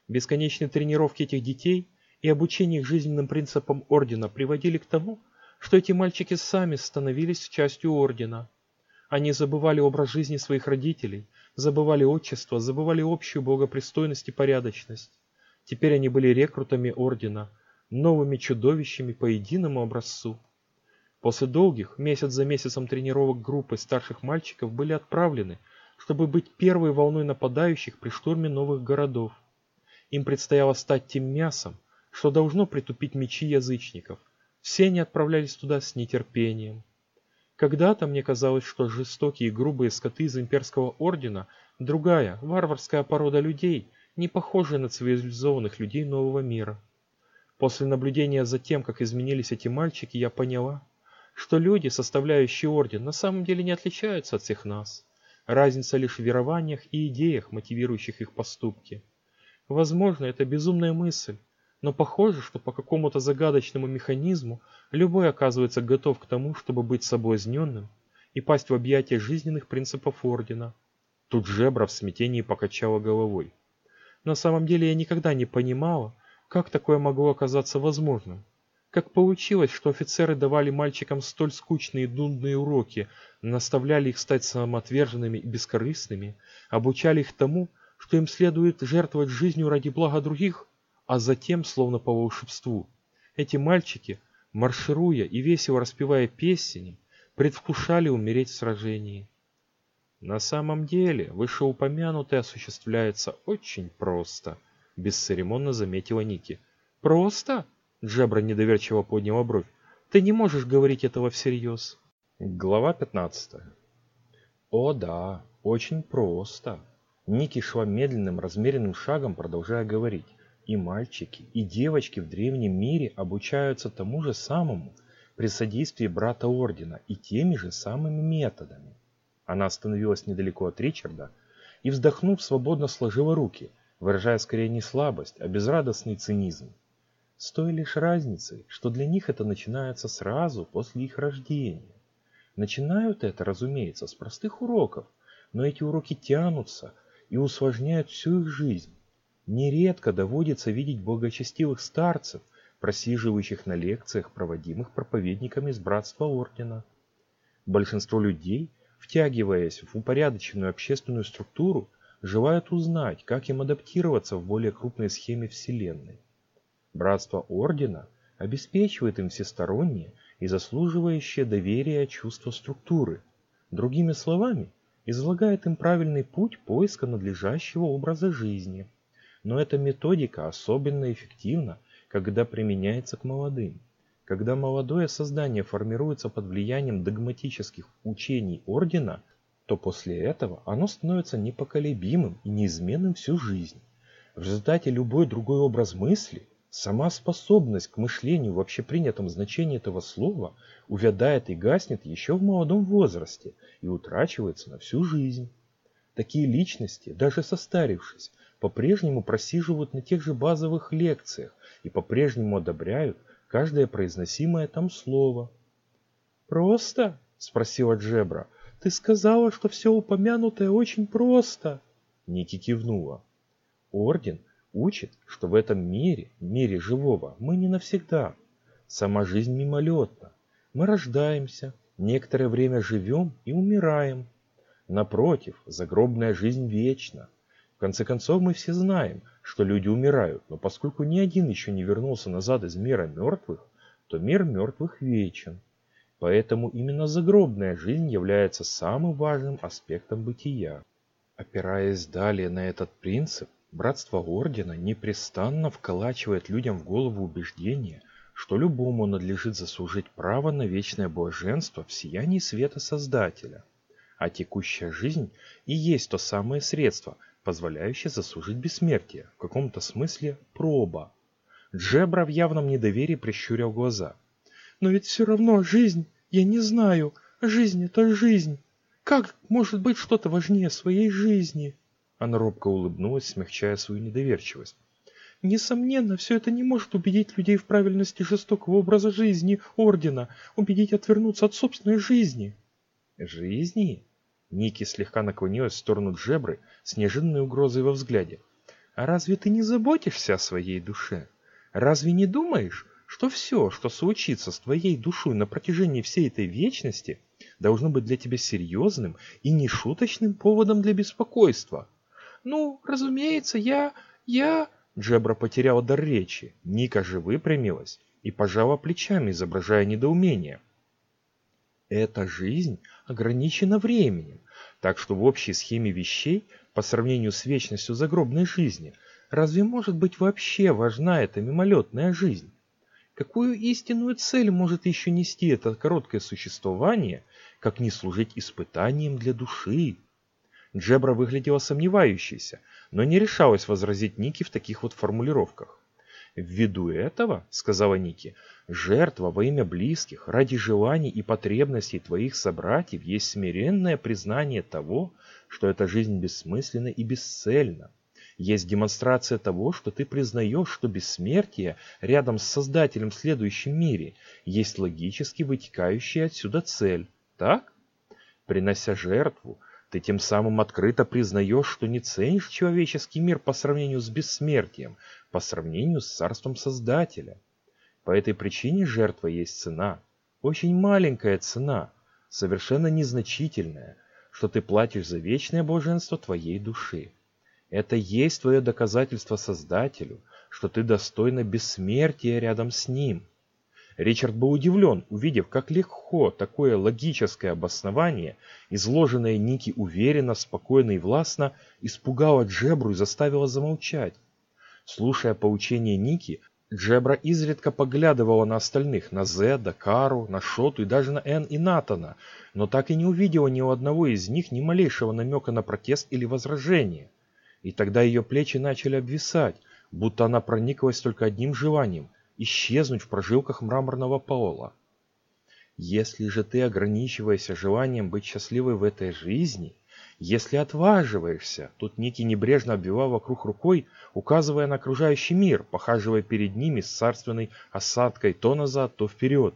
Бесконечные тренировки этих детей и обучение их жизненным принципам Ордена приводили к тому, что эти мальчики сами становились частью Ордена. Они забывали образ жизни своих родителей, забывали отчество, забывали общую благопристойность и порядочность. Теперь они были рекрутами Ордена, новыми чудовищами по единому образцу. После долгих, месяц за месяцем тренировок группы старших мальчиков были отправлены чтобы быть первой волной нападающих при штурме новых городов. Им предстояло стать тем мясом, что должно притупить мечи язычников. Все они отправлялись туда с нетерпением. Когда-то мне казалось, что жестокие и грубые скоты из имперского ордена – другая, варварская порода людей, не похожая на цивилизованных людей нового мира. После наблюдения за тем, как изменились эти мальчики, я поняла, что люди, составляющие орден, на самом деле не отличаются от всех нас. Разница лишь в верованиях и идеях, мотивирующих их поступки. Возможно, это безумная мысль, но похоже, что по какому-то загадочному механизму любой оказывается готов к тому, чтобы быть соблазненным и пасть в объятия жизненных принципов Ордена. Тут Жебра в смятении покачала головой. На самом деле я никогда не понимала, как такое могло оказаться возможным. Как получилось, что офицеры давали мальчикам столь скучные и нудные уроки, наставляли их стать самоотверженными и бескорыстными, обучали их тому, что им следует жертвовать жизнью ради блага других, а затем, словно по волшебству, эти мальчики, маршируя и весело распевая песни, предвкушали умереть в сражении. На самом деле, вышеупомянутое осуществляется очень просто, бесцеремонно заметила Ники. Просто? Джебра недоверчиво подняла бровь. «Ты не можешь говорить этого всерьез». Глава 15. О да, очень просто. Ники шла медленным, размеренным шагом, продолжая говорить. И мальчики, и девочки в древнем мире обучаются тому же самому при содействии брата Ордена и теми же самыми методами. Она остановилась недалеко от Ричарда и, вздохнув, свободно сложила руки, выражая скорее не слабость, а безрадостный цинизм. С той лишь разницей, что для них это начинается сразу после их рождения. Начинают это, разумеется, с простых уроков, но эти уроки тянутся и усложняют всю их жизнь. Нередко доводится видеть благочестивых старцев, просиживающих на лекциях, проводимых проповедниками из братства ордена. Большинство людей, втягиваясь в упорядоченную общественную структуру, желают узнать, как им адаптироваться в более крупной схеме Вселенной. Братство Ордена обеспечивает им всестороннее и заслуживающее доверия чувство структуры. Другими словами, излагает им правильный путь поиска надлежащего образа жизни. Но эта методика особенно эффективна, когда применяется к молодым. Когда молодое создание формируется под влиянием догматических учений Ордена, то после этого оно становится непоколебимым и неизменным всю жизнь. В результате любой другой образ мысли – Сама способность к мышлению в общепринятом значении этого слова увядает и гаснет еще в молодом возрасте и утрачивается на всю жизнь. Такие личности, даже состарившись, по-прежнему просиживают на тех же базовых лекциях и по-прежнему одобряют каждое произносимое там слово. «Просто?» – спросила Джебра. «Ты сказала, что все упомянутое очень просто». Ники кивнула. Орден учит, что в этом мире, мире живого, мы не навсегда. Сама жизнь мимолетна. Мы рождаемся, некоторое время живем и умираем. Напротив, загробная жизнь вечна. В конце концов, мы все знаем, что люди умирают, но поскольку ни один еще не вернулся назад из мира мертвых, то мир мертвых вечен. Поэтому именно загробная жизнь является самым важным аспектом бытия. Опираясь далее на этот принцип, Братство Ордена непрестанно вколачивает людям в голову убеждение, что любому надлежит заслужить право на вечное блаженство в сиянии света Создателя. А текущая жизнь и есть то самое средство, позволяющее заслужить бессмертие, в каком-то смысле проба. Джебра в явном недоверии прищурил глаза. «Но ведь все равно жизнь, я не знаю, жизнь это жизнь. Как может быть что-то важнее своей жизни?» Она робко улыбнулась, смягчая свою недоверчивость. Несомненно, все это не может убедить людей в правильности жестокого образа жизни Ордена, убедить отвернуться от собственной жизни. Жизни? Ники слегка наклонилась в сторону Джебры с неожиданной угрозой во взгляде. А разве ты не заботишься о своей душе? Разве не думаешь, что все, что случится с твоей душой на протяжении всей этой вечности, должно быть для тебя серьезным и нешуточным поводом для беспокойства? «Ну, разумеется, я... я...» Джебра потеряла дар речи. Ника же выпрямилась и пожала плечами, изображая недоумение. Эта жизнь ограничена временем, так что в общей схеме вещей, по сравнению с вечностью загробной жизни, разве может быть вообще важна эта мимолетная жизнь? Какую истинную цель может еще нести это короткое существование, как не служить испытанием для души? Джебра выглядела сомневающейся, но не решалась возразить Ники в таких вот формулировках. «Ввиду этого, — сказала Ники, — жертва во имя близких, ради желаний и потребностей твоих собратьев есть смиренное признание того, что эта жизнь бессмысленна и бесцельна. Есть демонстрация того, что ты признаешь, что бессмертие рядом с Создателем в следующем мире есть логически вытекающая отсюда цель. Так? Принося жертву, ты тем самым открыто признаешь, что не ценишь человеческий мир по сравнению с бессмертием, по сравнению с царством Создателя. По этой причине жертва есть цена, очень маленькая цена, совершенно незначительная, что ты платишь за вечное блаженство твоей души. Это есть твое доказательство Создателю, что ты достойна бессмертия рядом с Ним. Ричард был удивлен, увидев, как легко такое логическое обоснование, изложенное Ники уверенно, спокойно и властно, испугало Джебру и заставило замолчать. Слушая поучение Ники, Джебра изредка поглядывала на остальных, на Зеда, Кару, на Шоту и даже на Энн и Натана, но так и не увидела ни у одного из них ни малейшего намека на протест или возражение. И тогда ее плечи начали обвисать, будто она прониклась только одним желанием исчезнуть в прожилках мраморного пола. Если же ты ограничиваешься желанием быть счастливой в этой жизни, если отваживаешься, тут Ники небрежно обвивал вокруг рукой, указывая на окружающий мир, похаживая перед ними с царственной осадкой то назад, то вперед.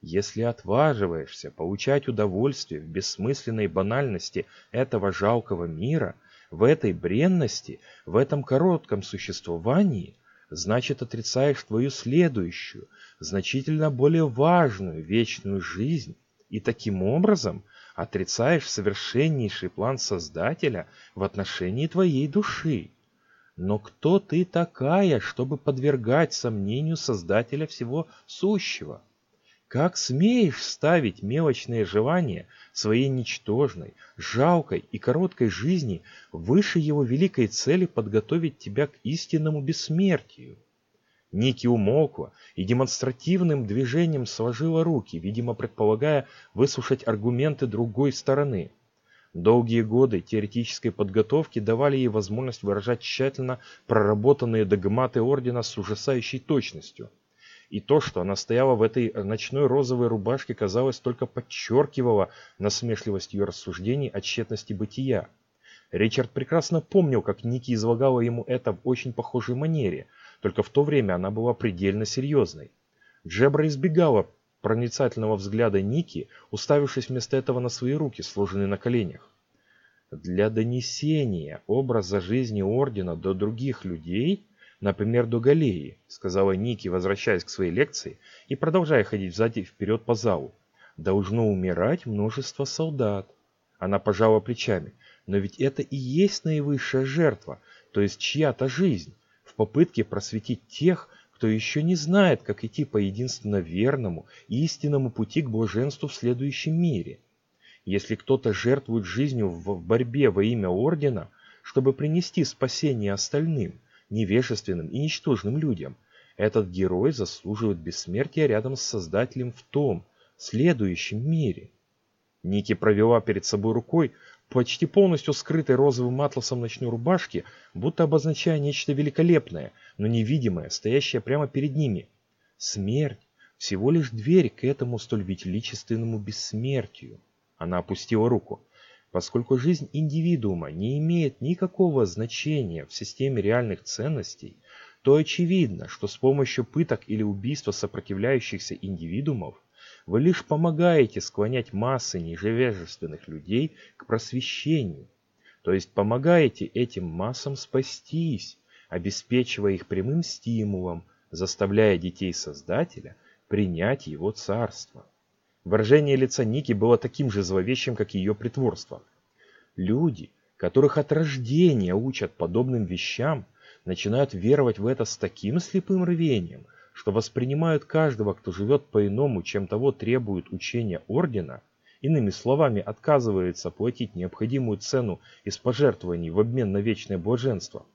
Если отваживаешься получать удовольствие в бессмысленной банальности этого жалкого мира, в этой бренности, в этом коротком существовании – значит отрицаешь твою следующую, значительно более важную вечную жизнь, и таким образом отрицаешь совершеннейший план Создателя в отношении твоей души. Но кто ты такая, чтобы подвергать сомнению Создателя всего сущего? Как смеешь ставить мелочные желания своей ничтожной, жалкой и короткой жизни выше его великой цели подготовить тебя к истинному бессмертию? Ники умолкла и демонстративным движением сложила руки, видимо, предполагая выслушать аргументы другой стороны. Долгие годы теоретической подготовки давали ей возможность выражать тщательно проработанные догматы Ордена с ужасающей точностью. И то, что она стояла в этой ночной розовой рубашке, казалось, только подчеркивало насмешливость ее рассуждений о тщетности бытия. Ричард прекрасно помнил, как Ники излагала ему это в очень похожей манере, только в то время она была предельно серьезной. Джебра избегала проницательного взгляда Ники, уставившись вместо этого на свои руки, сложенные на коленях. Для донесения образа жизни Ордена до других людей, например, до Галеи, сказала Ники, возвращаясь к своей лекции и продолжая ходить взад и вперед по залу, должно умирать множество солдат. Она пожала плечами. Но ведь это и есть наивысшая жертва, то есть чья-то жизнь, попытке просветить тех, кто еще не знает, как идти по единственно верному и истинному пути к блаженству в следующем мире. Если кто-то жертвует жизнью в борьбе во имя Ордена, чтобы принести спасение остальным, невежественным и ничтожным людям, этот герой заслуживает бессмертия рядом с Создателем в том, следующем мире. Ники провела перед собой рукой, почти полностью скрытой розовым атласом ночной рубашки, будто обозначая нечто великолепное, но невидимое, стоящее прямо перед ними. Смерть — всего лишь дверь к этому столь величественному бессмертию. Она опустила руку. Поскольку жизнь индивидуума не имеет никакого значения в системе реальных ценностей, то очевидно, что с помощью пыток или убийства сопротивляющихся индивидуумов вы лишь помогаете склонять массы нижевежественных людей к просвещению, то есть помогаете этим массам спастись, обеспечивая их прямым стимулом, заставляя детей Создателя принять его царство. Выражение лица Ники было таким же зловещим, как ее притворство. Люди, которых от рождения учат подобным вещам, начинают веровать в это с таким слепым рвением – что воспринимают каждого, кто живет по-иному, чем того требует учения Ордена, иными словами, отказывается платить необходимую цену из пожертвований в обмен на вечное блаженство,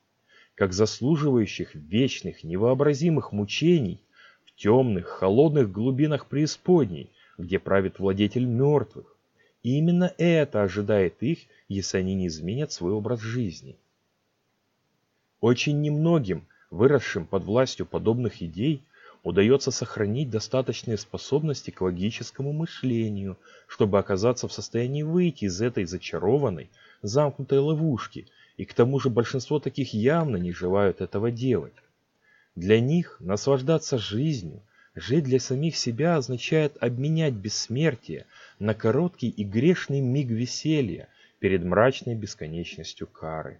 как заслуживающих вечных, невообразимых мучений в темных, холодных глубинах преисподней, где правит владетель мертвых. И именно это ожидает их, если они не изменят свой образ жизни. Очень немногим, выросшим под властью подобных идей, удается сохранить достаточные способности к логическому мышлению, чтобы оказаться в состоянии выйти из этой зачарованной, замкнутой ловушки, и к тому же большинство таких явно не желают этого делать. Для них наслаждаться жизнью, жить для самих себя означает обменять бессмертие на короткий и грешный миг веселья перед мрачной бесконечностью кары.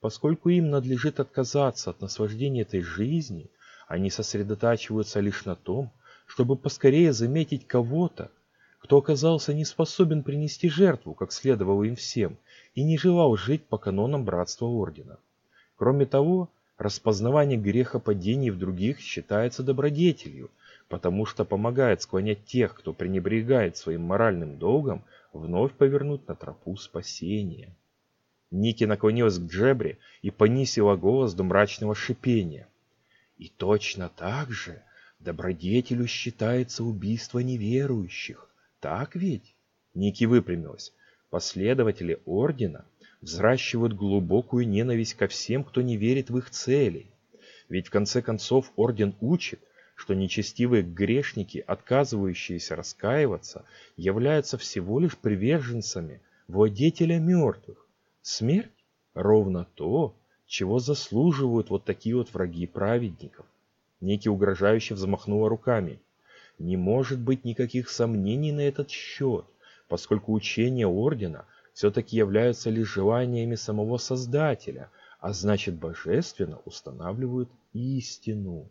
Поскольку им надлежит отказаться от наслаждения этой жизни – они сосредотачиваются лишь на том, чтобы поскорее заметить кого-то, кто оказался не способен принести жертву, как следовало им всем, и не желал жить по канонам Братства Ордена. Кроме того, распознавание греха падений в других считается добродетелью, потому что помогает склонять тех, кто пренебрегает своим моральным долгом, вновь повернуть на тропу спасения. Ники наклонилась к Джебре и понизила голос до мрачного шипения. И точно так же добродетелю считается убийство неверующих. Так ведь? Ники выпрямилась. Последователи Ордена взращивают глубокую ненависть ко всем, кто не верит в их цели. Ведь в конце концов Орден учит, что нечестивые грешники, отказывающиеся раскаиваться, являются всего лишь приверженцами владетеля мертвых. Смерть ровно то, чего заслуживают вот такие вот враги праведников? Ники угрожающе взмахнула руками. Не может быть никаких сомнений на этот счет, поскольку учения Ордена все-таки являются лишь желаниями самого Создателя, а значит божественно устанавливают истину.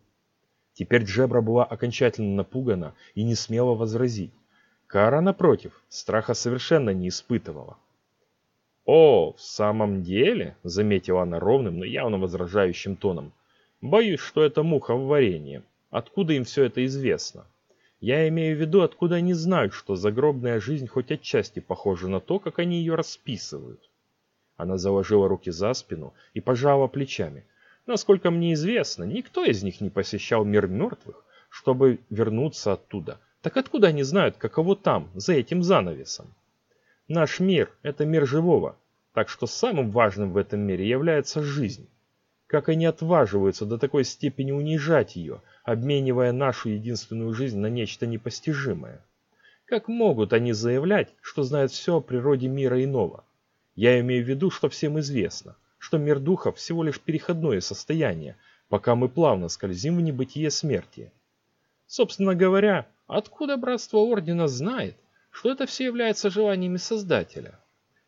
Теперь Джебра была окончательно напугана и не смела возразить. Кара, напротив, страха совершенно не испытывала. «О, в самом деле?» — заметила она ровным, но явно возражающим тоном. «Боюсь, что это муха в варенье. Откуда им все это известно? Я имею в виду, откуда они знают, что загробная жизнь хоть отчасти похожа на то, как они ее расписывают?» Она заложила руки за спину и пожала плечами. «Насколько мне известно, никто из них не посещал мир мертвых, чтобы вернуться оттуда. Так откуда они знают, каково там, за этим занавесом?» Наш мир – это мир живого, так что самым важным в этом мире является жизнь. Как они отваживаются до такой степени унижать ее, обменивая нашу единственную жизнь на нечто непостижимое? Как могут они заявлять, что знают все о природе мира иного? Я имею в виду, что всем известно, что мир духов всего лишь переходное состояние, пока мы плавно скользим в небытие смерти. Собственно говоря, откуда братство Ордена знает, что это все является желаниями Создателя?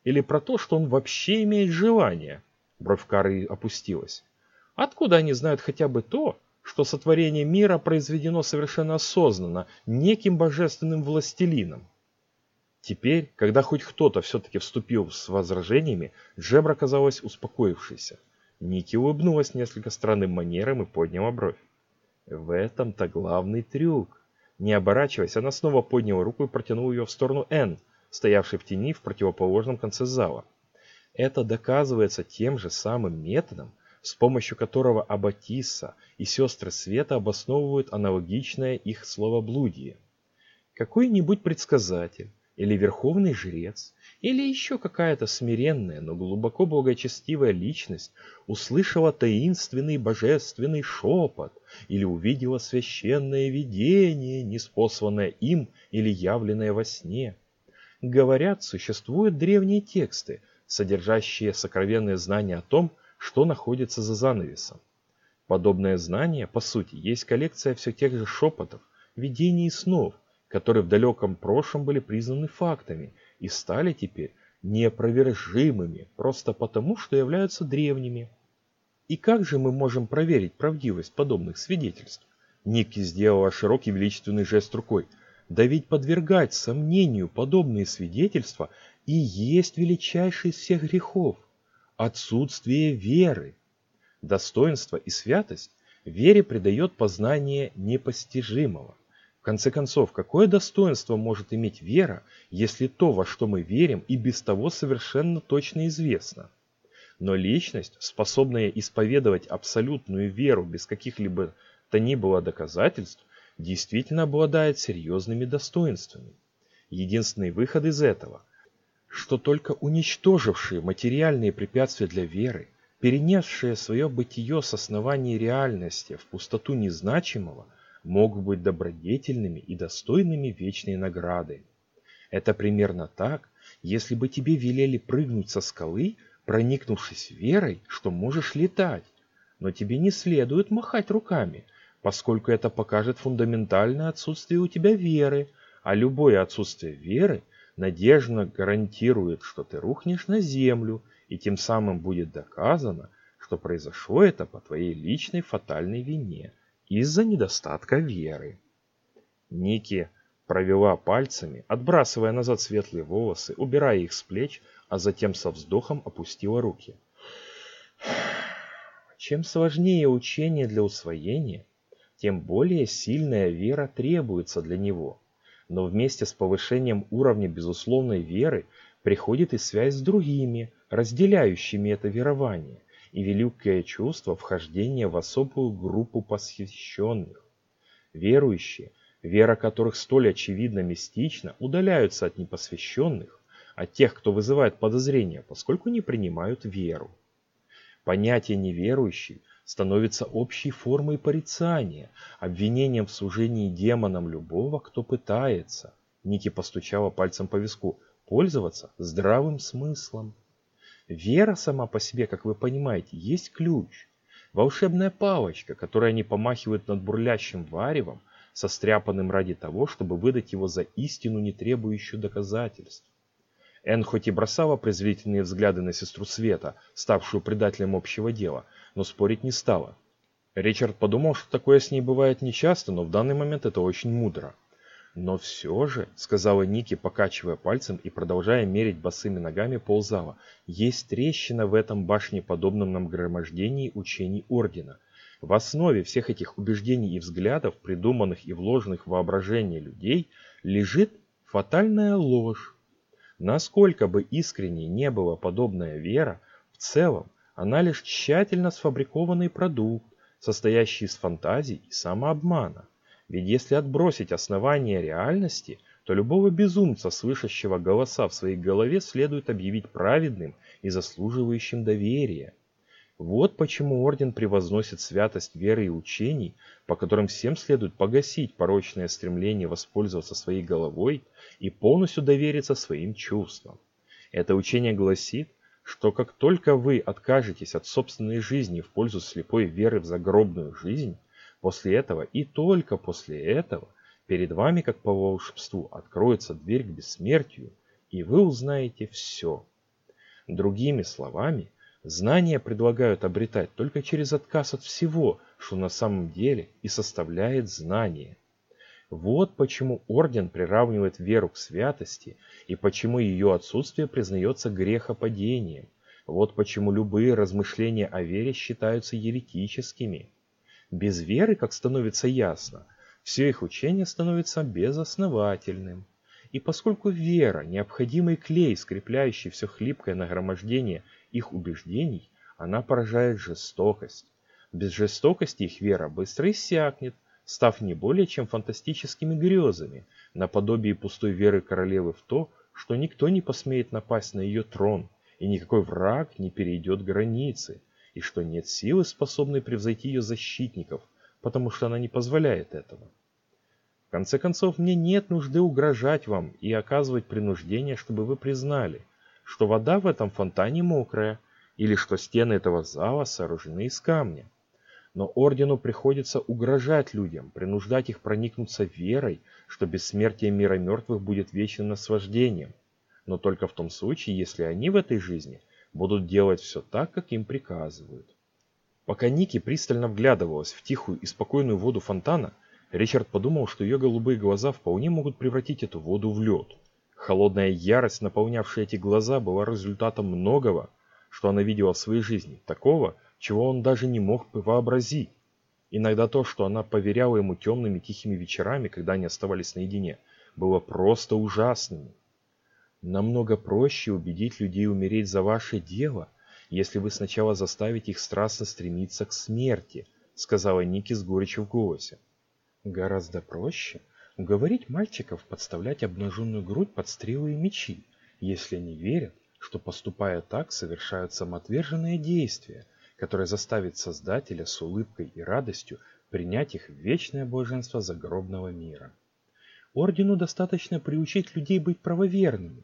Или про то, что он вообще имеет желание? Бровь Кары опустилась. Откуда они знают хотя бы то, что сотворение мира произведено совершенно осознанно, неким божественным властелином? Теперь, когда хоть кто-то все-таки вступил с возражениями, Джебра казалась успокоившейся. Ники улыбнулась несколько странным манером и подняла бровь. В этом-то главный трюк. Не оборачиваясь, она снова подняла руку и протянула ее в сторону Н, стоявшей в тени в противоположном конце зала. Это доказывается тем же самым методом, с помощью которого Аббатисса и сестры Света обосновывают аналогичное их словоблудие. Какой-нибудь предсказатель или верховный жрец или еще какая-то смиренная, но глубоко благочестивая личность услышала таинственный божественный шепот или увидела священное видение, неспосланное им или явленное во сне. Говорят, существуют древние тексты, содержащие сокровенные знания о том, что находится за занавесом. Подобное знание, по сути, есть коллекция все тех же шепотов, видений и снов, которые в далеком прошлом были признаны фактами – и стали теперь неопровержимыми просто потому, что являются древними. И как же мы можем проверить правдивость подобных свидетельств? Ники сделала широкий величественный жест рукой. Да ведь подвергать сомнению подобные свидетельства и есть величайший из всех грехов – отсутствие веры. Достоинство и святость вере придает познание непостижимого конце концов, какое достоинство может иметь вера, если то, во что мы верим, и без того совершенно точно известно? Но личность, способная исповедовать абсолютную веру без каких-либо то ни было доказательств, действительно обладает серьезными достоинствами. Единственный выход из этого, что только уничтожившие материальные препятствия для веры, перенесшие свое бытие с оснований реальности в пустоту незначимого, могут быть добродетельными и достойными вечной награды. Это примерно так, если бы тебе велели прыгнуть со скалы, проникнувшись верой, что можешь летать, но тебе не следует махать руками, поскольку это покажет фундаментальное отсутствие у тебя веры, а любое отсутствие веры надежно гарантирует, что ты рухнешь на землю, и тем самым будет доказано, что произошло это по твоей личной фатальной вине – из-за недостатка веры. Ники провела пальцами, отбрасывая назад светлые волосы, убирая их с плеч, а затем со вздохом опустила руки. Чем сложнее учение для усвоения, тем более сильная вера требуется для него. Но вместе с повышением уровня безусловной веры приходит и связь с другими, разделяющими это верование и великое чувство вхождения в особую группу посвященных. Верующие, вера которых столь очевидно мистична, удаляются от непосвященных, от тех, кто вызывает подозрения, поскольку не принимают веру. Понятие неверующий становится общей формой порицания, обвинением в служении демонам любого, кто пытается, Ники постучала пальцем по виску, пользоваться здравым смыслом. Вера сама по себе, как вы понимаете, есть ключ. Волшебная палочка, которой они помахивают над бурлящим варевом, состряпанным ради того, чтобы выдать его за истину, не требующую доказательств. Энн хоть и бросала презрительные взгляды на сестру Света, ставшую предателем общего дела, но спорить не стала. Ричард подумал, что такое с ней бывает нечасто, но в данный момент это очень мудро. «Но все же», — сказала Ники, покачивая пальцем и продолжая мерить босыми ногами ползала, «есть трещина в этом башнеподобном нагромождении учений Ордена. В основе всех этих убеждений и взглядов, придуманных и вложенных в воображение людей, лежит фатальная ложь. Насколько бы искренней не была подобная вера, в целом она лишь тщательно сфабрикованный продукт, состоящий из фантазий и самообмана. Ведь если отбросить основания реальности, то любого безумца, слышащего голоса в своей голове, следует объявить праведным и заслуживающим доверия. Вот почему орден превозносит святость веры и учений, по которым всем следует погасить порочное стремление воспользоваться своей головой и полностью довериться своим чувствам. Это учение гласит, что как только вы откажетесь от собственной жизни в пользу слепой веры в загробную жизнь, после этого и только после этого Перед вами, как по волшебству, откроется дверь к бессмертию, и вы узнаете все. Другими словами, знания предлагают обретать только через отказ от всего, что на самом деле и составляет знание. Вот почему орден приравнивает веру к святости и почему ее отсутствие признается грехопадением. Вот почему любые размышления о вере считаются еретическими. Без веры, как становится ясно, все их учение становится безосновательным. И поскольку вера – необходимый клей, скрепляющий все хлипкое нагромождение их убеждений, она поражает жестокость. Без жестокости их вера быстро иссякнет, став не более чем фантастическими грезами, наподобие пустой веры королевы в то, что никто не посмеет напасть на ее трон, и никакой враг не перейдет границы, и что нет силы, способной превзойти ее защитников – потому что она не позволяет этого. В конце концов, мне нет нужды угрожать вам и оказывать принуждение, чтобы вы признали, что вода в этом фонтане мокрая, или что стены этого зала сооружены из камня. Но ордену приходится угрожать людям, принуждать их проникнуться верой, что бессмертие мира мертвых будет вечным наслаждением, но только в том случае, если они в этой жизни будут делать все так, как им приказывают. Пока Ники пристально вглядывалась в тихую и спокойную воду фонтана, Ричард подумал, что ее голубые глаза вполне могут превратить эту воду в лед. Холодная ярость, наполнявшая эти глаза, была результатом многого, что она видела в своей жизни, такого, чего он даже не мог вообразить. Иногда то, что она поверяла ему темными тихими вечерами, когда они оставались наедине, было просто ужасным. Намного проще убедить людей умереть за ваше дело, если вы сначала заставите их страстно стремиться к смерти», — сказала Ники с горечью в голосе. «Гораздо проще уговорить мальчиков подставлять обнаженную грудь под стрелы и мечи, если они верят, что поступая так совершают самоотверженные действия, которые заставят Создателя с улыбкой и радостью принять их в вечное блаженство загробного мира. Ордену достаточно приучить людей быть правоверными,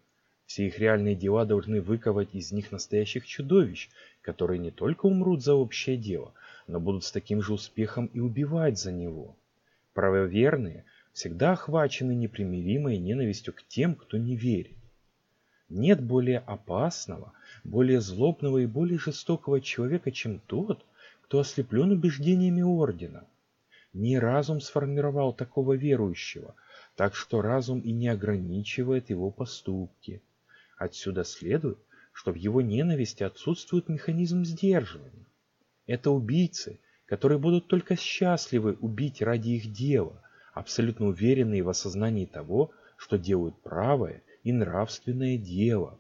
все их реальные дела должны выковать из них настоящих чудовищ, которые не только умрут за общее дело, но будут с таким же успехом и убивать за него. Правоверные всегда охвачены непримиримой ненавистью к тем, кто не верит. Нет более опасного, более злобного и более жестокого человека, чем тот, кто ослеплен убеждениями Ордена. Не разум сформировал такого верующего, так что разум и не ограничивает его поступки. Отсюда следует, что в его ненависти отсутствует механизм сдерживания. Это убийцы, которые будут только счастливы убить ради их дела, абсолютно уверенные в осознании того, что делают правое и нравственное дело.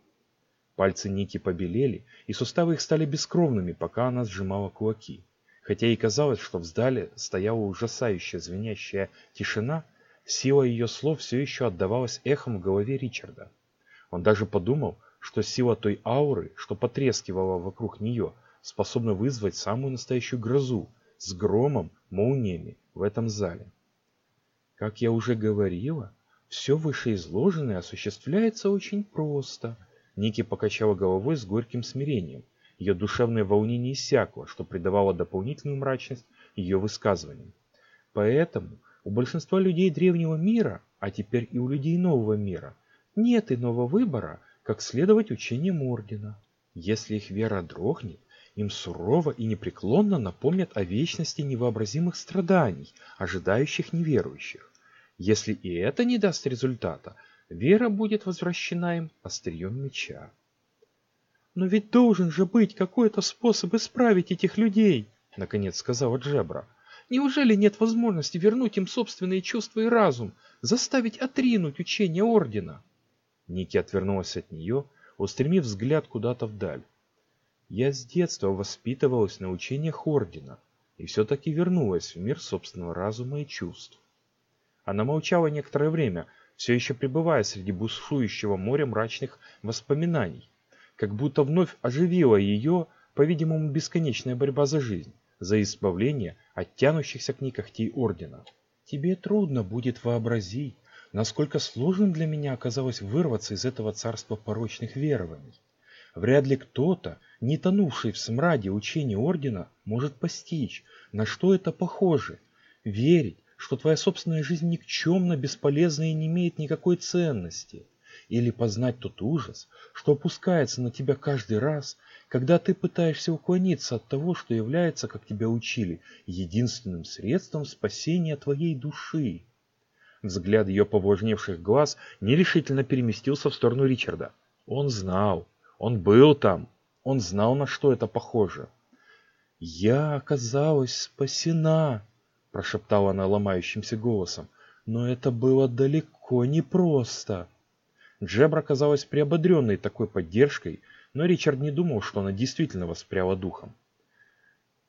Пальцы Ники побелели, и суставы их стали бескровными, пока она сжимала кулаки. Хотя ей казалось, что в зале стояла ужасающая звенящая тишина, сила ее слов все еще отдавалась эхом в голове Ричарда. Он даже подумал, что сила той ауры, что потрескивала вокруг нее, способна вызвать самую настоящую грозу с громом, молниями в этом зале. Как я уже говорила, все вышеизложенное осуществляется очень просто. Ники покачала головой с горьким смирением. Ее душевное волнение иссякло, что придавало дополнительную мрачность ее высказываниям. Поэтому у большинства людей древнего мира, а теперь и у людей нового мира, нет иного выбора, как следовать учениям Ордена. Если их вера дрогнет, им сурово и непреклонно напомнят о вечности невообразимых страданий, ожидающих неверующих. Если и это не даст результата, вера будет возвращена им острием меча. «Но ведь должен же быть какой-то способ исправить этих людей», — наконец сказала Джебра. «Неужели нет возможности вернуть им собственные чувства и разум, заставить отринуть учение Ордена?» Ники отвернулась от нее, устремив взгляд куда-то вдаль. Я с детства воспитывалась на учениях Ордена и все-таки вернулась в мир собственного разума и чувств. Она молчала некоторое время, все еще пребывая среди бушующего моря мрачных воспоминаний, как будто вновь оживила ее, по-видимому, бесконечная борьба за жизнь, за избавление от тянущихся к ней когтей Ордена. Тебе трудно будет вообразить, насколько сложным для меня оказалось вырваться из этого царства порочных верований. Вряд ли кто-то, не тонувший в смраде учения Ордена, может постичь, на что это похоже. Верить, что твоя собственная жизнь никчемно, бесполезна и не имеет никакой ценности. Или познать тот ужас, что опускается на тебя каждый раз, когда ты пытаешься уклониться от того, что является, как тебя учили, единственным средством спасения твоей души. Взгляд ее повлажневших глаз нерешительно переместился в сторону Ричарда. Он знал, он был там. Он знал, на что это похоже. «Я оказалась спасена», — прошептала она ломающимся голосом. «Но это было далеко не просто». Джебра оказалась приободренной такой поддержкой, но Ричард не думал, что она действительно воспряла духом.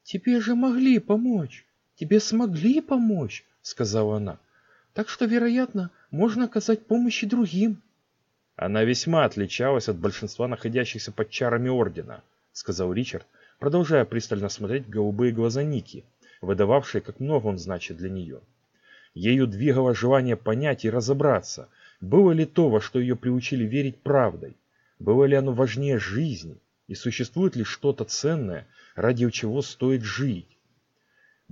«Тебе же могли помочь! Тебе смогли помочь!» — сказала она. «Так что, вероятно, можно оказать помощь и другим». Она весьма отличалась от большинства находящихся под чарами Ордена, сказал Ричард, продолжая пристально смотреть голубые глаза Ники, выдававшие, как много он значит для нее. Ею двигало желание понять и разобраться, было ли то, во что ее приучили верить правдой, было ли оно важнее жизни, и существует ли что-то ценное, ради чего стоит жить.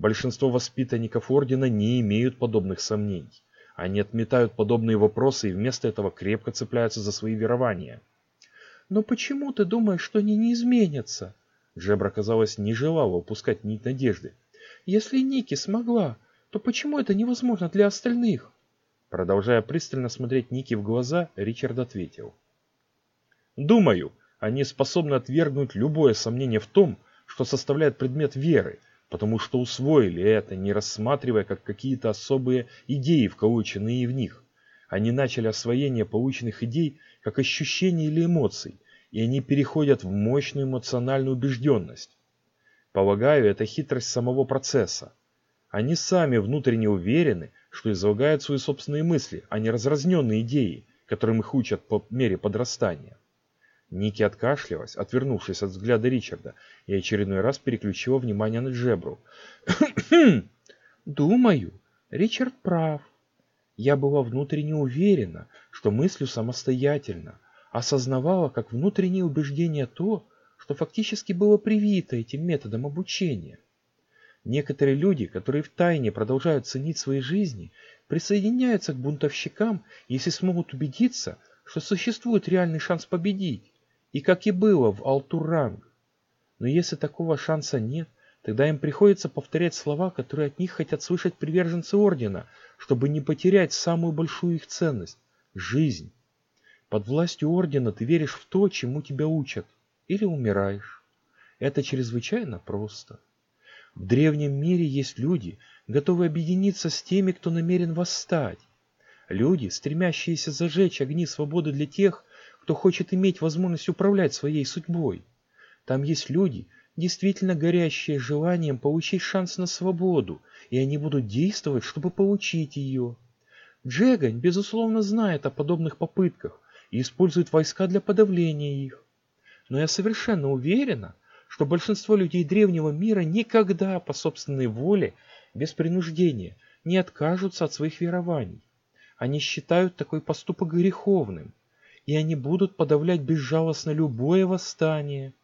Большинство воспитанников Ордена не имеют подобных сомнений. Они отметают подобные вопросы и вместо этого крепко цепляются за свои верования. «Но почему ты думаешь, что они не изменятся?» Джебра, казалось, не желала упускать нить надежды. «Если Ники смогла, то почему это невозможно для остальных?» Продолжая пристально смотреть Ники в глаза, Ричард ответил. «Думаю, они способны отвергнуть любое сомнение в том, что составляет предмет веры, потому что усвоили это, не рассматривая как какие-то особые идеи, вколоченные в них. Они начали освоение полученных идей как ощущений или эмоций, и они переходят в мощную эмоциональную убежденность. Полагаю, это хитрость самого процесса. Они сами внутренне уверены, что излагают свои собственные мысли, а не разразненные идеи, которым их учат по мере подрастания. Ники откашлялась, отвернувшись от взгляда Ричарда, и очередной раз переключила внимание на Джебру. «Думаю, Ричард прав. Я была внутренне уверена, что мыслю самостоятельно, осознавала как внутреннее убеждение то, что фактически было привито этим методом обучения. Некоторые люди, которые втайне продолжают ценить свои жизни, присоединяются к бунтовщикам, если смогут убедиться, что существует реальный шанс победить. И как и было в Алтуранг. Но если такого шанса нет, тогда им приходится повторять слова, которые от них хотят слышать приверженцы Ордена, чтобы не потерять самую большую их ценность – жизнь. Под властью Ордена ты веришь в то, чему тебя учат, или умираешь. Это чрезвычайно просто. В древнем мире есть люди, готовые объединиться с теми, кто намерен восстать. Люди, стремящиеся зажечь огни свободы для тех, кто хочет иметь возможность управлять своей судьбой. Там есть люди, действительно горящие желанием получить шанс на свободу, и они будут действовать, чтобы получить ее. Джегань, безусловно, знает о подобных попытках и использует войска для подавления их. Но я совершенно уверена, что большинство людей древнего мира никогда по собственной воле, без принуждения, не откажутся от своих верований. Они считают такой поступок греховным, и они будут подавлять безжалостно любое восстание.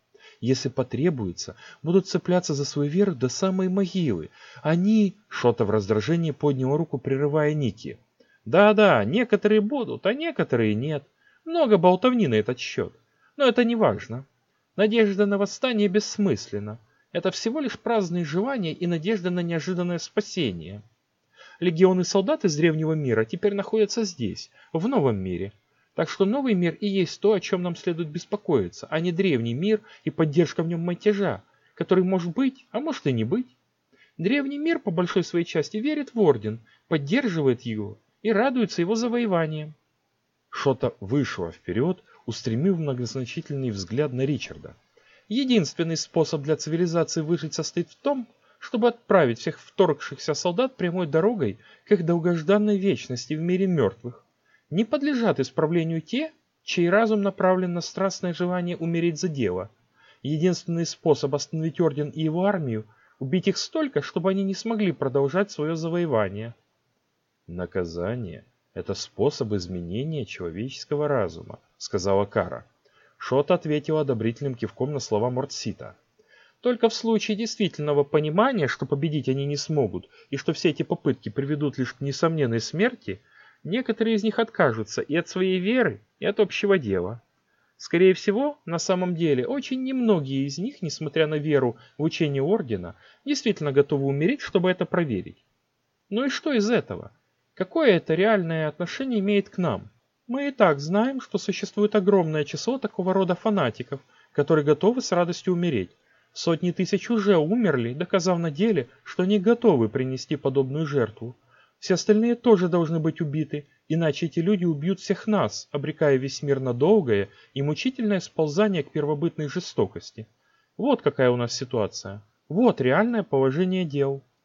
Если потребуется, будут цепляться за свою веру до самой могилы. Они... Шота в раздражении поднял руку, прерывая Ники. Да-да, некоторые будут, а некоторые нет. Много болтовни на этот счет. Но это не важно. Надежда на восстание бессмысленна. Это всего лишь праздные желания и надежда на неожиданное спасение. Легионы солдат из древнего мира теперь находятся здесь, в новом мире, так что новый мир и есть то, о чем нам следует беспокоиться, а не древний мир и поддержка в нем мятежа, который может быть, а может и не быть. Древний мир по большой своей части верит в Орден, поддерживает его и радуется его завоеваниям. Шота вышла вперед, устремив многозначительный взгляд на Ричарда. Единственный способ для цивилизации выжить состоит в том, чтобы отправить всех вторгшихся солдат прямой дорогой к их долгожданной вечности в мире мертвых. Не подлежат исправлению те, чей разум направлен на страстное желание умереть за дело. Единственный способ остановить орден и его армию – убить их столько, чтобы они не смогли продолжать свое завоевание. Наказание – это способ изменения человеческого разума, сказала Кара. Шот ответил одобрительным кивком на слова Мортсита. Только в случае действительного понимания, что победить они не смогут, и что все эти попытки приведут лишь к несомненной смерти, некоторые из них откажутся и от своей веры, и от общего дела. Скорее всего, на самом деле, очень немногие из них, несмотря на веру в учение Ордена, действительно готовы умереть, чтобы это проверить. Ну и что из этого? Какое это реальное отношение имеет к нам? Мы и так знаем, что существует огромное число такого рода фанатиков, которые готовы с радостью умереть. Сотни тысяч уже умерли, доказав на деле, что они готовы принести подобную жертву. Все остальные тоже должны быть убиты, иначе эти люди убьют всех нас, обрекая весь мир на долгое и мучительное сползание к первобытной жестокости. Вот какая у нас ситуация. Вот реальное положение дел.